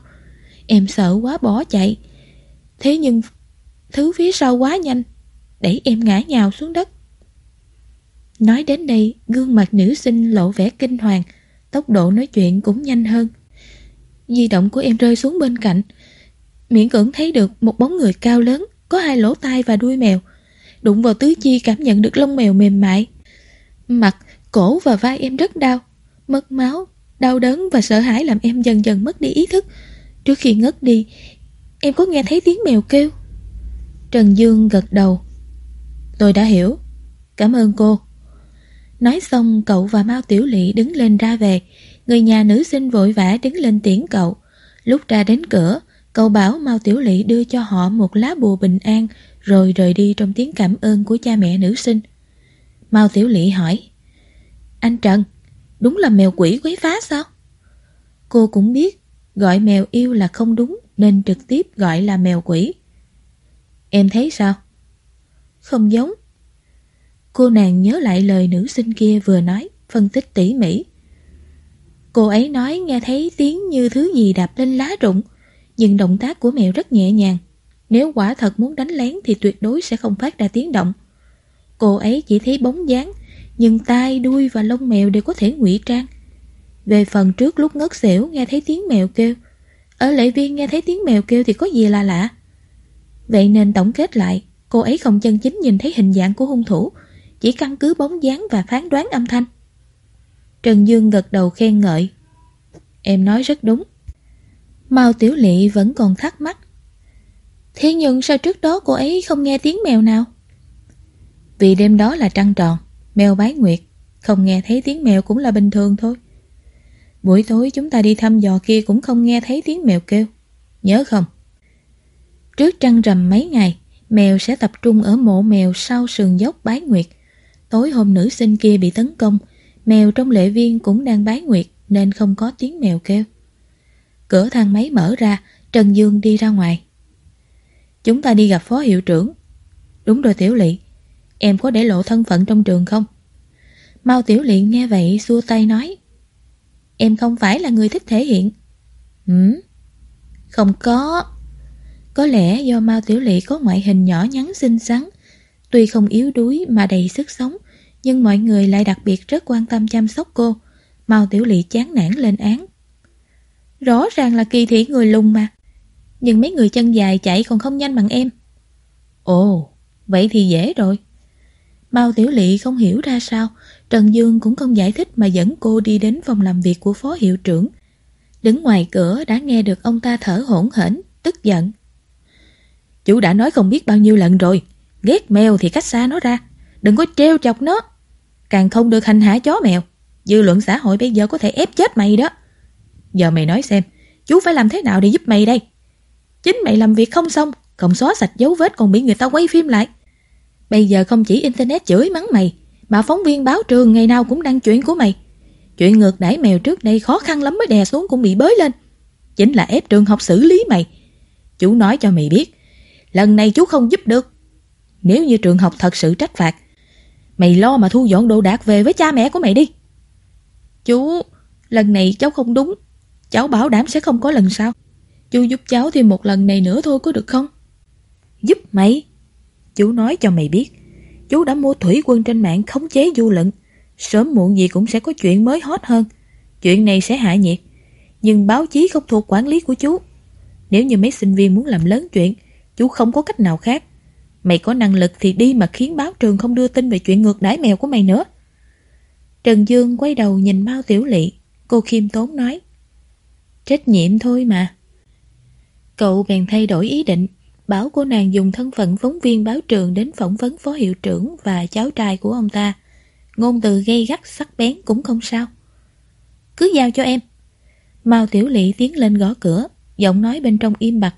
Em sợ quá bỏ chạy. Thế nhưng, Thứ phía sau quá nhanh, Đẩy em ngã nhào xuống đất. Nói đến đây Gương mặt nữ sinh lộ vẻ kinh hoàng Tốc độ nói chuyện cũng nhanh hơn. Di động của em rơi xuống bên cạnh. Miễn cưỡng thấy được một bóng người cao lớn Có hai lỗ tai và đuôi mèo. Đụng vào tứ chi cảm nhận được lông mèo mềm mại. Mặt, cổ và vai em rất đau. Mất máu, đau đớn và sợ hãi làm em dần dần mất đi ý thức. Trước khi ngất đi Em có nghe thấy tiếng mèo kêu. Trần Dương gật đầu. Tôi đã hiểu. Cảm ơn cô. Nói xong cậu và Mao Tiểu Lị đứng lên ra về Người nhà nữ sinh vội vã đứng lên tiễn cậu Lúc ra đến cửa Cậu bảo Mao Tiểu Lị đưa cho họ một lá bùa bình an rồi rời đi trong tiếng cảm ơn của cha mẹ nữ sinh. Mao Tiểu Lị hỏi Anh Trần, đúng là mèo quỷ quấy phá sao? Cô cũng biết gọi mèo yêu là không đúng nên trực tiếp gọi là mèo quỷ. Em thấy sao? Không giống. Cô nàng nhớ lại lời nữ sinh kia vừa nói, phân tích tỉ mỉ. Cô ấy nói nghe thấy tiếng như thứ gì đạp lên lá rụng, nhưng động tác của mèo rất nhẹ nhàng, nếu quả thật muốn đánh lén thì tuyệt đối sẽ không phát ra tiếng động. Cô ấy chỉ thấy bóng dáng, nhưng tai, đuôi và lông mèo đều có thể ngụy trang. Về phần trước lúc ngất xỉu nghe thấy tiếng mèo kêu, ở lễ viên nghe thấy tiếng mèo kêu thì có gì là lạ. Vậy nên tổng kết lại, cô ấy không chân chính nhìn thấy hình dạng của hung thủ, chỉ căn cứ bóng dáng và phán đoán âm thanh. Trần Dương gật đầu khen ngợi. Em nói rất đúng. Mao Tiểu Lị vẫn còn thắc mắc Thế nhưng sao trước đó cô ấy không nghe tiếng mèo nào? Vì đêm đó là trăng tròn, mèo bái nguyệt, không nghe thấy tiếng mèo cũng là bình thường thôi. Buổi tối chúng ta đi thăm dò kia cũng không nghe thấy tiếng mèo kêu. Nhớ không? Trước trăng rằm mấy ngày, mèo sẽ tập trung ở mộ mèo sau sườn dốc bái nguyệt. Tối hôm nữ sinh kia bị tấn công, mèo trong lệ viên cũng đang bái nguyệt nên không có tiếng mèo kêu. Cửa thang máy mở ra, Trần Dương đi ra ngoài. Chúng ta đi gặp phó hiệu trưởng Đúng rồi Tiểu Lị Em có để lộ thân phận trong trường không? Mao Tiểu Lị nghe vậy xua tay nói Em không phải là người thích thể hiện Ừ Không có Có lẽ do Mao Tiểu Lị có ngoại hình nhỏ nhắn xinh xắn Tuy không yếu đuối mà đầy sức sống nhưng mọi người lại đặc biệt rất quan tâm chăm sóc cô Mao Tiểu Lị chán nản lên án Rõ ràng là kỳ thị người lùng mà nhưng mấy người chân dài chạy còn không nhanh bằng em. Ồ, vậy thì dễ rồi. Mao Tiểu Lị không hiểu ra sao, Trần Dương cũng không giải thích mà dẫn cô đi đến phòng làm việc của phó hiệu trưởng. Đứng ngoài cửa đã nghe được ông ta thở hổn hển, tức giận. Chú đã nói không biết bao nhiêu lần rồi, ghét mèo thì cách xa nó ra, đừng có treo chọc nó. Càng không được hành hạ chó mèo, dư luận xã hội bây giờ có thể ép chết mày đó. Giờ mày nói xem, chú phải làm thế nào để giúp mày đây? Chính mày làm việc không xong, cộng xóa sạch dấu vết còn bị người ta quay phim lại. Bây giờ không chỉ Internet chửi mắng mày, mà phóng viên báo trường ngày nào cũng đăng chuyện của mày. Chuyện ngược đãi mèo trước đây khó khăn lắm mới đè xuống cũng bị bới lên. Chính là ép trường học xử lý mày. Chú nói cho mày biết, lần này chú không giúp được. Nếu như trường học thật sự trách phạt, mày lo mà thu dọn đồ đạc về với cha mẹ của mày đi. Chú, lần này cháu không đúng, cháu bảo đảm sẽ không có lần sau. Chú giúp cháu thêm một lần này nữa thôi có được không? Giúp mày? Chú nói cho mày biết, chú đã mua thủy quân trên mạng khống chế du lận. Sớm muộn gì cũng sẽ có chuyện mới hot hơn. Chuyện này sẽ hạ nhiệt. Nhưng báo chí không thuộc quản lý của chú. Nếu như mấy sinh viên muốn làm lớn chuyện, chú không có cách nào khác. Mày có năng lực thì đi mà khiến báo trường không đưa tin về chuyện ngược đãi mèo của mày nữa. Trần Dương quay đầu nhìn Mao Tiểu Lị, cô khiêm tốn nói. Trách nhiệm thôi mà. Cậu bèn thay đổi ý định, bảo cô nàng dùng thân phận phóng viên báo trường đến phỏng vấn phó hiệu trưởng và cháu trai của ông ta. Ngôn từ gây gắt sắc bén cũng không sao. Cứ giao cho em. Mao Tiểu Lị tiến lên gõ cửa, giọng nói bên trong im bặt.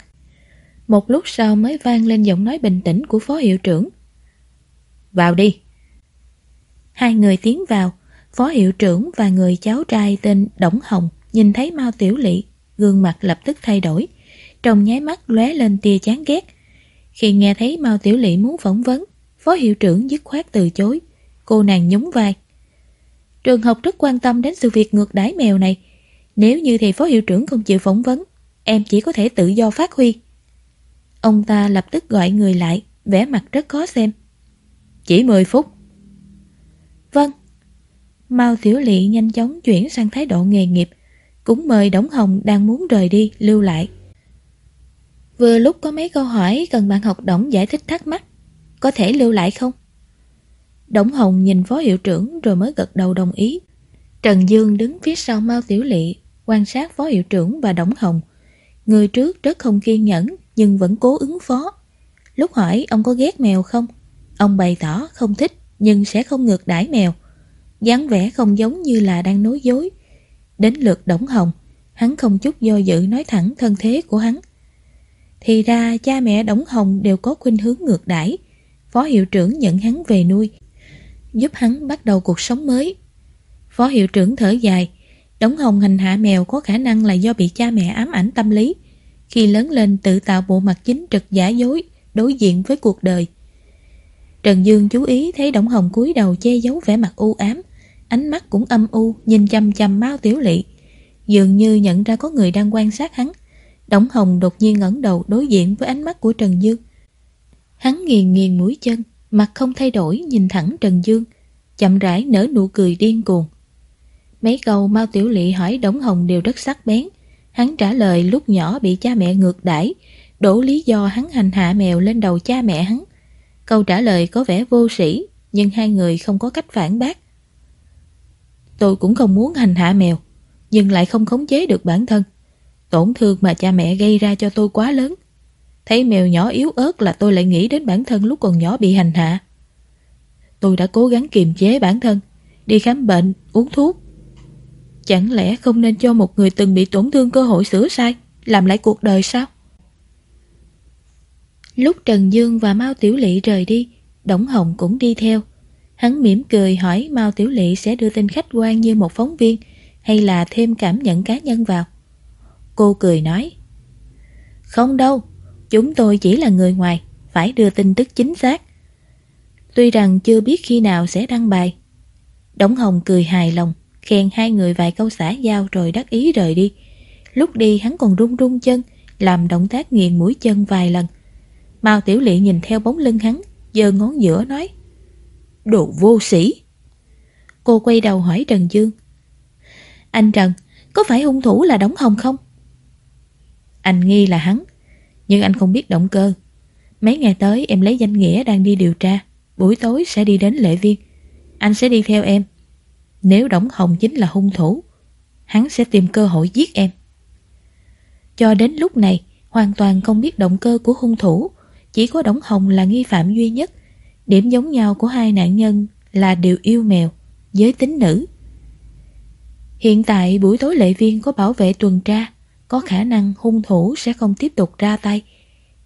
Một lúc sau mới vang lên giọng nói bình tĩnh của phó hiệu trưởng. Vào đi. Hai người tiến vào, phó hiệu trưởng và người cháu trai tên Đổng Hồng nhìn thấy Mao Tiểu Lị, gương mặt lập tức thay đổi trong nháy mắt lóe lên tia chán ghét. Khi nghe thấy Mao Tiểu Lị muốn phỏng vấn, phó hiệu trưởng dứt khoát từ chối. Cô nàng nhún vai. Trường học rất quan tâm đến sự việc ngược đãi mèo này. Nếu như thầy phó hiệu trưởng không chịu phỏng vấn, em chỉ có thể tự do phát huy. Ông ta lập tức gọi người lại, vẻ mặt rất khó xem. Chỉ 10 phút. Vâng. Mao Tiểu Lị nhanh chóng chuyển sang thái độ nghề nghiệp, cũng mời Đống Hồng đang muốn rời đi lưu lại. Vừa lúc có mấy câu hỏi cần bạn học Đổng giải thích thắc mắc. Có thể lưu lại không? Đổng Hồng nhìn phó hiệu trưởng rồi mới gật đầu đồng ý. Trần Dương đứng phía sau Mao Tiểu Lị, quan sát phó hiệu trưởng và Đổng Hồng. Người trước rất không kiên nhẫn nhưng vẫn cố ứng phó. Lúc hỏi ông có ghét mèo không? Ông bày tỏ không thích nhưng sẽ không ngược đãi mèo. dáng vẻ không giống như là đang nói dối. Đến lượt Đổng Hồng, hắn không chút do dự nói thẳng thân thế của hắn. Thì ra cha mẹ Đổng Hồng đều có khuynh hướng ngược đãi. Phó hiệu trưởng nhận hắn về nuôi, giúp hắn bắt đầu cuộc sống mới. Phó hiệu trưởng thở dài, Đổng Hồng hành hạ mèo có khả năng là do bị cha mẹ ám ảnh tâm lý. Khi lớn lên tự tạo bộ mặt chính trực giả dối, đối diện với cuộc đời. Trần Dương chú ý thấy Đổng Hồng cúi đầu che giấu vẻ mặt u ám, ánh mắt cũng âm u, nhìn chăm chăm Mao Tiểu Lị. Dường như nhận ra có người đang quan sát hắn, Đổng Hồng đột nhiên ngẩng đầu đối diện với ánh mắt của Trần Dương. Hắn nghiền nghiền mũi chân, mặt không thay đổi nhìn thẳng Trần Dương, chậm rãi nở nụ cười điên cuồng. Mấy câu Mao Tiểu Lị hỏi Đổng Hồng đều rất sắc bén. Hắn trả lời lúc nhỏ bị cha mẹ ngược đãi, đổ lý do hắn hành hạ mèo lên đầu cha mẹ hắn. Câu trả lời có vẻ vô sĩ, nhưng hai người không có cách phản bác. Tôi cũng không muốn hành hạ mèo, nhưng lại không khống chế được bản thân. Tổn thương mà cha mẹ gây ra cho tôi quá lớn. Thấy mèo nhỏ yếu ớt là tôi lại nghĩ đến bản thân lúc còn nhỏ bị hành hạ. Tôi đã cố gắng kiềm chế bản thân, đi khám bệnh, uống thuốc. Chẳng lẽ không nên cho một người từng bị tổn thương cơ hội sửa sai, làm lại cuộc đời sao? Lúc Trần Dương và Mao Tiểu Lị rời đi, Đổng Hồng cũng đi theo. Hắn mỉm cười hỏi Mao Tiểu Lị sẽ đưa tin khách quan như một phóng viên hay là thêm cảm nhận cá nhân vào. Cô cười nói Không đâu Chúng tôi chỉ là người ngoài Phải đưa tin tức chính xác Tuy rằng chưa biết khi nào sẽ đăng bài Đổng Hồng cười hài lòng Khen hai người vài câu xã giao Rồi đắc ý rời đi. Lúc đi hắn còn run run chân, Làm động tác nghiền mũi chân vài lần. Mao Tiểu Lị nhìn theo bóng lưng hắn, giơ ngón giữa nói, Đồ vô sĩ Cô quay đầu hỏi Trần Dương, Anh Trần, Có phải hung thủ là Đống Hồng không? Anh nghi là hắn, Nhưng anh không biết động cơ. Mấy ngày tới em lấy danh nghĩa đang đi điều tra, buổi tối sẽ đi đến lệ viên. Anh sẽ đi theo em. Nếu Đổng Hồng chính là hung thủ, hắn sẽ tìm cơ hội giết em. Cho đến lúc này, hoàn toàn không biết động cơ của hung thủ, chỉ có Đổng Hồng là nghi phạm duy nhất. Điểm giống nhau của hai nạn nhân là đều yêu mèo, giới tính nữ. Hiện tại buổi tối lệ viên có bảo vệ tuần tra, có khả năng hung thủ sẽ không tiếp tục ra tay.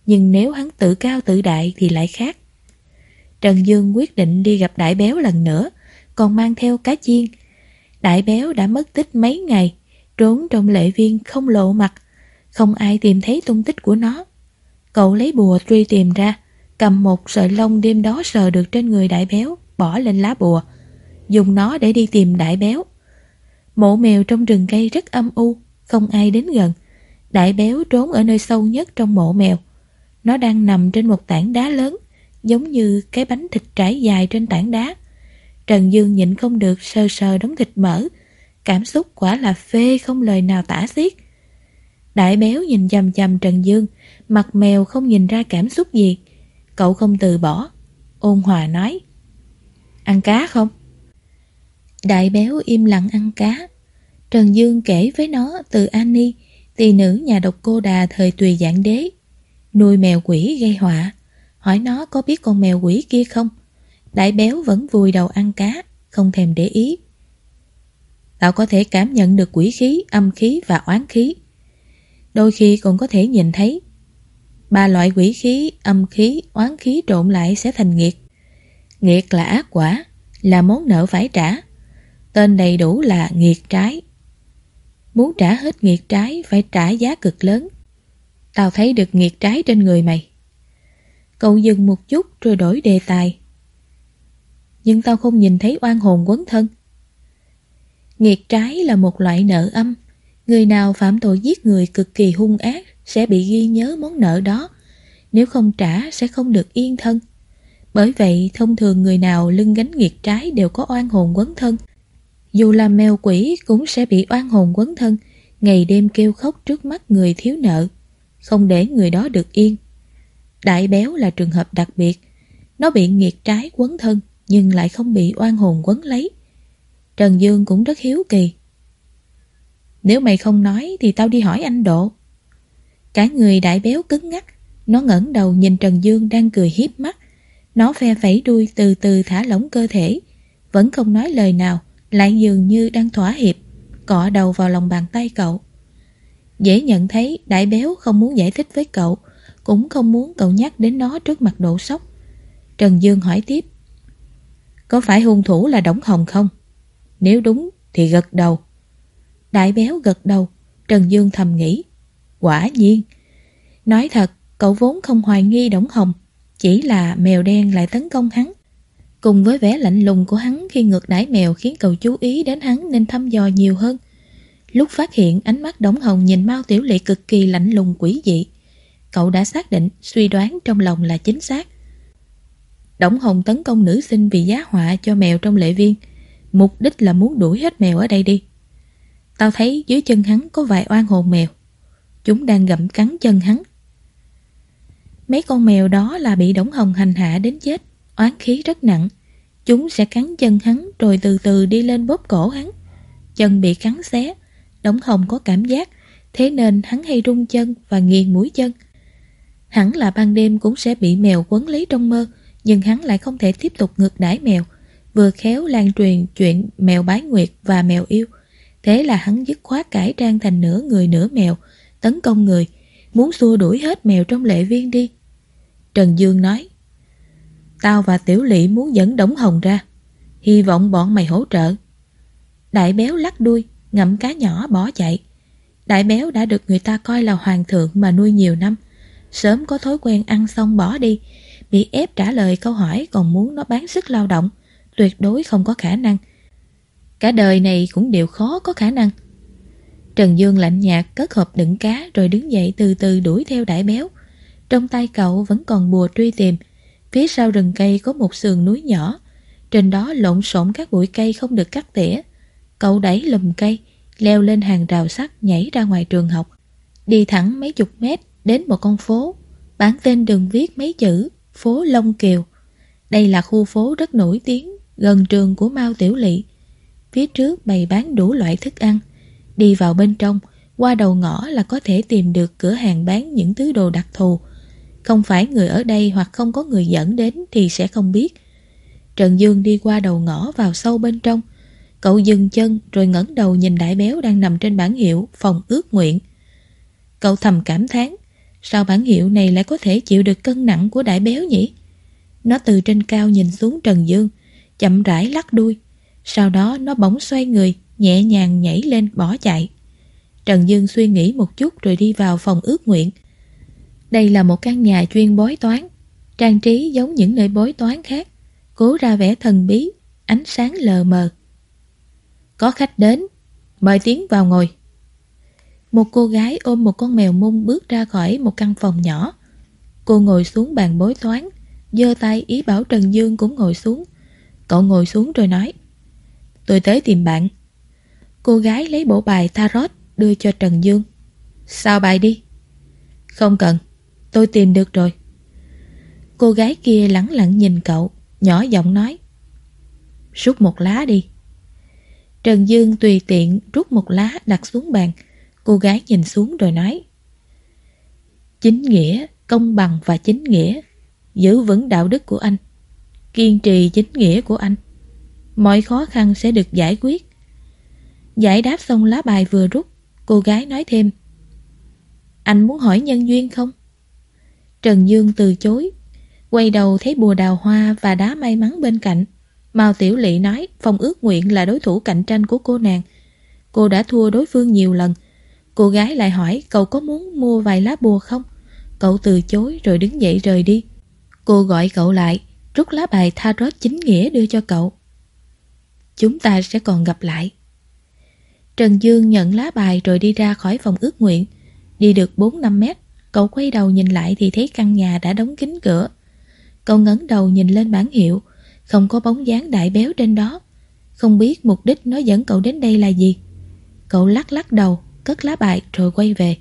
Nhưng nếu hắn tự cao tự đại thì lại khác. Trần Dương quyết định đi gặp Đại Béo lần nữa, còn mang theo cá chiên. Đại Béo đã mất tích mấy ngày, trốn trong lệ viên không lộ mặt, không ai tìm thấy tung tích của nó. Cậu lấy bùa truy tìm ra, cầm một sợi lông đêm đó sờ được trên người Đại Béo, bỏ lên lá bùa, dùng nó để đi tìm Đại Béo. Mộ mèo trong rừng cây rất âm u, không ai đến gần. Đại béo trốn ở nơi sâu nhất trong mộ mèo. Nó đang nằm trên một tảng đá lớn, giống như cái bánh thịt trải dài trên tảng đá. Trần Dương nhịn không được sờ sờ đống thịt mỡ. Cảm xúc quả là phê không lời nào tả xiết. Đại béo nhìn chằm chằm Trần Dương, mặt mèo không nhìn ra cảm xúc gì. Cậu không từ bỏ. Ôn hòa nói. Ăn cá không? Đại béo im lặng ăn cá. Trần Dương kể với nó từ Annie, tỳ nữ nhà độc cô đà thời tùy giảng đế. Nuôi mèo quỷ gây họa. Hỏi nó có biết con mèo quỷ kia không? Đại béo vẫn vùi đầu ăn cá, không thèm để ý. Tao có thể cảm nhận được quỷ khí, âm khí và oán khí. Đôi khi còn có thể nhìn thấy. Ba loại quỷ khí, âm khí, oán khí trộn lại sẽ thành nghiệt. Nghiệt là ác quả, là món nợ phải trả. Tên đầy đủ là nghiệt trái. Muốn trả hết nghiệt trái phải trả giá cực lớn. Tao thấy được nghiệt trái trên người mày. Cậu dừng một chút rồi đổi đề tài. Nhưng tao không nhìn thấy oan hồn quấn thân. Nghiệt trái là một loại nợ âm. Người nào phạm tội giết người cực kỳ hung ác sẽ bị ghi nhớ món nợ đó. Nếu không trả sẽ không được yên thân. Bởi vậy thông thường người nào lưng gánh nghiệt trái đều có oan hồn quấn thân. Dù là mèo quỷ cũng sẽ bị oan hồn quấn thân, ngày đêm kêu khóc trước mắt người thiếu nợ, không để người đó được yên. Đại béo là trường hợp đặc biệt, nó bị nghiệt trái quấn thân nhưng lại không bị oan hồn quấn lấy. Trần Dương cũng rất hiếu kỳ. Nếu mày không nói thì tao đi hỏi anh Độ. Cả người đại béo cứng ngắc, nó ngẩng đầu nhìn Trần Dương đang cười hiếp mắt. Nó phe phẩy đuôi từ từ thả lỏng cơ thể, vẫn không nói lời nào lại dường như đang thỏa hiệp, cọ đầu vào lòng bàn tay cậu. Dễ nhận thấy đại béo không muốn giải thích với cậu, cũng không muốn cậu nhắc đến nó trước mặt độ sốc. Trần Dương hỏi tiếp. Có phải hung thủ là Đổng Hồng không? Nếu đúng thì gật đầu. Đại béo gật đầu, Trần Dương thầm nghĩ. Quả nhiên. Nói thật, cậu vốn không hoài nghi Đổng Hồng, chỉ là mèo đen lại tấn công hắn. Cùng với vẻ lạnh lùng của hắn khi ngược đãi mèo khiến cậu chú ý đến hắn nên thăm dò nhiều hơn. Lúc phát hiện ánh mắt Đống Hồng nhìn Mao Tiểu Lệ cực kỳ lạnh lùng quỷ dị, cậu đã xác định suy đoán trong lòng là chính xác. Đống Hồng tấn công nữ sinh vì giá họa cho mèo trong lệ viên, mục đích là muốn đuổi hết mèo ở đây đi. Tao thấy dưới chân hắn có vài oan hồn mèo, chúng đang gặm cắn chân hắn. Mấy con mèo đó là bị Đống Hồng hành hạ đến chết oán khí rất nặng. Chúng sẽ cắn chân hắn rồi từ từ đi lên bóp cổ hắn. Chân bị cắn xé, Đống Hồng có cảm giác, thế nên hắn hay rung chân và nghiền mũi chân. Hẳn là ban đêm cũng sẽ bị mèo quấn lấy trong mơ, nhưng hắn lại không thể tiếp tục ngược đãi mèo, vừa khéo lan truyền chuyện mèo bái nguyệt và mèo yêu. Thế là hắn dứt khoát cải trang thành nửa người nửa mèo, tấn công người, muốn xua đuổi hết mèo trong lệ viên đi. Trần Dương nói, Tao và Tiểu Lị muốn dẫn Đống Hồng ra Hy vọng bọn mày hỗ trợ Đại béo lắc đuôi Ngậm cá nhỏ bỏ chạy Đại béo đã được người ta coi là hoàng thượng Mà nuôi nhiều năm Sớm có thói quen ăn xong bỏ đi Bị ép trả lời câu hỏi Còn muốn nó bán sức lao động Tuyệt đối không có khả năng. Cả đời này cũng đều khó có khả năng. Trần Dương lạnh nhạt cất hộp đựng cá Rồi đứng dậy từ từ đuổi theo đại béo. Trong tay cậu vẫn còn bùa truy tìm. Phía sau rừng cây có một sườn núi nhỏ, trên đó lộn xộn các bụi cây không được cắt tỉa. Cậu đẩy lùm cây, leo lên hàng rào sắt nhảy ra ngoài trường học. Đi thẳng mấy chục mét đến một con phố, bản tên đường viết mấy chữ phố Long Kiều. Đây là khu phố rất nổi tiếng, gần trường của Mao Tiểu Lị. Phía trước bày bán đủ loại thức ăn. Đi vào bên trong, qua đầu ngõ là có thể tìm được cửa hàng bán những thứ đồ đặc thù. Không phải người ở đây hoặc không có người dẫn đến thì sẽ không biết. Trần Dương đi qua đầu ngõ vào sâu bên trong. Cậu dừng chân rồi ngẩng đầu nhìn đại béo đang nằm trên bảng hiệu phòng ước nguyện. Cậu thầm cảm thán, sao bản hiệu này lại có thể chịu được cân nặng của đại béo nhỉ? Nó từ trên cao nhìn xuống Trần Dương, chậm rãi lắc đuôi. Sau đó nó bỗng xoay người, nhẹ nhàng nhảy lên bỏ chạy. Trần Dương suy nghĩ một chút rồi đi vào phòng ước nguyện. Đây là một căn nhà chuyên bói toán, trang trí giống những nơi bói toán khác, cố ra vẻ thần bí, ánh sáng lờ mờ. Có khách đến, mời tiến vào ngồi. Một cô gái ôm một con mèo mung bước ra khỏi một căn phòng nhỏ. Cô ngồi xuống bàn bối toán, giơ tay ý bảo Trần Dương cũng ngồi xuống. Cậu ngồi xuống rồi nói Tôi tới tìm bạn. Cô gái lấy bộ bài tarot đưa cho Trần Dương. Sao bài đi? Không cần, tôi tìm được rồi. Cô gái kia lẳng lặng nhìn cậu, nhỏ giọng nói Rút một lá đi. Trần Dương tùy tiện rút một lá đặt xuống bàn. Cô gái nhìn xuống rồi nói Chính nghĩa, công bằng và chính nghĩa Giữ vững đạo đức của anh Kiên trì chính nghĩa của anh. Mọi khó khăn sẽ được giải quyết. Giải đáp xong lá bài vừa rút Cô gái nói thêm Anh muốn hỏi nhân duyên không? Trần Dương từ chối Quay đầu thấy bùa đào hoa và đá may mắn bên cạnh. Mao Tiểu Lị nói Phong ước nguyện là đối thủ cạnh tranh của cô nàng. Cô đã thua đối phương nhiều lần Cô gái lại hỏi cậu có muốn mua vài lá bùa không? Cậu từ chối rồi đứng dậy rời đi. Cô gọi cậu lại, rút lá bài tarot chính nghĩa đưa cho cậu. Chúng ta sẽ còn gặp lại. Trần Dương nhận lá bài rồi đi ra khỏi phòng ước nguyện. Đi được 4-5 mét, cậu quay đầu nhìn lại thì thấy căn nhà đã đóng kín cửa. Cậu ngấn đầu nhìn lên bảng hiệu, không có bóng dáng đại béo trên đó. Không biết mục đích nó dẫn cậu đến đây là gì. Cậu lắc lắc đầu, cất lá bài rồi quay về.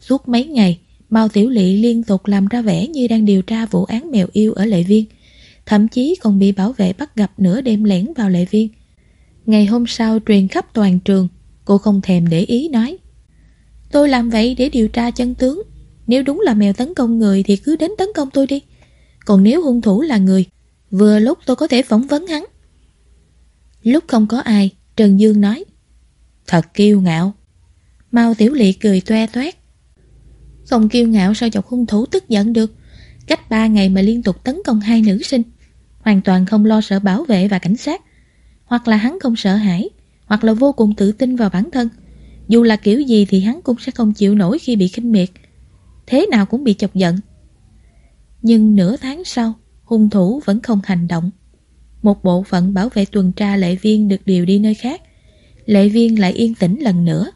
Suốt mấy ngày, Mao Tiểu Lị liên tục làm ra vẻ như đang điều tra vụ án mèo yêu ở Lệ Viên. Thậm chí còn bị bảo vệ bắt gặp nửa đêm lẻn vào Lệ Viên. Ngày hôm sau truyền khắp toàn trường, cô không thèm để ý nói. Tôi làm vậy để điều tra chân tướng. Nếu đúng là mèo tấn công người thì cứ đến tấn công tôi đi. Còn nếu hung thủ là người, vừa lúc tôi có thể phỏng vấn hắn. Lúc không có ai, Trần Dương nói. Thật kiêu ngạo. Mao Tiểu Lị cười toe toét. Không kiêu ngạo sao chọc hung thủ tức giận được. Cách ba ngày mà liên tục tấn công hai nữ sinh. Hoàn toàn không lo sợ bảo vệ và cảnh sát. Hoặc là hắn không sợ hãi, hoặc là vô cùng tự tin vào bản thân. Dù là kiểu gì thì hắn cũng sẽ không chịu nổi khi bị khinh miệt. Thế nào cũng bị chọc giận. Nhưng nửa tháng sau, hung thủ vẫn không hành động. Một bộ phận bảo vệ tuần tra lệ viên được điều đi nơi khác. Lệ viên lại yên tĩnh lần nữa.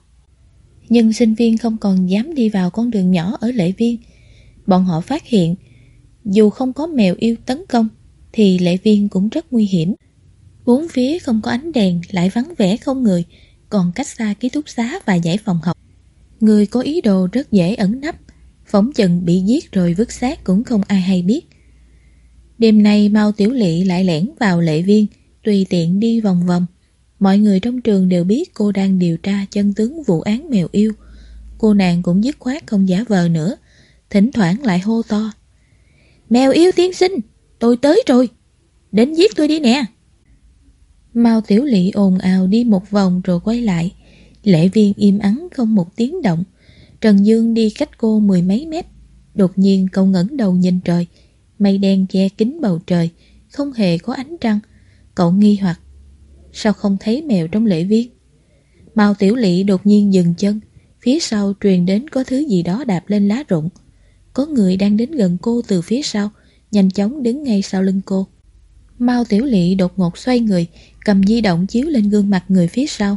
Nhưng sinh viên không còn dám đi vào con đường nhỏ ở lễ viên. Bọn họ phát hiện, dù không có mèo yêu tấn công, thì lễ viên cũng rất nguy hiểm. Bốn phía không có ánh đèn, lại vắng vẻ không người, còn cách xa ký túc xá và giải phòng học. Người có ý đồ rất dễ ẩn nấp, phóng chừng bị giết rồi vứt xác cũng không ai hay biết. Đêm nay Mao Tiểu Lị lại lẻn vào lệ viên, tùy tiện đi vòng vòng. Mọi người trong trường đều biết cô đang điều tra chân tướng vụ án mèo yêu. Cô nàng cũng dứt khoát không giả vờ nữa, thỉnh thoảng lại hô to. Mèo yêu tiên sinh, tôi tới rồi, đến giết tôi đi nè. Mao Tiểu Lị ồn ào đi một vòng rồi quay lại. Lệ viên im ắng không một tiếng động. Trần Dương đi cách cô mười mấy mét. Đột nhiên cậu ngẩng đầu nhìn trời. Mây đen che kín bầu trời, không hề có ánh trăng. Cậu nghi hoặc Sao không thấy mèo trong lễ viên Mao Tiểu lỵ đột nhiên dừng chân, Phía sau truyền đến có thứ gì đó đạp lên lá rụng. Có người đang đến gần cô từ phía sau, Nhanh chóng đứng ngay sau lưng cô. Mao Tiểu lỵ đột ngột xoay người, Cầm di động chiếu lên gương mặt người phía sau.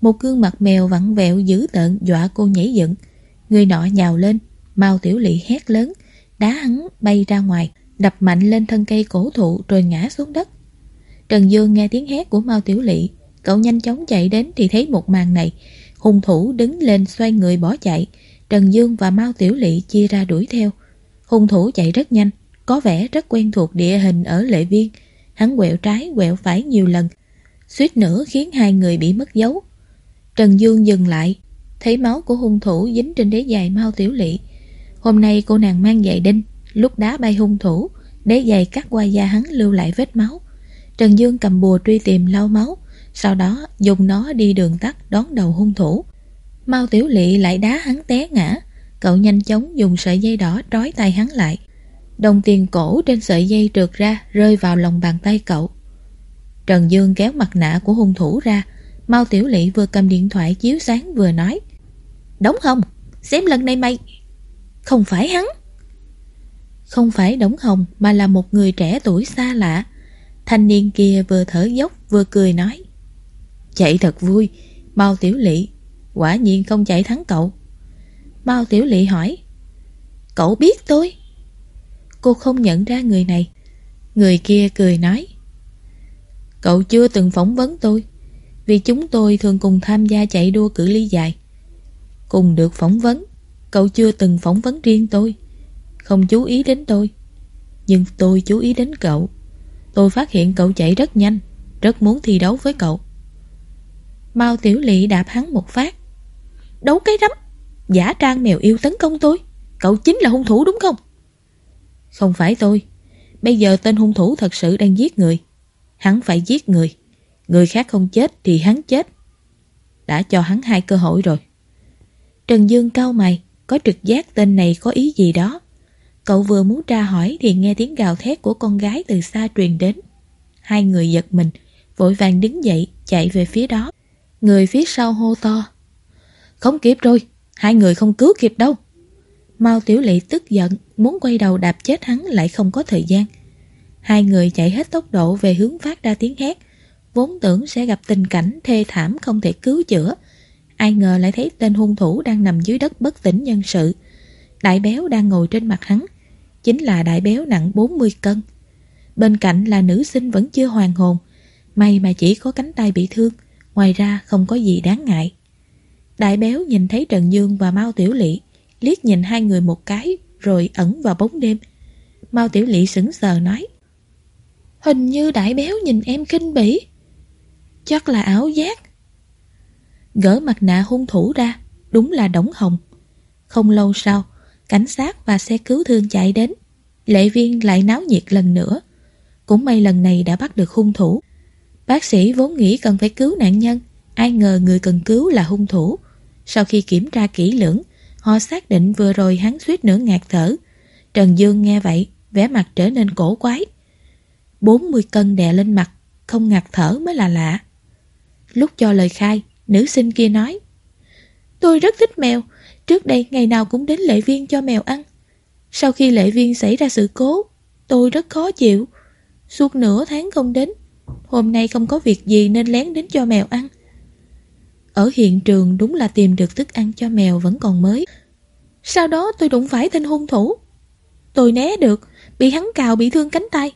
Một gương mặt mèo vặn vẹo dữ tợn dọa cô nhảy dựng. Người nọ nhào lên, Mao Tiểu lỵ hét lớn, Đá hắn bay ra ngoài, Đập mạnh lên thân cây cổ thụ rồi ngã xuống đất. Trần Dương nghe tiếng hét của Mao Tiểu Lị Cậu nhanh chóng chạy đến thì thấy một màn này Hung thủ đứng lên xoay người bỏ chạy Trần Dương và Mao Tiểu Lị chia ra đuổi theo Hung thủ chạy rất nhanh có vẻ rất quen thuộc địa hình ở lệ viên. Hắn quẹo trái, quẹo phải nhiều lần, suýt nữa khiến hai người bị mất dấu. Trần Dương dừng lại, thấy máu của hung thủ dính trên đế giày Mao tiểu lị. Hôm nay cô nàng mang giày đinh, lúc đá bay hung thủ, đế giày cắt qua da hắn lưu lại vết máu. Trần Dương cầm bùa truy tìm lau máu, sau đó dùng nó đi đường tắt đón đầu hung thủ. Mao Tiểu Lị lại đá hắn té ngã, cậu nhanh chóng dùng sợi dây đỏ trói tay hắn lại. Đồng tiền cổ trên sợi dây trượt ra rơi vào lòng bàn tay cậu. Trần Dương kéo mặt nạ của hung thủ ra, Mao Tiểu Lị vừa cầm điện thoại chiếu sáng vừa nói Đóng Hồng, xem lần này mày Không phải hắn Không phải Đống Hồng mà là một người trẻ tuổi xa lạ Thanh niên kia vừa thở dốc vừa cười nói, Chạy thật vui, Mao Tiểu Lị, Quả nhiên không chạy thắng cậu. Mao Tiểu Lị hỏi, Cậu biết tôi? Cô không nhận ra người này. Người kia cười nói, Cậu chưa từng phỏng vấn tôi, Vì chúng tôi thường cùng tham gia chạy đua cự ly dài. Cùng được phỏng vấn, Cậu chưa từng phỏng vấn riêng tôi, Không chú ý đến tôi, Nhưng tôi chú ý đến cậu. Tôi phát hiện cậu chạy rất nhanh, Rất muốn thi đấu với cậu. Mao Tiểu Lị đạp hắn một phát. Đấu cái rắm, Giả trang mèo yêu tấn công tôi. Cậu chính là hung thủ đúng không? Không phải tôi. Bây giờ tên hung thủ thật sự đang giết người. Hắn phải giết người. Người khác không chết thì hắn chết. Đã cho hắn hai cơ hội rồi. Trần Dương cao mày, Có trực giác tên này có ý gì đó. Cậu vừa muốn tra hỏi Thì nghe tiếng gào thét của con gái từ xa truyền đến. Hai người giật mình, Vội vàng đứng dậy, chạy về phía đó. Người phía sau hô to, Không kịp rồi, Hai người không cứu kịp đâu. Mao Tiểu lệ tức giận, Muốn quay đầu đạp chết hắn lại không có thời gian. Hai người chạy hết tốc độ về hướng phát ra tiếng hét. Vốn tưởng sẽ gặp tình cảnh thê thảm không thể cứu chữa. Ai ngờ lại thấy tên hung thủ đang nằm dưới đất bất tỉnh nhân sự. Đại béo đang ngồi trên mặt hắn. Chính là đại béo nặng 40 cân. Bên cạnh là nữ sinh vẫn chưa hoàn hồn. May mà chỉ có cánh tay bị thương, Ngoài ra không có gì đáng ngại. Đại béo nhìn thấy Trần Dương và Mao Tiểu Lị, Liếc nhìn hai người một cái, Rồi ẩn vào bóng đêm. Mao Tiểu Lị sững sờ nói, Hình như đại béo nhìn em kinh bỉ. Chắc là ảo giác. Gỡ mặt nạ hung thủ ra, Đúng là Đổng Hồng. Không lâu sau Cảnh sát và xe cứu thương chạy đến. Lệ viên lại náo nhiệt lần nữa. Cũng may lần này đã bắt được hung thủ. Bác sĩ vốn nghĩ cần phải cứu nạn nhân. Ai ngờ người cần cứu là hung thủ. Sau khi kiểm tra kỹ lưỡng, Họ xác định vừa rồi hắn suýt nữa ngạt thở. Trần Dương nghe vậy, vẻ mặt trở nên cổ quái. 40 cân đè lên mặt, Không ngạt thở mới là lạ. Lúc cho lời khai, Nữ sinh kia nói, Tôi rất thích mèo Trước đây ngày nào cũng đến lễ viên cho mèo ăn. Sau khi lễ viên xảy ra sự cố, Tôi rất khó chịu. Suốt nửa tháng không đến, Hôm nay không có việc gì nên lén đến cho mèo ăn. Ở hiện trường đúng là tìm được thức ăn cho mèo vẫn còn mới. Sau đó tôi đụng phải tên hung thủ. Tôi né được, Bị hắn cào bị thương cánh tay.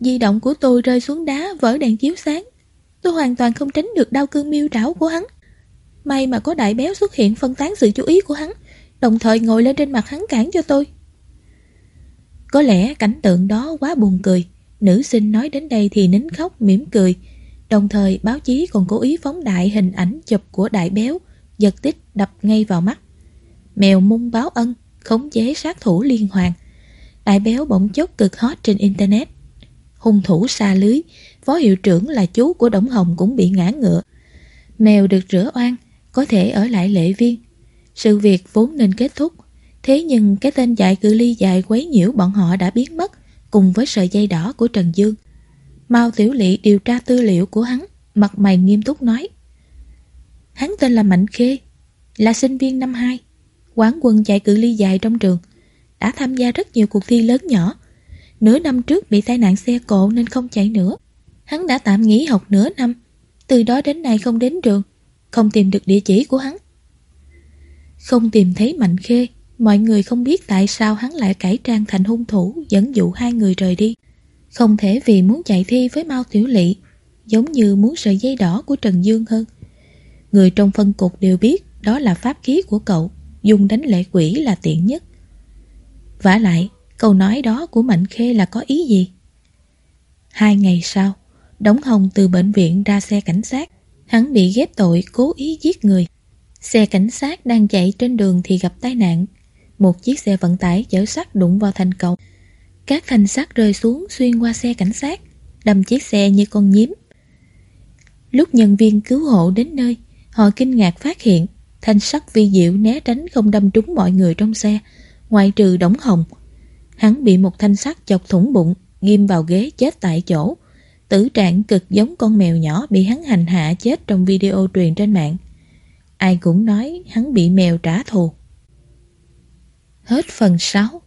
Di động của tôi rơi xuống đá vỡ đèn chiếu sáng. Tôi hoàn toàn không tránh được đau cơn miêu trảo của hắn. May mà có đại béo xuất hiện phân tán sự chú ý của hắn, Đồng thời ngồi lên trên mặt hắn cản cho tôi. Có lẽ cảnh tượng đó quá buồn cười, Nữ sinh nói đến đây thì nín khóc, mỉm cười, Đồng thời báo chí còn cố ý phóng đại hình ảnh chụp của đại béo, Giật tích đập ngay vào mắt. Mèo mung báo ân, Khống chế sát thủ liên hoàn. Đại béo bỗng chốc cực hot trên internet. Hung thủ xa lưới, Phó hiệu trưởng là chú của Đổng Hồng cũng bị ngã ngựa. Mèo được rửa oan có thể ở lại lệ viên. Sự việc vốn nên kết thúc. Thế nhưng cái tên chạy cự ly dài quấy nhiễu bọn họ đã biến mất, Cùng với sợi dây đỏ của Trần Dương. Mao Tiểu Lị điều tra tư liệu của hắn, Mặt mày nghiêm túc nói, Hắn tên là Mạnh Khê, Là sinh viên năm 2 Quán quân chạy cự ly dài trong trường, Đã tham gia rất nhiều cuộc thi lớn nhỏ. Nửa năm trước bị tai nạn xe cộ nên không chạy nữa. Hắn đã tạm nghỉ học nửa năm, Từ đó đến nay không đến trường. Không tìm được địa chỉ của hắn Không tìm thấy Mạnh Khê Mọi người không biết tại sao hắn lại cải trang thành hung thủ Dẫn dụ hai người rời đi Không thể vì muốn chạy thi với Mao Tiểu Lị Giống như muốn sợi dây đỏ của Trần Dương hơn Người trong phân cục đều biết Đó là pháp khí của cậu Dùng đánh lệ quỷ là tiện nhất vả lại Câu nói đó của Mạnh Khê là có ý gì? Hai ngày sau, Đống Hồng từ bệnh viện ra xe cảnh sát. Hắn bị ghép tội cố ý giết người. Xe cảnh sát đang chạy trên đường thì gặp tai nạn. Một chiếc xe vận tải chở sắt đụng vào thành cầu. Các thanh sắt rơi xuống xuyên qua xe cảnh sát, đâm chiếc xe như con nhím. Lúc nhân viên cứu hộ đến nơi, họ kinh ngạc phát hiện thanh sắt vi diệu né tránh không đâm trúng mọi người trong xe, ngoại trừ Đống Hồng. Hắn bị một thanh sắt chọc thủng bụng, ghim vào ghế chết tại chỗ. Tử trạng cực giống con mèo nhỏ bị hắn hành hạ chết trong video truyền trên mạng. Ai cũng nói hắn bị mèo trả thù. Hết phần 6